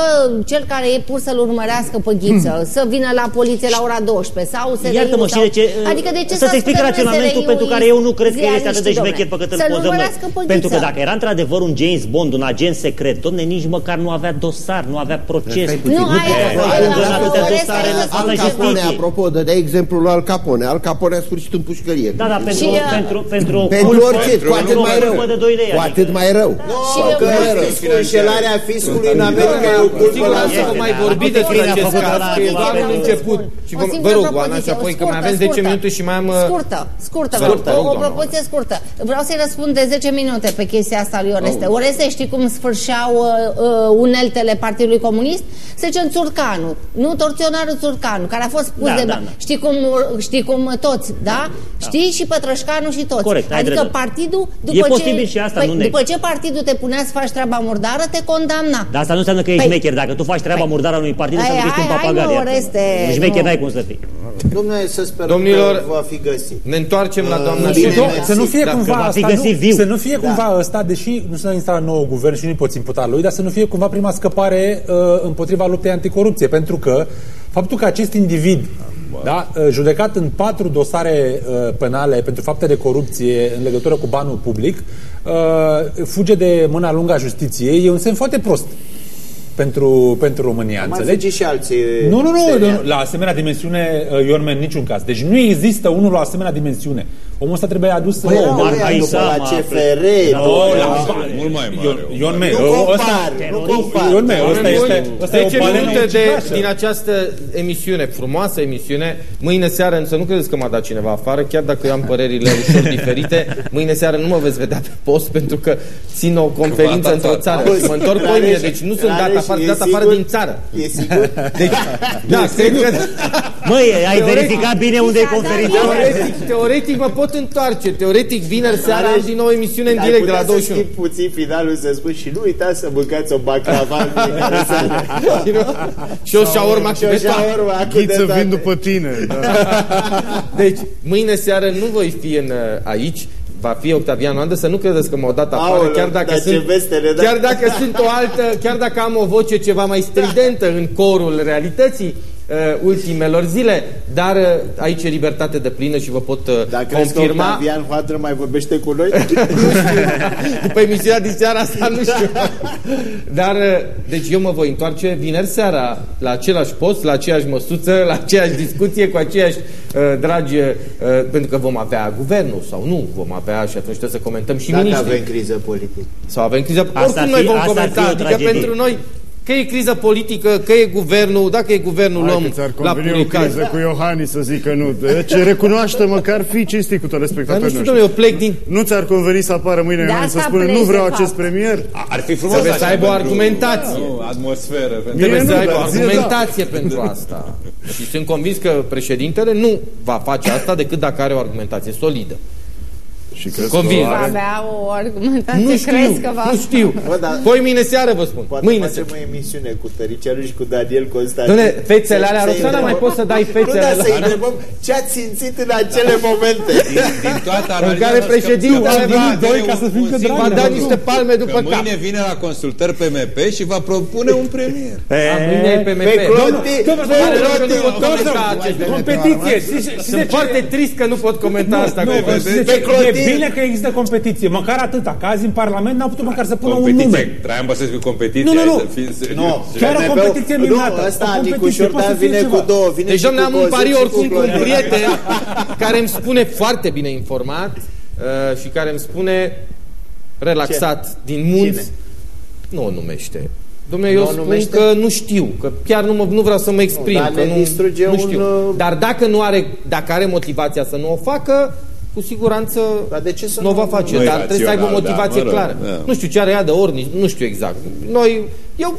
cel care e pus să-l urmărească pe Ghiță, să vină la poliție la ora 12 sau să Iartă-mă, și de ce, Adică de ce să-ți să explic asculte raționamentul SRI-ul pentru care eu nu cred că el este atât de ziariștii, șmecher pe cât îl Să-l pozăm noi. Urmărească pe Pentru că Ghiță. dacă era într-adevăr un James Bond, un agent secret, domne, nici măcar nu avea dosar, nu avea proces. Nu, aia e, Ai el în a atâtea fost dosare arestat. lăsate Al la Capone, justiție. apropo, de exemplu lui Al Capone. Al Capone a sfârșit în pușcărie. Da, da, pentru, Și, uh, pentru, pentru, o Pentru culpă- orice, pentru cu atât o mai rău. culpă de 2 lei. Cu adică- atât mai rău. Și Că eu- fiscul, înșelarea fiscului în America e o Cu culpă la siguranță Este, vom mai da. vorbi Acum despre bine a acest făcut caz, ăla că e ceva doar un pentru- început. Și O vom, singură vă rog, propoziție, Oana, și apoi că mai scurtă, avem 10 scurtă. minute și mai am... uh, Scurtă, scurtă, Scurtă, o, rog, o doamna. propoziție scurtă. Vreau să-i răspund de 10 minute pe chestia asta lui Oreste. Oh. Oreste, știi cum sfârșeau uh, uh, uneltele Partidului Comunist? Se zice Țurcanu, nu torționarul Țurcanu, care a fost pus Da, de... da, da. Știi, cum, știi cum toți, da? Știi? Și Pătrășcanu și toți. Corect, ai adică dreptate. partidul, după E ce, posibil și asta, păi, nu neg. după ce partidul te punea să faci treaba murdară, te condamna. Dar asta nu înseamnă că ești Păi- șmecher. Dacă tu faci treaba Păi- murdară a unui partid, Hai, înseamnă că ești un hai, hai, papagal. mă, iartă-mă. Oreste, Un șmecher nu. n-ai cum să fii. Domnule, să sperăm Domnilor, că va fi găsit. Ne întoarcem la doamna bine, Șerban. mersi. Să nu fie Da, cumva că va fi asta, găsit nu, viu. Să nu fie cumva ăsta, deși nu s-a instalat nou guvern și nu poți imputa lui, dar să nu fie cumva prima scăpare uh, împotriva luptei anticorupție, pentru că faptul că acest individ da, uh, judecat în patru dosare uh, penale pentru fapte de corupție în legătură cu banul public, uh, fuge de mâna lungă a justiției, e un semn foarte prost pentru, pentru România, Mai înțelegi? fugi și alții. Nu, nu, nu, seriali. nu, la asemenea dimensiune, uh, Iorme, în niciun caz. Deci nu există unul la asemenea dimensiune. Omul ăsta trebuie adus... Păi, uh, nu, Omar ăia Haisa, după la mă, CFR, Da, după Oh, la- la Mult mai mare. Ion, Ion Me, Nu ă, ăsta, compar, nu compar. Ion Me, ăsta este, ăsta e 10 o balenă minute de, ucigașă. din această emisiune, frumoasă emisiune. Mâine seară, să nu credeți că m-a dat cineva afară, chiar dacă eu am părerile ușor diferite. Mâine seară nu mă veți vedea pe post pentru că țin o conferință v-a într-o tatat. țară Auzi, și mă întorc Rareș, mâine, deci nu sunt dat Rareș, afară, e dat afară sigur? din țară. E sigur? Deci, da, cred că... Măi, ai verificat bine unde e conferința? Teoretic, teoretic mă pot întoarce. Teoretic, vineri seara am din nou emisiune în Ai direct de la putea să 21. schimbi puțin finalul să spui și nu uitați să mâncați o baclava în fiecare seară. Și o șaorma cu Și o beton. șaorma cu Ghiță de toate. vin după tine. Da. Deci, mâine seară nu voi fi în, uh, aici, va fi Octavian Oandă, să nu credeți că m-au dat afară, Aoleu, chiar dacă dar ce sunt, veste ne dai. chiar dacă sunt o altă, chiar dacă am o voce ceva mai stridentă în corul realității uh, ultimelor zile, dar uh, aici e libertate de plină și vă pot uh, Dacă crezi că confirma. Octavian Hoadră mai vorbește cu noi? După emisiunea din seara asta, nu știu. Dar, uh, deci eu mă voi întoarce vineri seara la același post, la aceeași măsuță, la aceeași discuție, cu aceiași uh, dragi, uh, pentru că vom avea guvernul sau nu vom avea și atunci trebuie să comentăm și Dacă miniștrii. avem criză politică. Sau avem criză. Asta Oricum ar noi fi- vom asta ar fi comenta. o Adică tragedie. pentru noi, că e criză politică, că e guvernul, dacă e guvernul Hai luăm că ți-ar la conveni o publicat. criză cu Iohannis să zică nu. Deci recunoaște măcar fi cinstit cu Dar nu telespectatorii știu, noștri. domnule, eu plec din... Nu ți-ar conveni să apară mâine De Iohannis să asta spună pleci, nu vreau de acest fapt. premier? Ar fi frumos Trebuie să așa aibă o pentru- argumentație. Nu, atmosferă. pentru- Trebuie Mie să nu, aibă o dar ție argumentație pentru asta. Și sunt convins că președintele nu va face asta decât dacă are o argumentație solidă. Și crezi Convins. că o Va are? avea o argumentație, Nu știu, crezi că va... nu știu. Bă, dar- Poi mâine seară vă spun. Poate Mâine facem seară. o emisiune cu Tăricianu și cu Daniel Constantin. Dom'le, fețele alea, Să- să Roxana, mai întrebăm- poți să dai fețele Nu, dar să alea? întrebăm ce ați simțit în acele momente. Din toată În analiza care noastră președintele că- va că- doi un- ca să fim un că singur Va dragi, da lucru. niște palme Că după cap. mâine vine la consultări PMP și va propune un premier. A, Mâine e PMP. Pe Cloti, Domnul, pe pare rău că Cloti, nu pot comenta acest Competiție! Și- și- și Sunt de ce- foarte trist că nu pot comenta asta. cu nu, voi. și de Pe ce- Clotilde E bine că există competiție, măcar atâta, că azi în Parlament n-au putut măcar să pună un nume. Competiție. Traian Băsescu competiție. Nu, nu, hai nu. să fim serioși. Nu, Chiar o PNP-ul competiție minunată. Nu, ăsta O competiție, Nicușor poate Dan să fie vine ceva. cu două. Vine Deci, și domnule, cu am un pari 20 oricum cu un Florin. prieten care îmi spune foarte bine informat uh, și care îmi spune relaxat din munți. Cine? Nu o numește. Dom'le, eu Nu o spun numește? că nu știu, că chiar nu, mă, nu vreau să mă exprim, dar că ne nu, distruge nu un, știu. uh, Dar dacă nu are, dacă are motivația să nu o facă, cu siguranță Dar de ce să nu o va nu- face, nu e dar trebuie să aibă o rațional, da, motivație mă rog, clară. da. Nu știu ce are ea de ori, nu știu exact. Noi, eu,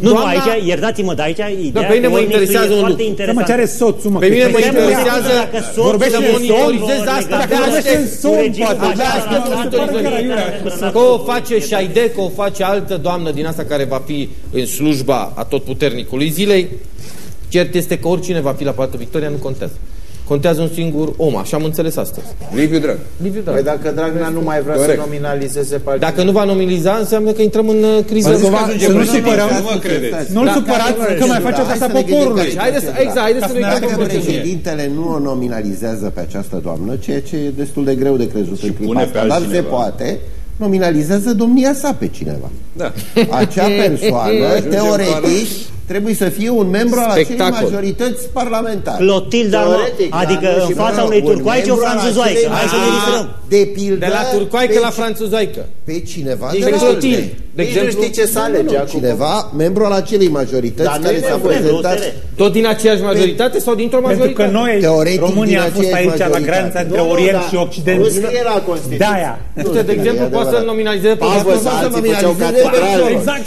Nu, nu, doamna- aici, iertați-mă, dar aici ideea pe mine cu mă Ornițu interesează e un foarte lucru. Da, mă, interesant. ce are soțul, mă? Pe mine Că- mă Păi, interesează dacă soțul vorbește să e monitorizez somn, asta, legat pe cu aștept în somn, regimul poate. așa, Abia aștept așa, monitorizări. așa, Că o face Șaide, că o face altă doamnă din asta care va fi în slujba a tot puternicului zilei. Cert este că oricine va fi la Poartă Victoria, nu contează. Contează un singur om, așa am înțeles astăzi. Liviu Drag. Liviu Păi Dragnea. dacă Dragnea nu mai vrea Corect. să nominalizeze partidul. Dacă nu va nominaliza, înseamnă că intrăm în uh, criză. Să va- să nu supărăm, Nu mă credeți. nu-l Da, supărați care- că mai Da, face hai asta să ne gândim poporului. că- Haideți, să- exact, haideți să ne Dacă uităm pe procedură. președintele nu o nominalizează pe această doamnă, ceea ce e destul de greu de crezut în clipa pune pe asta, dar se altcineva. poate, nominalizează domnia sa pe cineva. Da. Acea persoană, teoretic, trebuie să fie un membru al acelei Spectacol. majorități parlamentare. Clotilda, mă, Teoretic, dar adică nu în și fața mă, unei Un turcoaice o membru al franțuzoaică. acelei Hai să ne majorități. distrăm. De pildă, De la turcoaică pe la ci- franțuzaică. Pe cineva Deci de la Clotilde. alte. De Nici nu exemplu, știi ce să alege Nu, acum. cineva, membru al acelei majorități Dar nu care e s-a membru, prezentat nu, tot din aceeași majoritate sau dintr-o Pentru majoritate? că noi, Teoretic, România din a fost aceeași aici la majoritate. granița între Nu, nu, Orient dar și Occident. nu scrie la Constituție. De-aia. Uite, de exemplu, E poate să-l adevărat. nominalizeze pe Pavă, Cioloș. să alții făceau nominalizeze catedrale. pe Exact.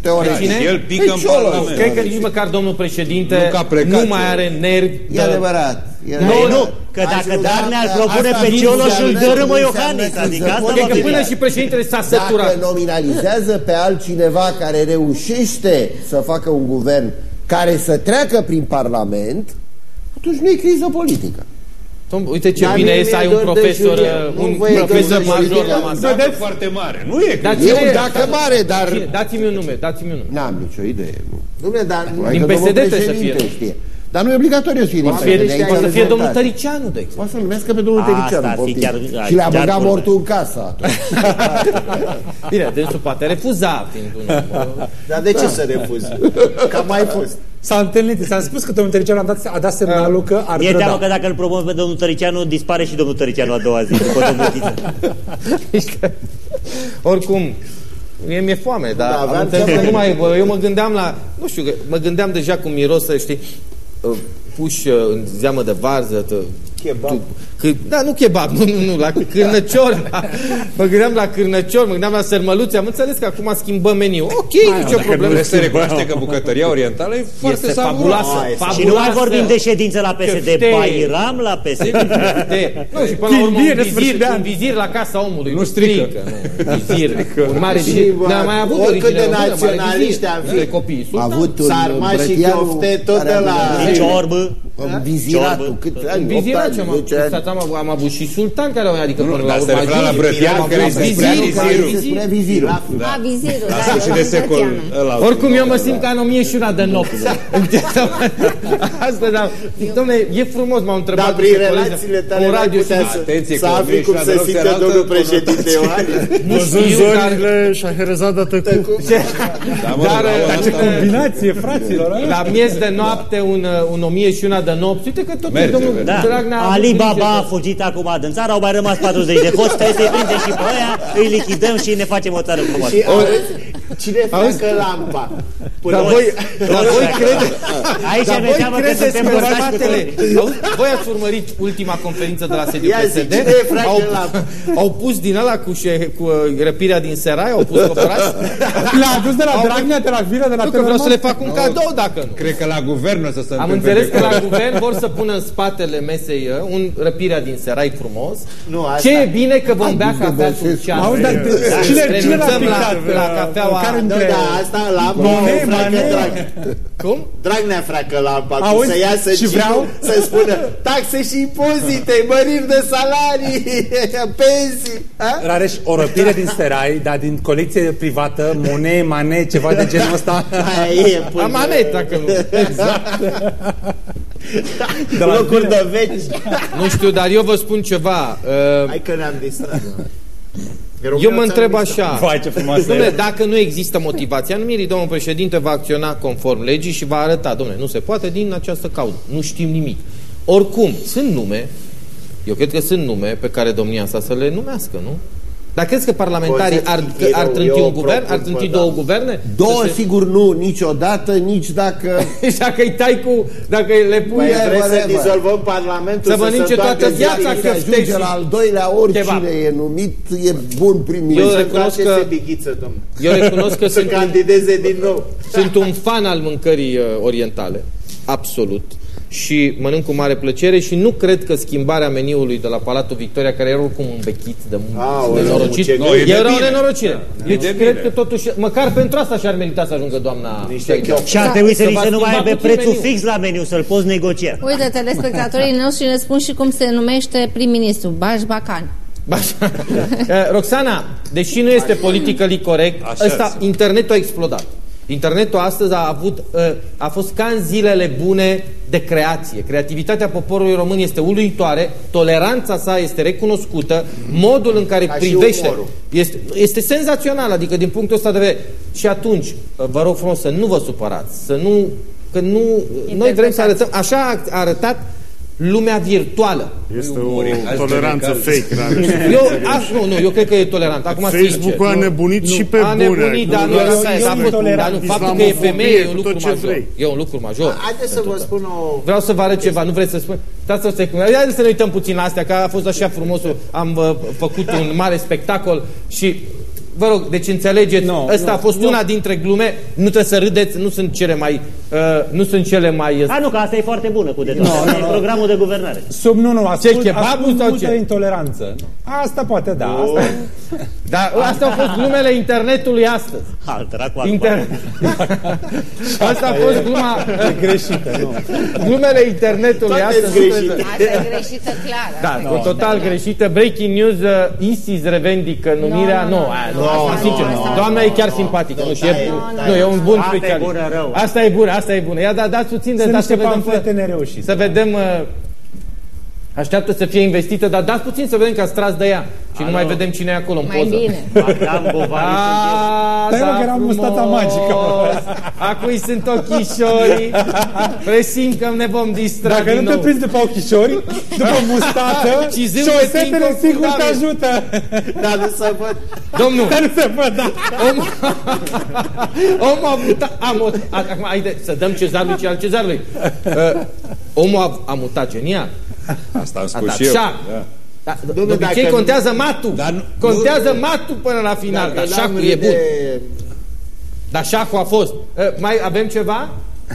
Teoretic. Cine? El pică în Pe Cioloș. Parlament. Cred că nici măcar domnul președinte Nu că a plecat, nu mai are nervi. E de- adevărat. E Nu, adevărat. nu, că dacă Ajută- Dragnea îl asta propune pe înseamnă- Cioloș, îl dărâmă înseamnă Iohannis, că adică se asta poate va Adică fi. până și președintele s-a săturat. Dacă nominalizează pe altcineva care reușește să facă un guvern care să treacă prin Parlament, atunci nu e criză politică. Tom, uite ce Dar bine mie e să ai mi-e un dor de profesor, Julia. uh, Nu un vă e dor profesor de major Julia. la masă. Dacă foarte mare. Nu e Dar criză. E cine un dacă mare, dar... Cine? Dați-mi un nume, dați-mi un nume. N-am nicio idee. Nu. Dom'le, dar nu- Adică PSD domnul trebuie să președinte fie. Știe. Dar nu e obligatoriu să fie din Poate să fie, PSD, de aici poate să fie rezultate. domnul Tăricianu, de exemplu. Poate să numească pe domnul Asta Tericianu. ar fi poftim. chiar- Și le-a chiar băgat vorba. mortul în casă atunci. Bine, dânsul poate refuza fiind un om. Dar de ce să refuzi? Că a mai fost. S-a întâlnit, s-a spus că domnul Tăricianu a dat, a dat semnalul că ar Mi-e teamă că trăda. dacă îl promovăm pe domnul Tăricianu, dispare și domnul Tăricianu a doua zi, după domnul Tiță. Oricum, mie mi-e foame, dar Da, am aveam înțeles cea că mai- nu mai... bă, Eu mă gândeam la... Nu știu, că mă gândeam deja cum mirosă, știi, uh, puși uh, în zeamă de varză, tă, Kebab. tu, că, da, nu kebab, nu, nu, nu, la cârnăciori. La, mă gândeam la cârnăciori, mă gândeam la sărmăluțe. Am înțeles că acum schimbăm meniu. Ok, nicio problemă. Trebuie să recunoaște că bucătăria orientală e foarte Este savuroasă. fabuloasă. Ah, este- Și nu mai fabuloasă. vorbim de ședință la PSD, Căfte. Bairam la PSD. De, nu, și până la urmă Chimbire, un vizir, sfârșit de an. un vizir la casa omului. Nu strică. nu, vizir. Un mare Și, vizir. bă, Ne-am mai avut oricât origine de română, mare naționaliști vizir. am fi. De copii. A avut un Sarmași și brătianu chiofte, tot care de a la- venit- Ciorbă. Viziratul, Ciorbă. cât ani? Vizirat Opt ce ani, am, 10 ani. stați, am, am avut și sultan care au adică până la dar se urmă refera la ajung. Brătianu, Am care avut se vizirul, spunea care vizirul. Se vizir. spunea vizirul. A, vizirul, La da, sfârșit de secol Brătianu. ăla. Oricum eu mă simt ca în 1001 de nopți. Asta, da. Dom'le, e frumos, m-au întrebat. Dar prin niște colegi relațiile în tale n-ai radio și putea să, Atenție, să că afli cum 1001 se de nopți simte era altă domnul conotație. președinte Iohannis. Nu Văzând știu, dar, zorile și Aherezada tăcut. Da, mă, Dar, bravo, dar, asta- Combinație, fraților. a? la miez de noapte, un, un 1001 de nopți. Uite că tot Merge, domnul merge. Da. Dragnea a avut Ali grijă Baba a de- fugit acum din țară, au mai rămas 40 de hoți, trebuie să-i prindem și pe aia, îi lichidăm și ne facem o țară frumoasă. Și auzi, cine freacă lampa? Până Dar voi, dar voi crede, Aici dar mi-e voi teamă că credeți suntem că bărbați cu spatele... toți. Auzi, voi ați urmărit ultima conferință de la sediul Ia zi, PSD? cine e fracă Au, la- au pus din ăla cu, șe, cu uh, răpirea din Serai, au pus coporaș. Le-a adus de la Au- Dragnea, de la Vila, de la Nu că vreau să le Telenormand? fac un cadou dacă nu. Cred că la guvern o să se Am întâmple înțeles de că la curând. guvern vor să pună în spatele mesei uh, un răpirea din Serai frumos. Nu, asta- Ce e bine că vom bea dus de cafea Băsescu. turceană. Auzi, dar cine, cine l-a Renunțăm la, picat? la cafeaua... Care Nu, dintre... da, asta lampa Monet, o freacă Manet. Dragnea. Cum? Dragnea freacă lampa, cum Auzi? să iasă Și vreau? să spună taxe și impozite, măriri de salarii, pensii. A? Rareș, o răpire din Serai, dar din colecție privată, Monet, Manet, ceva de genul ăsta. Aia e până... Amanet, dacă nu. De la Locuri bine. de veci. Nu știu, dar eu vă spun ceva. Uh, Hai că ne-am distrat. Eu mă întreb așa. Vai, ce frumoasă Dom'le, e. dacă nu există motivație a numirii, domnul președinte va acționa conform legii și va arăta, domnule, nu se poate din această cauză. Nu știm nimic. Oricum, sunt nume, eu cred că sunt nume pe care domnia sa să le numească, nu? Dar crezi că parlamentarii ar, Cozetti, ar eu- trânti eu un guvern? propun, Ar trânti bă, două da. guverne? Două, Să se- sigur nu, niciodată, nici dacă... Și dacă îi tai cu... Dacă le pui... Păi Whatever, vreți să whatever. dizolvăm Parlamentul Să mănânce întoarcă toată ziua viața din Se că viață? ajunge Stai la și- al doilea, oricine Kebab. e numit, e bun prim Eu Să recunosc întoarce că- Sebighiță, domnule. Eu recunosc că Să sunt un, candideze din nou. sunt un fan al mâncării uh, orientale. Absolut. Și mănânc cu mare plăcere și nu cred că schimbarea meniului de la Palatul Victoria, care era oricum învechit de, Aoleu, de norocit, ce- Nu, e de era o bine. nenorocire. E Deci de cred bine. că totuși, măcar pentru asta și-ar merita să ajungă doamna Niște Șaidea. chiop. Și ar Da, trebui să să li va se nu mai schimba aibă puțin prețul meniul. fix la meniu, să-l poți negocia. Uite, telespectatorii noștri ne spun și cum se numește prim-ministru, Baș Bacan. Așa. Eh, Roxana, deși nu este politically corect, Așa ăsta, sunt. internetul a explodat. Internetul astăzi a avut, eh, a fost ca în zilele bune de creație. Creativitatea poporului român este uluitoare, toleranța sa este recunoscută, modul în care Ca și privește umorul. este, este senzațional, adică din punctul ăsta de vedere. Și atunci, eh, vă rog frumos să nu vă supărați, să nu, că nu, noi vrem să arătăm, așa a arătat lumea virtuală. Este Umori, o azi toleranță de fake. dar nu știu. Eu, aș, nu, nu, eu cred că e tolerant. Acum, Facebook-ul a sincer, nebunit și pe a bune. nebunit, dar nu, Cu asta e, rasism, dar nu, dar nu, faptul că e islamofobie, femeie e un cu lucru tot ce major. vrei. E un lucru major. Haideți să vă spun o... Vreau să vă arăt ceva, nu vreți să spun? Stați să secundă. Haideți să ne uităm puțin la astea, că a fost așa frumos. Am uh, făcut un mare spectacol și Vă rog, deci înțelegeți, Nu, ăsta nu, a fost nu. una dintre glume, nu trebuie să râdeți, nu sunt cele mai, uh, nu sunt cele mai... A, nu, că asta e foarte bună cu de toate. Nu, nu, E nu. programul de guvernare. Sub, nu, nu, ascult, kebabul ascult sau multă ce? intoleranță. Asta poate, da. Asta Dar astea au fost glumele internetului astăzi. Altera cu Inter... Asta a fost gluma, e greșită, nu. glumele internetului Toate astăzi. sunt greșite. Asta e greșită clară. Da, Asta e no, greșită total clară. greșită. Breaking news, uh, ISIS revendică numirea. Nu, Nu, nu, aia, nu, nu, nu, asta, nu, sincer, asta doamna nu, e chiar nu. simpatică. Nu, și Da, e, e, da, nu, e un bun Asta e specialist. bună, rău. Asta e bună, asta e bună. Ia, da, dați puțin de Sunt dați să niște vedem. pamflete Să, nereușite. să vedem... uh, Așteaptă să fie investită, dar dați puțin să vedem că ați tras de ea. Și nu mai vedem cine e acolo în Mai poză. bine. Madame Bovary sunt eu. Ah, Dar eu da, că era frumos. mustata magică, mă. Acum sunt ochișorii. Presimt că ne vom distra Dacă din nu te nou. prinzi după ochișori, după mustată, Și zâmbetul șosetele sigur te inconfundabil. ajută. Dar nu să văd. Domnul, Dar nu se văd, da. om, omul a mutat, a mutat, acum haide să dăm cezarului ce al cezarului. Uh, omul a, a mutat genial. Asta am A spus dat și eu. șah. Da. Da, de Domnule, obicei dacă- contează matul. Dar nu- contează nu- matul până la final. Dacă Dar n-am șahul e râde- bun. Dar șahul a fost. Uh, mai avem ceva?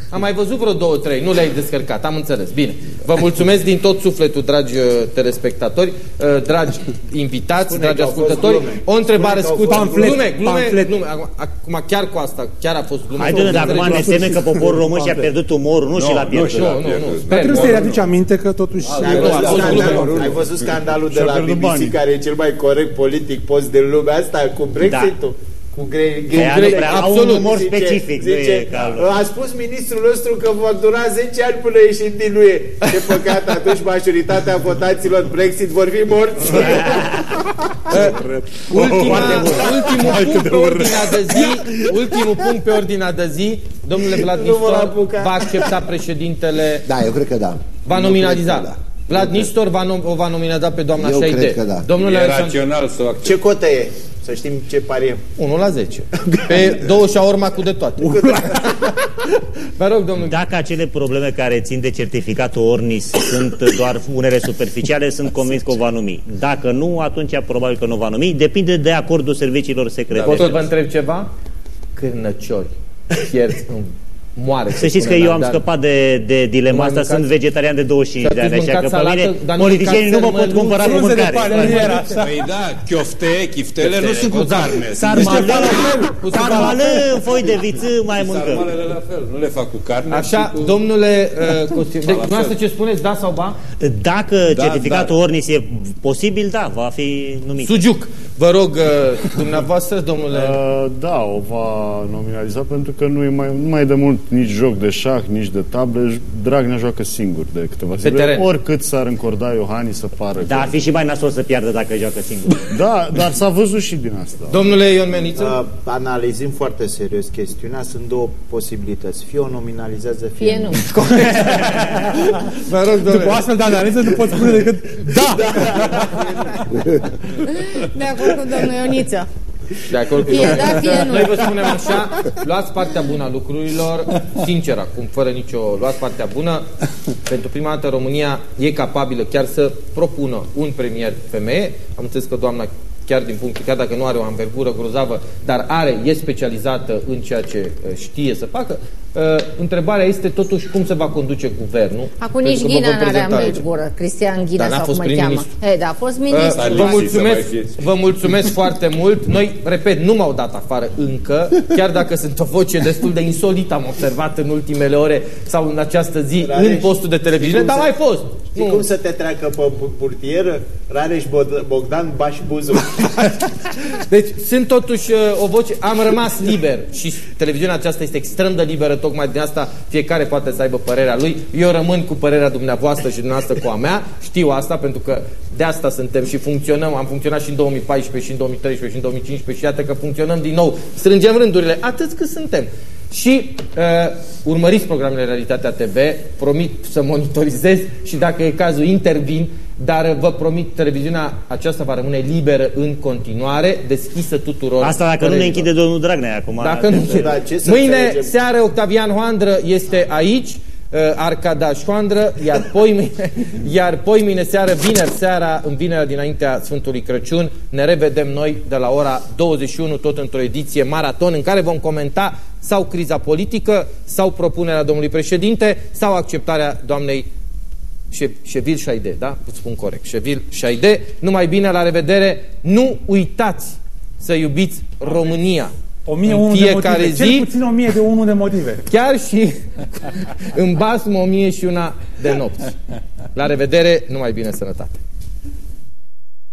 Am mai văzut vreo două, trei. Nu le-ai descărcat, am înțeles. Bine. Vă mulțumesc din tot sufletul, dragi uh, telespectatori, uh, dragi invitați, Spune dragi că au fost ascultători. glume. O întrebare Spune că au scurtă. fost glume. Glume, glume, Pamflet. glume. Acum, acum chiar cu asta, chiar a fost glume. Haide, dar acum ne teme că poporul român și-a Pamflet. pierdut umorul, nu și l-a pierdut. Nu, nu, nu. Dar Sper, trebuie nu, să-i nu, aduci aminte că totuși... Ai Nu, a văzut, fost scandalul, glume. ai văzut scandalul de Și-a la pierdut BBC banii. care e cel mai corect politic post din lumea asta cu Brexit-ul? Cu gre- Că ea nu Greg- prea au un absolut. umor Zice- specific, nu zice, e ca al lor. A spus ministrul nostru că va dura 10 ani până ieșim din UE. Ce păcat, atunci majoritatea votaților Brexit vor fi morți. Ultima, ultimul punct pe ordinea de zi, ultimul punct pe ordinea de zi, domnule Vlad Nu vor Nistor apuca. va accepta președintele, Da, eu cred că da. va Eu nominaliza. cred că da. Vlad Nistor va, nom- o va nominaliza pe doamna Eu Șaide. cred că da. Domnule E Alexandru, rațional să o accept. Ce cotă e? Să știm ce pariem. 1 la 10. Pe două șaorma cu de toate. Vă rog, domnul. Dacă acele probleme care țin de certificatul Ornis sunt doar unele superficiale, sunt convins că o va numi. Dacă nu, atunci probabil că nu o va numi. Depinde de acordul serviciilor secrete. Pot să vă întreb ceva? Cârnăciori. Fierți, nu, moare. Să știți că spune eu am la- scăpat de, de dilema Nu mai asta, mâncați? sunt vegetarian de 25 de Și ani, atunci așa că pe mâncați mine salată, dar nu politicienii nu mă mâncați pot cumpăra cu frunze de mâncare. palmier, așa. Păi da, chiofte, chiftele nu sunt cu carne. sunt Sarmale, Cu sarmale în foi de viță mai mâncăm. Sarmalele la fel, nu le fac cu carne. Așa, ci cu... domnule uh, Costin, deci, fel. dumneavoastră ce spuneți, da sau ba? Dacă Da, certificatul da. Ornis e posibil, da, va fi numit. Sugiuc. Vă rog, uh, dumneavoastră, domnule... Uh, da, o va nominaliza pentru că nu e mai, nu mai e de mult nici joc de șah, nici de table. Dragnea joacă singur de câteva zile. teren. Oricât s-ar încorda Iohannis să pară. Da, că- ar fi și mai nasol să piardă dacă joacă singur. da, dar s-a văzut și din asta. Domnule Ion Meniță? Uh, analizând foarte serios chestiunea, sunt două posibilități. Fie o nominalizează, fie, Fie nu. Vă rog, După domnule. astfel de analiză nu pot spune decât da! De acord cu domnul Ioniță. De acord cu Fie domnul. da, fie nu. Noi vă spunem așa, luați partea bună a lucrurilor, sincer acum, fără nicio... Luați partea bună. Pentru prima dată România e capabilă chiar să propună un premier femeie. Am înțeles că doamna chiar din punct, chiar dacă nu are o anvergură grozavă, dar are, e specializată în ceea ce uh, știe să facă. Uh, întrebarea este totuși cum se va conduce guvernul. Acum pentru nici că vă Ghina vom nu are prezenta aici. ambelgură. Cristian Ghina Dar n-a sau fost cum îl cheamă. prim-ministru. E, da, a fost ministru. Uh, Vă Lipsi mulțumesc, să mai fie. vă mulțumesc foarte mult. Noi, repet, nu m-au dat afară încă, chiar dacă sunt o voce destul de insolită, am observat în ultimele ore sau în această zi Rareș, în postul de televiziune, știi dar cum mai să- fost. Știi Nu. cum să te treacă pe pu- purtieră? Rareș Bod- Bogdan Baș Buzu. Deci sunt totuși uh, o voce, am rămas liber și televiziunea aceasta este extrem de liberă, tocmai din asta fiecare poate să aibă părerea lui. Eu rămân cu părerea dumneavoastră și dumneavoastră cu a mea, știu asta pentru că de asta suntem și funcționăm, am funcționat și în 2014 și în 2013 și în 2015 și iată că funcționăm din nou, strângem rândurile, atât cât suntem. Și uh, urmăriți programele Realitatea TV, promit să monitorizez și dacă e cazul intervin, dar uh, vă promit televiziunea aceasta va rămâne liberă în continuare, deschisă tuturor. Asta dacă nu ne părerilor. închide domnul Dragnea acum. Dacă nu Da, ce să Mâine înțelegem? seară Octavian Hoandră este aici, uh, Arcada Șoandră, iar poimine, iar poimine seară, vineri seara, în vinerea dinaintea Sfântului Crăciun, ne revedem noi de la ora 21, tot într-o ediție maraton, în care vom comenta sau criza politică, sau propunerea domnului președinte, sau acceptarea doamnei Șe- Șevil Șaide, da? Îți spun corect. Șevil Șaide. Numai bine, la revedere. Nu uitați să iubiți România. 1001 în de fiecare motive. zi, Cel puțin 1001 de motive. chiar și în basmă o mie și una de nopți. La revedere, numai bine, sănătate!